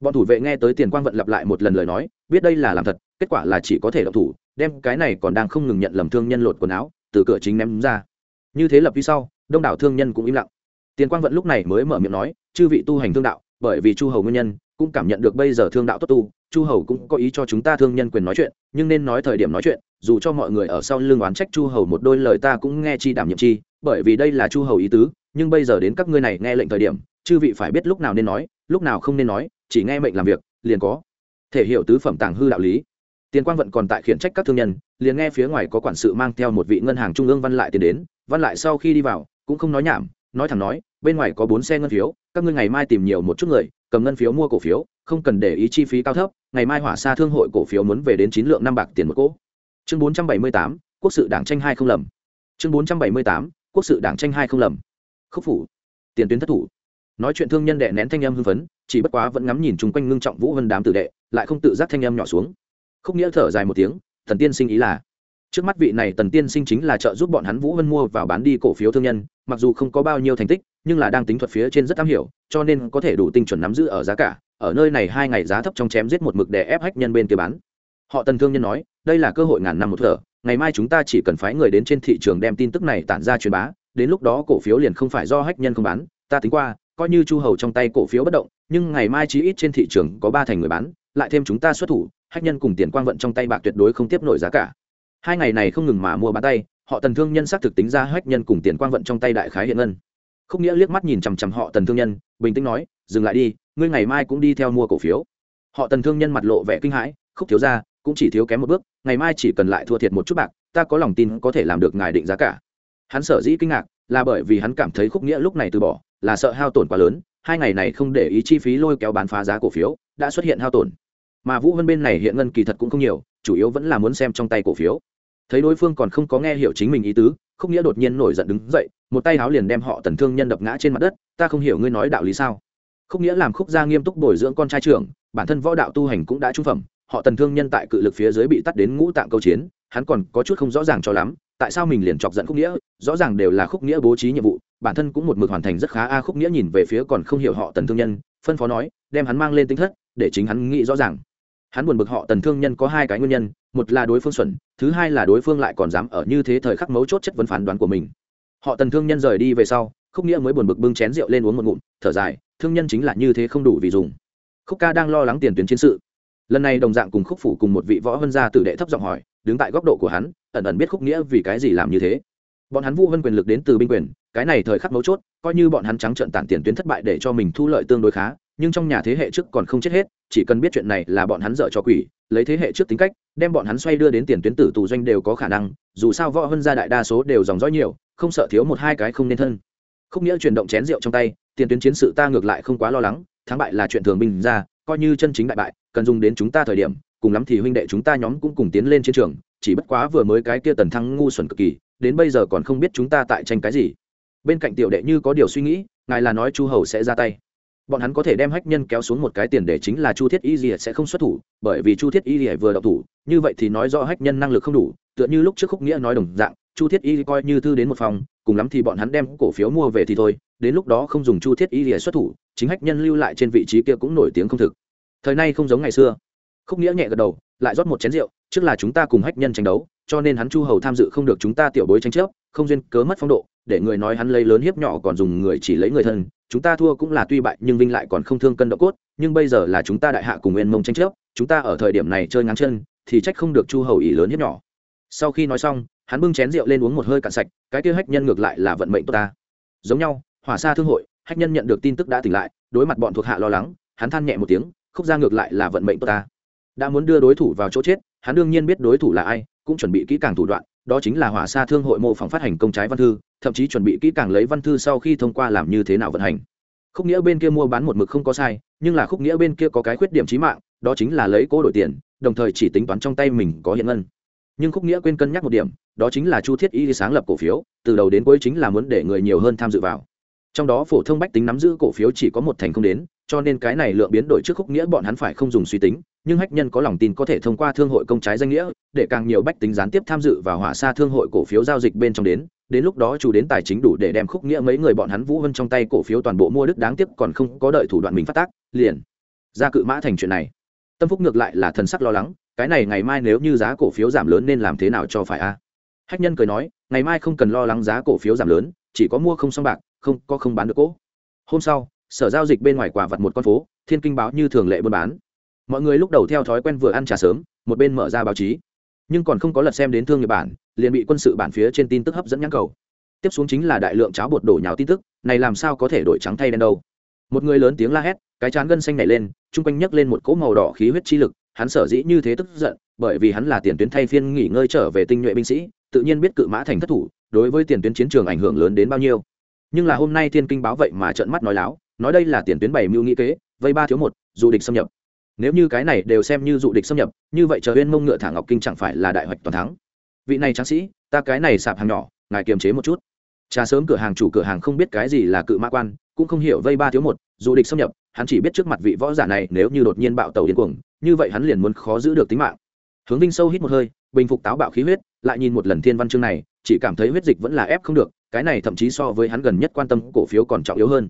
Speaker 1: Bọn thủ vệ nghe tới tiền quang vận lặp lại một lần lời nói, biết đây là làm thật, kết quả là chỉ có thể động thủ, đem cái này còn đang không ngừng nhận lầm thương nhân lột quần áo, từ cửa chính ném ra như thế lập vi sau, đông đảo thương nhân cũng im lặng. Tiền quang vận lúc này mới mở miệng nói, chư vị tu hành thương đạo, bởi vì chu hầu nguyên nhân, cũng cảm nhận được bây giờ thương đạo tốt tu, chu hầu cũng có ý cho chúng ta thương nhân quyền nói chuyện, nhưng nên nói thời điểm nói chuyện, dù cho mọi người ở sau lưng oán trách chu hầu một đôi lời ta cũng nghe chi đảm nhiệm chi, bởi vì đây là chu hầu ý tứ, nhưng bây giờ đến các ngươi này nghe lệnh thời điểm, chư vị phải biết lúc nào nên nói, lúc nào không nên nói, chỉ nghe mệnh làm việc, liền có thể hiểu tứ phẩm tàng hư đạo lý tiền quang vận còn tại khiển trách các thương nhân, liền nghe phía ngoài có quản sự mang theo một vị ngân hàng trung ương văn lại tiền đến, văn lại sau khi đi vào, cũng không nói nhảm, nói thẳng nói, bên ngoài có bốn xe ngân phiếu, các ngươi ngày mai tìm nhiều một chút người, cầm ngân phiếu mua cổ phiếu, không cần để ý chi phí cao thấp, ngày mai hỏa xa thương hội cổ phiếu muốn về đến chín lượng năm bạc tiền một cỗ. Chương bốn trăm bảy mươi tám, quốc sự đảng tranh hai không lầm. Chương bốn trăm bảy mươi tám, quốc sự đảng tranh hai không lầm. Khúc phủ, tiền tuyến thất thủ. Nói chuyện thương nhân đệ nén thanh âm hưng phấn, chỉ bất quá vẫn ngắm nhìn chung quanh ngưng trọng vũ vân đám tử đệ, lại không tự giác thanh âm nhỏ xuống khúc nghĩa thở dài một tiếng thần tiên sinh ý là, trước mắt vị này tần tiên sinh chính là trợ giúp bọn hắn vũ vân mua vào bán đi cổ phiếu thương nhân, mặc dù không có bao nhiêu thành tích, nhưng là đang tính thuật phía trên rất am hiểu, cho nên có thể đủ tinh chuẩn nắm giữ ở giá cả, ở nơi này hai ngày giá thấp trong chém giết một mực để ép hách nhân bên kia bán. Họ tần thương nhân nói, đây là cơ hội ngàn năm một thở, ngày mai chúng ta chỉ cần phái người đến trên thị trường đem tin tức này tản ra truyền bá, đến lúc đó cổ phiếu liền không phải do hách nhân không bán, ta tính qua, coi như chu hầu trong tay cổ phiếu bất động, nhưng ngày mai chí ít trên thị trường có ba thành người bán, lại thêm chúng ta xuất thủ hách nhân cùng tiền quang vận trong tay bạc tuyệt đối không tiếp nổi giá cả. Hai ngày này không ngừng mà mua bán tay, họ tần thương nhân xác thực tính ra hách nhân cùng tiền quang vận trong tay đại khái hiện ngân. Khúc nghĩa liếc mắt nhìn chằm chằm họ tần thương nhân, bình tĩnh nói, dừng lại đi, ngươi ngày mai cũng đi theo mua cổ phiếu. Họ tần thương nhân mặt lộ vẻ kinh hãi, khúc thiếu ra cũng chỉ thiếu kém một bước, ngày mai chỉ cần lại thua thiệt một chút bạc, ta có lòng tin có thể làm được ngài định giá cả. Hắn sở dĩ kinh ngạc, là bởi vì hắn cảm thấy khúc nghĩa lúc này từ bỏ, là sợ hao tổn quá lớn, hai ngày này không để ý chi phí lôi kéo bán phá giá cổ phiếu, đã xuất hiện hao tổn mà vũ vân bên này hiện ngân kỳ thật cũng không nhiều, chủ yếu vẫn là muốn xem trong tay cổ phiếu. Thấy đối phương còn không có nghe hiểu chính mình ý tứ, khúc nghĩa đột nhiên nổi giận đứng dậy, một tay háo liền đem họ tần thương nhân đập ngã trên mặt đất, ta không hiểu ngươi nói đạo lý sao? Khúc nghĩa làm khúc gia nghiêm túc bồi dưỡng con trai trưởng, bản thân võ đạo tu hành cũng đã trung phẩm, họ tần thương nhân tại cự lực phía dưới bị tắt đến ngũ tạng câu chiến, hắn còn có chút không rõ ràng cho lắm, tại sao mình liền chọc giận khúc nghĩa, rõ ràng đều là khúc nghĩa bố trí nhiệm vụ, bản thân cũng một mực hoàn thành rất khá a. Khúc nghĩa nhìn về phía còn không hiểu họ tần thương nhân, phân phó nói, đem hắn mang lên tính thất, để chính hắn nghĩ rõ ràng hắn buồn bực họ tần thương nhân có hai cái nguyên nhân, một là đối phương xuẩn, thứ hai là đối phương lại còn dám ở như thế thời khắc mấu chốt chất vấn phán đoán của mình. Họ tần thương nhân rời đi về sau, khúc nghĩa mới buồn bực bưng chén rượu lên uống một ngụm, thở dài, thương nhân chính là như thế không đủ vì dùng. Khúc ca đang lo lắng tiền tuyến chiến sự. Lần này đồng dạng cùng khúc phủ cùng một vị võ vân gia tử đệ thấp giọng hỏi, đứng tại góc độ của hắn, ẩn ẩn biết khúc nghĩa vì cái gì làm như thế. Bọn hắn vũ vân quyền lực đến từ binh quyền, cái này thời khắc mấu chốt, coi như bọn hắn trắng trợn tản tiền tuyến thất bại để cho mình thu lợi tương đối khá nhưng trong nhà thế hệ trước còn không chết hết, chỉ cần biết chuyện này là bọn hắn dở cho quỷ, lấy thế hệ trước tính cách, đem bọn hắn xoay đưa đến tiền tuyến tử tù doanh đều có khả năng, dù sao võ hơn gia đại đa số đều dòng dõi nhiều, không sợ thiếu một hai cái không nên thân. Khúc nghĩa chuyển động chén rượu trong tay, tiền tuyến chiến sự ta ngược lại không quá lo lắng, thắng bại là chuyện thường bình ra, coi như chân chính đại bại, cần dùng đến chúng ta thời điểm, cùng lắm thì huynh đệ chúng ta nhóm cũng cùng tiến lên chiến trường, chỉ bất quá vừa mới cái kia tần thăng ngu xuẩn cực kỳ, đến bây giờ còn không biết chúng ta tại tranh cái gì. Bên cạnh tiểu đệ như có điều suy nghĩ, ngài là nói chu hầu sẽ ra tay bọn hắn có thể đem hách nhân kéo xuống một cái tiền để chính là chu thiết y gì sẽ không xuất thủ, bởi vì chu thiết y gì vừa đậu thủ, như vậy thì nói rõ hách nhân năng lực không đủ, tựa như lúc trước khúc nghĩa nói đồng dạng, chu thiết y coi như thư đến một phòng, cùng lắm thì bọn hắn đem cổ phiếu mua về thì thôi, đến lúc đó không dùng chu thiết y gì xuất thủ, chính hách nhân lưu lại trên vị trí kia cũng nổi tiếng không thực. Thời nay không giống ngày xưa. Khúc nghĩa nhẹ gật đầu, lại rót một chén rượu, trước là chúng ta cùng hách nhân tranh đấu, cho nên hắn chu hầu tham dự không được chúng ta tiểu bối tranh chấp, không duyên cớ mất phong độ, để người nói hắn lấy lớn hiếp nhỏ còn dùng người chỉ lấy người thân chúng ta thua cũng là tuy bại, nhưng vinh lại còn không thương cân độ cốt, nhưng bây giờ là chúng ta đại hạ cùng nguyên mông tranh chấp, chúng ta ở thời điểm này chơi ngắn chân, thì trách không được chu hầu ý lớn hiếp nhỏ. Sau khi nói xong, hắn bưng chén rượu lên uống một hơi cạn sạch, cái kia hách nhân ngược lại là vận mệnh tốt ta. Giống nhau, hỏa xa thương hội, hách nhân nhận được tin tức đã tỉnh lại, đối mặt bọn thuộc hạ lo lắng, hắn than nhẹ một tiếng, khúc ra ngược lại là vận mệnh tốt ta. Đã muốn đưa đối thủ vào chỗ chết, hắn đương nhiên biết đối thủ là ai, cũng chuẩn bị kỹ càng thủ đoạn, đó chính là hỏa xa thương hội mô phỏng phát hành công trái văn thư thậm chí chuẩn bị kỹ càng lấy văn thư sau khi thông qua làm như thế nào vận hành. Khúc nghĩa bên kia mua bán một mực không có sai, nhưng là khúc nghĩa bên kia có cái khuyết điểm trí mạng, đó chính là lấy cố đổi tiền, đồng thời chỉ tính toán trong tay mình có hiện ngân. Nhưng khúc nghĩa quên cân nhắc một điểm, đó chính là chu thiết y sáng lập cổ phiếu, từ đầu đến cuối chính là muốn để người nhiều hơn tham dự vào. Trong đó phổ thông bách tính nắm giữ cổ phiếu chỉ có một thành không đến, cho nên cái này lượng biến đổi trước khúc nghĩa bọn hắn phải không dùng suy tính, nhưng hách nhân có lòng tin có thể thông qua thương hội công trái danh nghĩa, để càng nhiều bách tính gián tiếp tham dự và hỏa xa thương hội cổ phiếu giao dịch bên trong đến đến lúc đó chủ đến tài chính đủ để đem khúc nghĩa mấy người bọn hắn vũ vân trong tay cổ phiếu toàn bộ mua đức đáng tiếc còn không có đợi thủ đoạn mình phát tác, liền ra cự mã thành chuyện này. Tâm phúc ngược lại là thần sắc lo lắng, cái này ngày mai nếu như giá cổ phiếu giảm lớn nên làm thế nào cho phải a? Hách nhân cười nói, ngày mai không cần lo lắng giá cổ phiếu giảm lớn, chỉ có mua không xong bạc, không, có không bán được cỗ hôm sau, sở giao dịch bên ngoài quả vật một con phố, thiên kinh báo như thường lệ buôn bán. Mọi người lúc đầu theo thói quen vừa ăn trà sớm, một bên mở ra báo chí nhưng còn không có lật xem đến thương nghiệp bản, liền bị quân sự bản phía trên tin tức hấp dẫn nhãn cầu. Tiếp xuống chính là đại lượng cháo bột đổ nhào tin tức, này làm sao có thể đổi trắng thay đen đâu? Một người lớn tiếng la hét, cái chán gân xanh nảy lên, chung quanh nhấc lên một cỗ màu đỏ khí huyết chi lực, hắn sở dĩ như thế tức giận, bởi vì hắn là tiền tuyến thay phiên nghỉ ngơi trở về tinh nhuệ binh sĩ, tự nhiên biết cự mã thành thất thủ, đối với tiền tuyến chiến trường ảnh hưởng lớn đến bao nhiêu. Nhưng là hôm nay thiên kinh báo vậy mà trợn mắt nói láo, nói đây là tiền tuyến bảy mưu nghĩ kế, vây ba thiếu một, dù địch xâm nhập nếu như cái này đều xem như dụ địch xâm nhập, như vậy chờ huyên mông ngựa thả ngọc kinh chẳng phải là đại hoạch toàn thắng. Vị này tráng sĩ, ta cái này sạp hàng nhỏ, ngài kiềm chế một chút. Trà sớm cửa hàng chủ cửa hàng không biết cái gì là cự mã quan, cũng không hiểu vây ba thiếu một, dụ địch xâm nhập, hắn chỉ biết trước mặt vị võ giả này nếu như đột nhiên bạo tàu điên cuồng, như vậy hắn liền muốn khó giữ được tính mạng. Hướng vinh sâu hít một hơi, bình phục táo bạo khí huyết, lại nhìn một lần thiên văn chương này, chỉ cảm thấy huyết dịch vẫn là ép không được, cái này thậm chí so với hắn gần nhất quan tâm cổ phiếu còn trọng yếu hơn.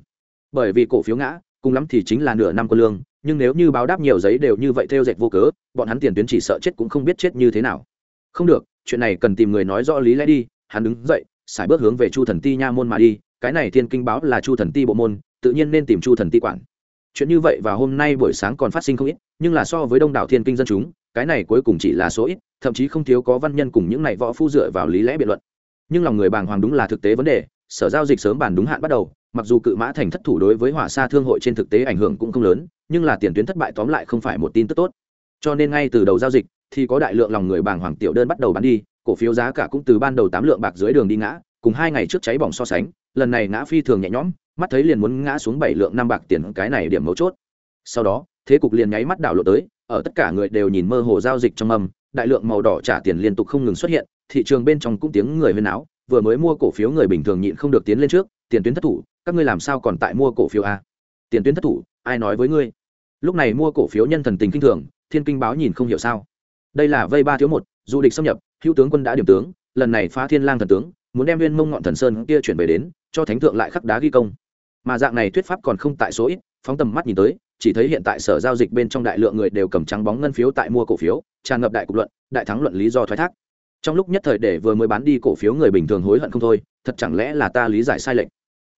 Speaker 1: Bởi vì cổ phiếu ngã, cùng lắm thì chính là nửa năm quân lương nhưng nếu như báo đáp nhiều giấy đều như vậy theo dệt vô cớ, bọn hắn tiền tuyến chỉ sợ chết cũng không biết chết như thế nào. Không được, chuyện này cần tìm người nói rõ lý lẽ đi, hắn đứng dậy, xài bước hướng về chu thần ti nha môn mà đi, cái này thiên kinh báo là chu thần ti bộ môn, tự nhiên nên tìm chu thần ti quản. Chuyện như vậy và hôm nay buổi sáng còn phát sinh không ít, nhưng là so với đông đảo thiên kinh dân chúng, cái này cuối cùng chỉ là số ít, thậm chí không thiếu có văn nhân cùng những này võ phu dựa vào lý lẽ biện luận. Nhưng lòng người bàng hoàng đúng là thực tế vấn đề, sở giao dịch sớm bàn đúng hạn bắt đầu, mặc dù cự mã thành thất thủ đối với hỏa xa thương hội trên thực tế ảnh hưởng cũng không lớn nhưng là tiền tuyến thất bại tóm lại không phải một tin tức tốt. Cho nên ngay từ đầu giao dịch, thì có đại lượng lòng người bàng hoàng tiểu đơn bắt đầu bán đi, cổ phiếu giá cả cũng từ ban đầu tám lượng bạc dưới đường đi ngã, cùng hai ngày trước cháy bỏng so sánh, lần này ngã phi thường nhẹ nhõm, mắt thấy liền muốn ngã xuống bảy lượng năm bạc tiền cái này điểm mấu chốt. Sau đó, thế cục liền nháy mắt đảo lộ tới, ở tất cả người đều nhìn mơ hồ giao dịch trong âm đại lượng màu đỏ trả tiền liên tục không ngừng xuất hiện, thị trường bên trong cũng tiếng người huyên áo vừa mới mua cổ phiếu người bình thường nhịn không được tiến lên trước, tiền tuyến thất thủ, các ngươi làm sao còn tại mua cổ phiếu a? Tiền tuyến thất thủ ai nói với ngươi? Lúc này mua cổ phiếu nhân thần tình kinh thường, thiên kinh báo nhìn không hiểu sao. Đây là vây ba thiếu một, du địch xâm nhập, hữu tướng quân đã điểm tướng, lần này phá thiên lang thần tướng, muốn đem viên mông ngọn thần sơn kia chuyển về đến, cho thánh thượng lại khắc đá ghi công. Mà dạng này thuyết pháp còn không tại số ít, phóng tầm mắt nhìn tới, chỉ thấy hiện tại sở giao dịch bên trong đại lượng người đều cầm trắng bóng ngân phiếu tại mua cổ phiếu, tràn ngập đại cục luận, đại thắng luận lý do thoái thác. Trong lúc nhất thời để vừa mới bán đi cổ phiếu người bình thường hối hận không thôi, thật chẳng lẽ là ta lý giải sai lệch?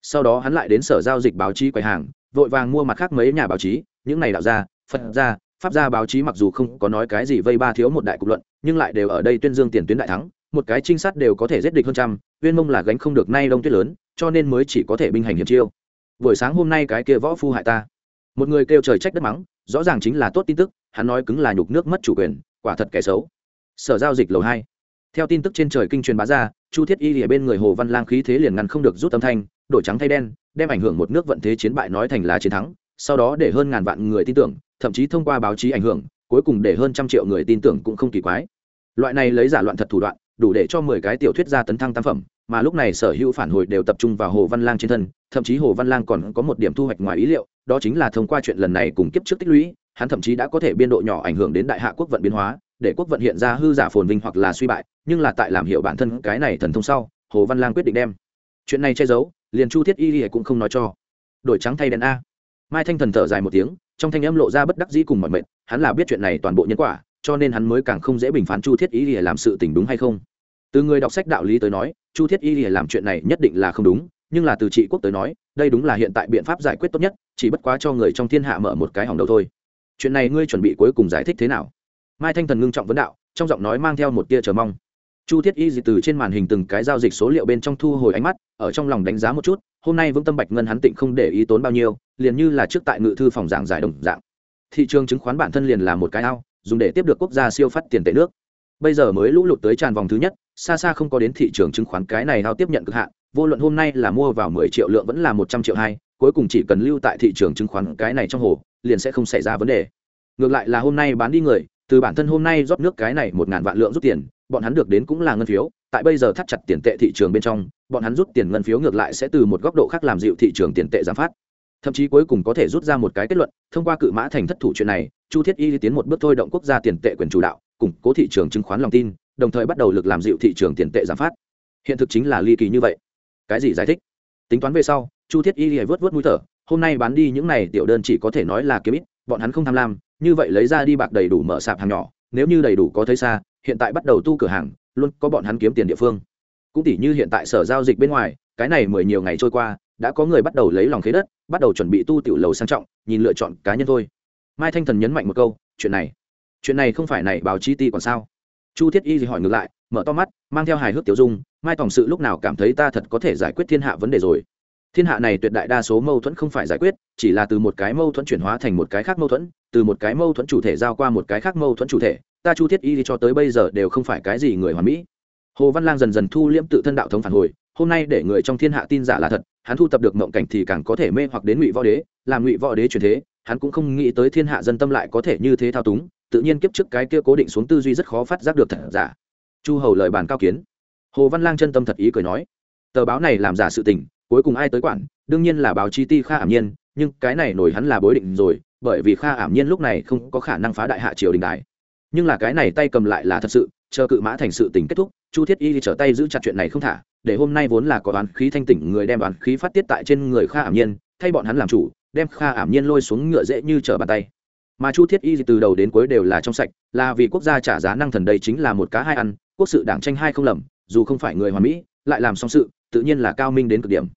Speaker 1: Sau đó hắn lại đến sở giao dịch báo chí quầy hàng vội vàng mua mặt khác mấy nhà báo chí, những này đạo ra phật ra pháp gia báo chí mặc dù không có nói cái gì vây ba thiếu một đại cục luận, nhưng lại đều ở đây tuyên dương tiền tuyến đại thắng, một cái trinh sát đều có thể giết địch hơn trăm, uyên mông là gánh không được nay đông tuyết lớn, cho nên mới chỉ có thể binh hành hiểm chiêu. Buổi sáng hôm nay cái kia võ phu hại ta. Một người kêu trời trách đất mắng, rõ ràng chính là tốt tin tức, hắn nói cứng là nhục nước mất chủ quyền, quả thật kẻ xấu. Sở giao dịch lầu hai. Theo tin tức trên trời kinh truyền bá ra, chu thiết y ở bên người hồ văn lang khí thế liền ngăn không được rút âm thanh, đổi trắng thay đen đem ảnh hưởng một nước vận thế chiến bại nói thành là chiến thắng, sau đó để hơn ngàn vạn người tin tưởng, thậm chí thông qua báo chí ảnh hưởng, cuối cùng để hơn trăm triệu người tin tưởng cũng không kỳ quái. Loại này lấy giả loạn thật thủ đoạn, đủ để cho mười cái tiểu thuyết gia tấn thăng tam phẩm, mà lúc này sở hữu phản hồi đều tập trung vào hồ văn lang trên thân, thậm chí hồ văn lang còn có một điểm thu hoạch ngoài ý liệu, đó chính là thông qua chuyện lần này cùng kiếp trước tích lũy, hắn thậm chí đã có thể biên độ nhỏ ảnh hưởng đến đại hạ quốc vận biến hóa, để quốc vận hiện ra hư giả phồn vinh hoặc là suy bại, nhưng là tại làm hiệu bản thân cái này thần thông sau, hồ văn lang quyết định đem. Chuyện này che giấu liền chu thiết y cũng không nói cho. Đổi trắng thay đen a. Mai thanh thần thở dài một tiếng, trong thanh âm lộ ra bất đắc dĩ cùng mọi mệnh hắn là biết chuyện này toàn bộ nhân quả, cho nên hắn mới càng không dễ bình phán chu thiết y lìa làm sự tình đúng hay không. Từ người đọc sách đạo lý tới nói, chu thiết y lìa làm chuyện này nhất định là không đúng, nhưng là từ trị quốc tới nói, đây đúng là hiện tại biện pháp giải quyết tốt nhất, chỉ bất quá cho người trong thiên hạ mở một cái hỏng đầu thôi. Chuyện này ngươi chuẩn bị cuối cùng giải thích thế nào? Mai thanh thần ngưng trọng vấn đạo, trong giọng nói mang theo một tia chờ mong. Chu thiết y dị từ trên màn hình từng cái giao dịch số liệu bên trong thu hồi ánh mắt ở trong lòng đánh giá một chút, hôm nay vững tâm bạch ngân hắn tịnh không để ý tốn bao nhiêu, liền như là trước tại ngự thư phòng giảng giải đồng dạng. Thị trường chứng khoán bản thân liền là một cái ao, dùng để tiếp được quốc gia siêu phát tiền tệ nước. Bây giờ mới lũ lụt tới tràn vòng thứ nhất, xa xa không có đến thị trường chứng khoán cái này ao tiếp nhận cực hạn, vô luận hôm nay là mua vào mười triệu lượng vẫn là một trăm triệu hai, cuối cùng chỉ cần lưu tại thị trường chứng khoán cái này trong hồ, liền sẽ không xảy ra vấn đề. Ngược lại là hôm nay bán đi người, từ bản thân hôm nay rót nước cái này một ngàn vạn lượng rút tiền, bọn hắn được đến cũng là ngân phiếu tại bây giờ thắt chặt tiền tệ thị trường bên trong, bọn hắn rút tiền ngân phiếu ngược lại sẽ từ một góc độ khác làm dịu thị trường tiền tệ giảm phát. Thậm chí cuối cùng có thể rút ra một cái kết luận, thông qua cự mã thành thất thủ chuyện này, chu thiết y tiến một bước thôi động quốc gia tiền tệ quyền chủ đạo, củng cố thị trường chứng khoán lòng tin, đồng thời bắt đầu lực làm dịu thị trường tiền tệ giảm phát. Hiện thực chính là ly kỳ như vậy. Cái gì giải thích? Tính toán về sau, chu thiết y vớt vớt mũi thở, hôm nay bán đi những này tiểu đơn chỉ có thể nói là kiếm ít, bọn hắn không tham lam, như vậy lấy ra đi bạc đầy đủ mở sạp hàng nhỏ, nếu như đầy đủ có thấy xa, hiện tại bắt đầu tu cửa hàng luôn có bọn hắn kiếm tiền địa phương. Cũng tỷ như hiện tại sở giao dịch bên ngoài, cái này mười nhiều ngày trôi qua, đã có người bắt đầu lấy lòng khế đất, bắt đầu chuẩn bị tu tiểu lầu sang trọng, nhìn lựa chọn cá nhân thôi. Mai thanh thần nhấn mạnh một câu, chuyện này chuyện này không phải này báo chi ti còn sao? Chu thiết y thì hỏi ngược lại, mở to mắt, mang theo hài hước tiểu dung, mai tổng sự lúc nào cảm thấy ta thật có thể giải quyết thiên hạ vấn đề rồi? Thiên hạ này tuyệt đại đa số mâu thuẫn không phải giải quyết, chỉ là từ một cái mâu thuẫn chuyển hóa thành một cái khác mâu thuẫn, từ một cái mâu thuẫn chủ thể giao qua một cái khác mâu thuẫn chủ thể ta chu thiết y thì cho tới bây giờ đều không phải cái gì người hoàn mỹ. Hồ văn lang dần dần thu liễm tự thân đạo thống phản hồi, hôm nay để người trong thiên hạ tin giả là thật, hắn thu tập được mộng cảnh thì càng có thể mê hoặc đến ngụy võ đế, làm ngụy võ đế truyền thế, hắn cũng không nghĩ tới thiên hạ dân tâm lại có thể như thế thao túng, tự nhiên kiếp trước cái kia cố định xuống tư duy rất khó phát giác được thật giả. Chu hầu lời bàn cao kiến. Hồ văn lang chân tâm thật ý cười nói, tờ báo này làm giả sự tình, cuối cùng ai tới quản, đương nhiên là báo chí ti kha ảm nhiên, nhưng cái này nổi hắn là bối định rồi, bởi vì kha ảm nhiên lúc này không có khả năng phá đại hạ triều đình đại nhưng là cái này tay cầm lại là thật sự, chờ cự mã thành sự tình kết thúc, chu thiết y trở tay giữ chặt chuyện này không thả, để hôm nay vốn là có đoán khí thanh tỉnh người đem đoán khí phát tiết tại trên người kha ảm nhiên, thay bọn hắn làm chủ, đem kha ảm nhiên lôi xuống ngựa dễ như trở bàn tay. Mà chu thiết y từ đầu đến cuối đều là trong sạch, là vì quốc gia trả giá năng thần đây chính là một cá hai ăn, quốc sự đảng tranh hai không lầm, dù không phải người hoàn mỹ, lại làm xong sự, tự nhiên là cao minh đến cực điểm.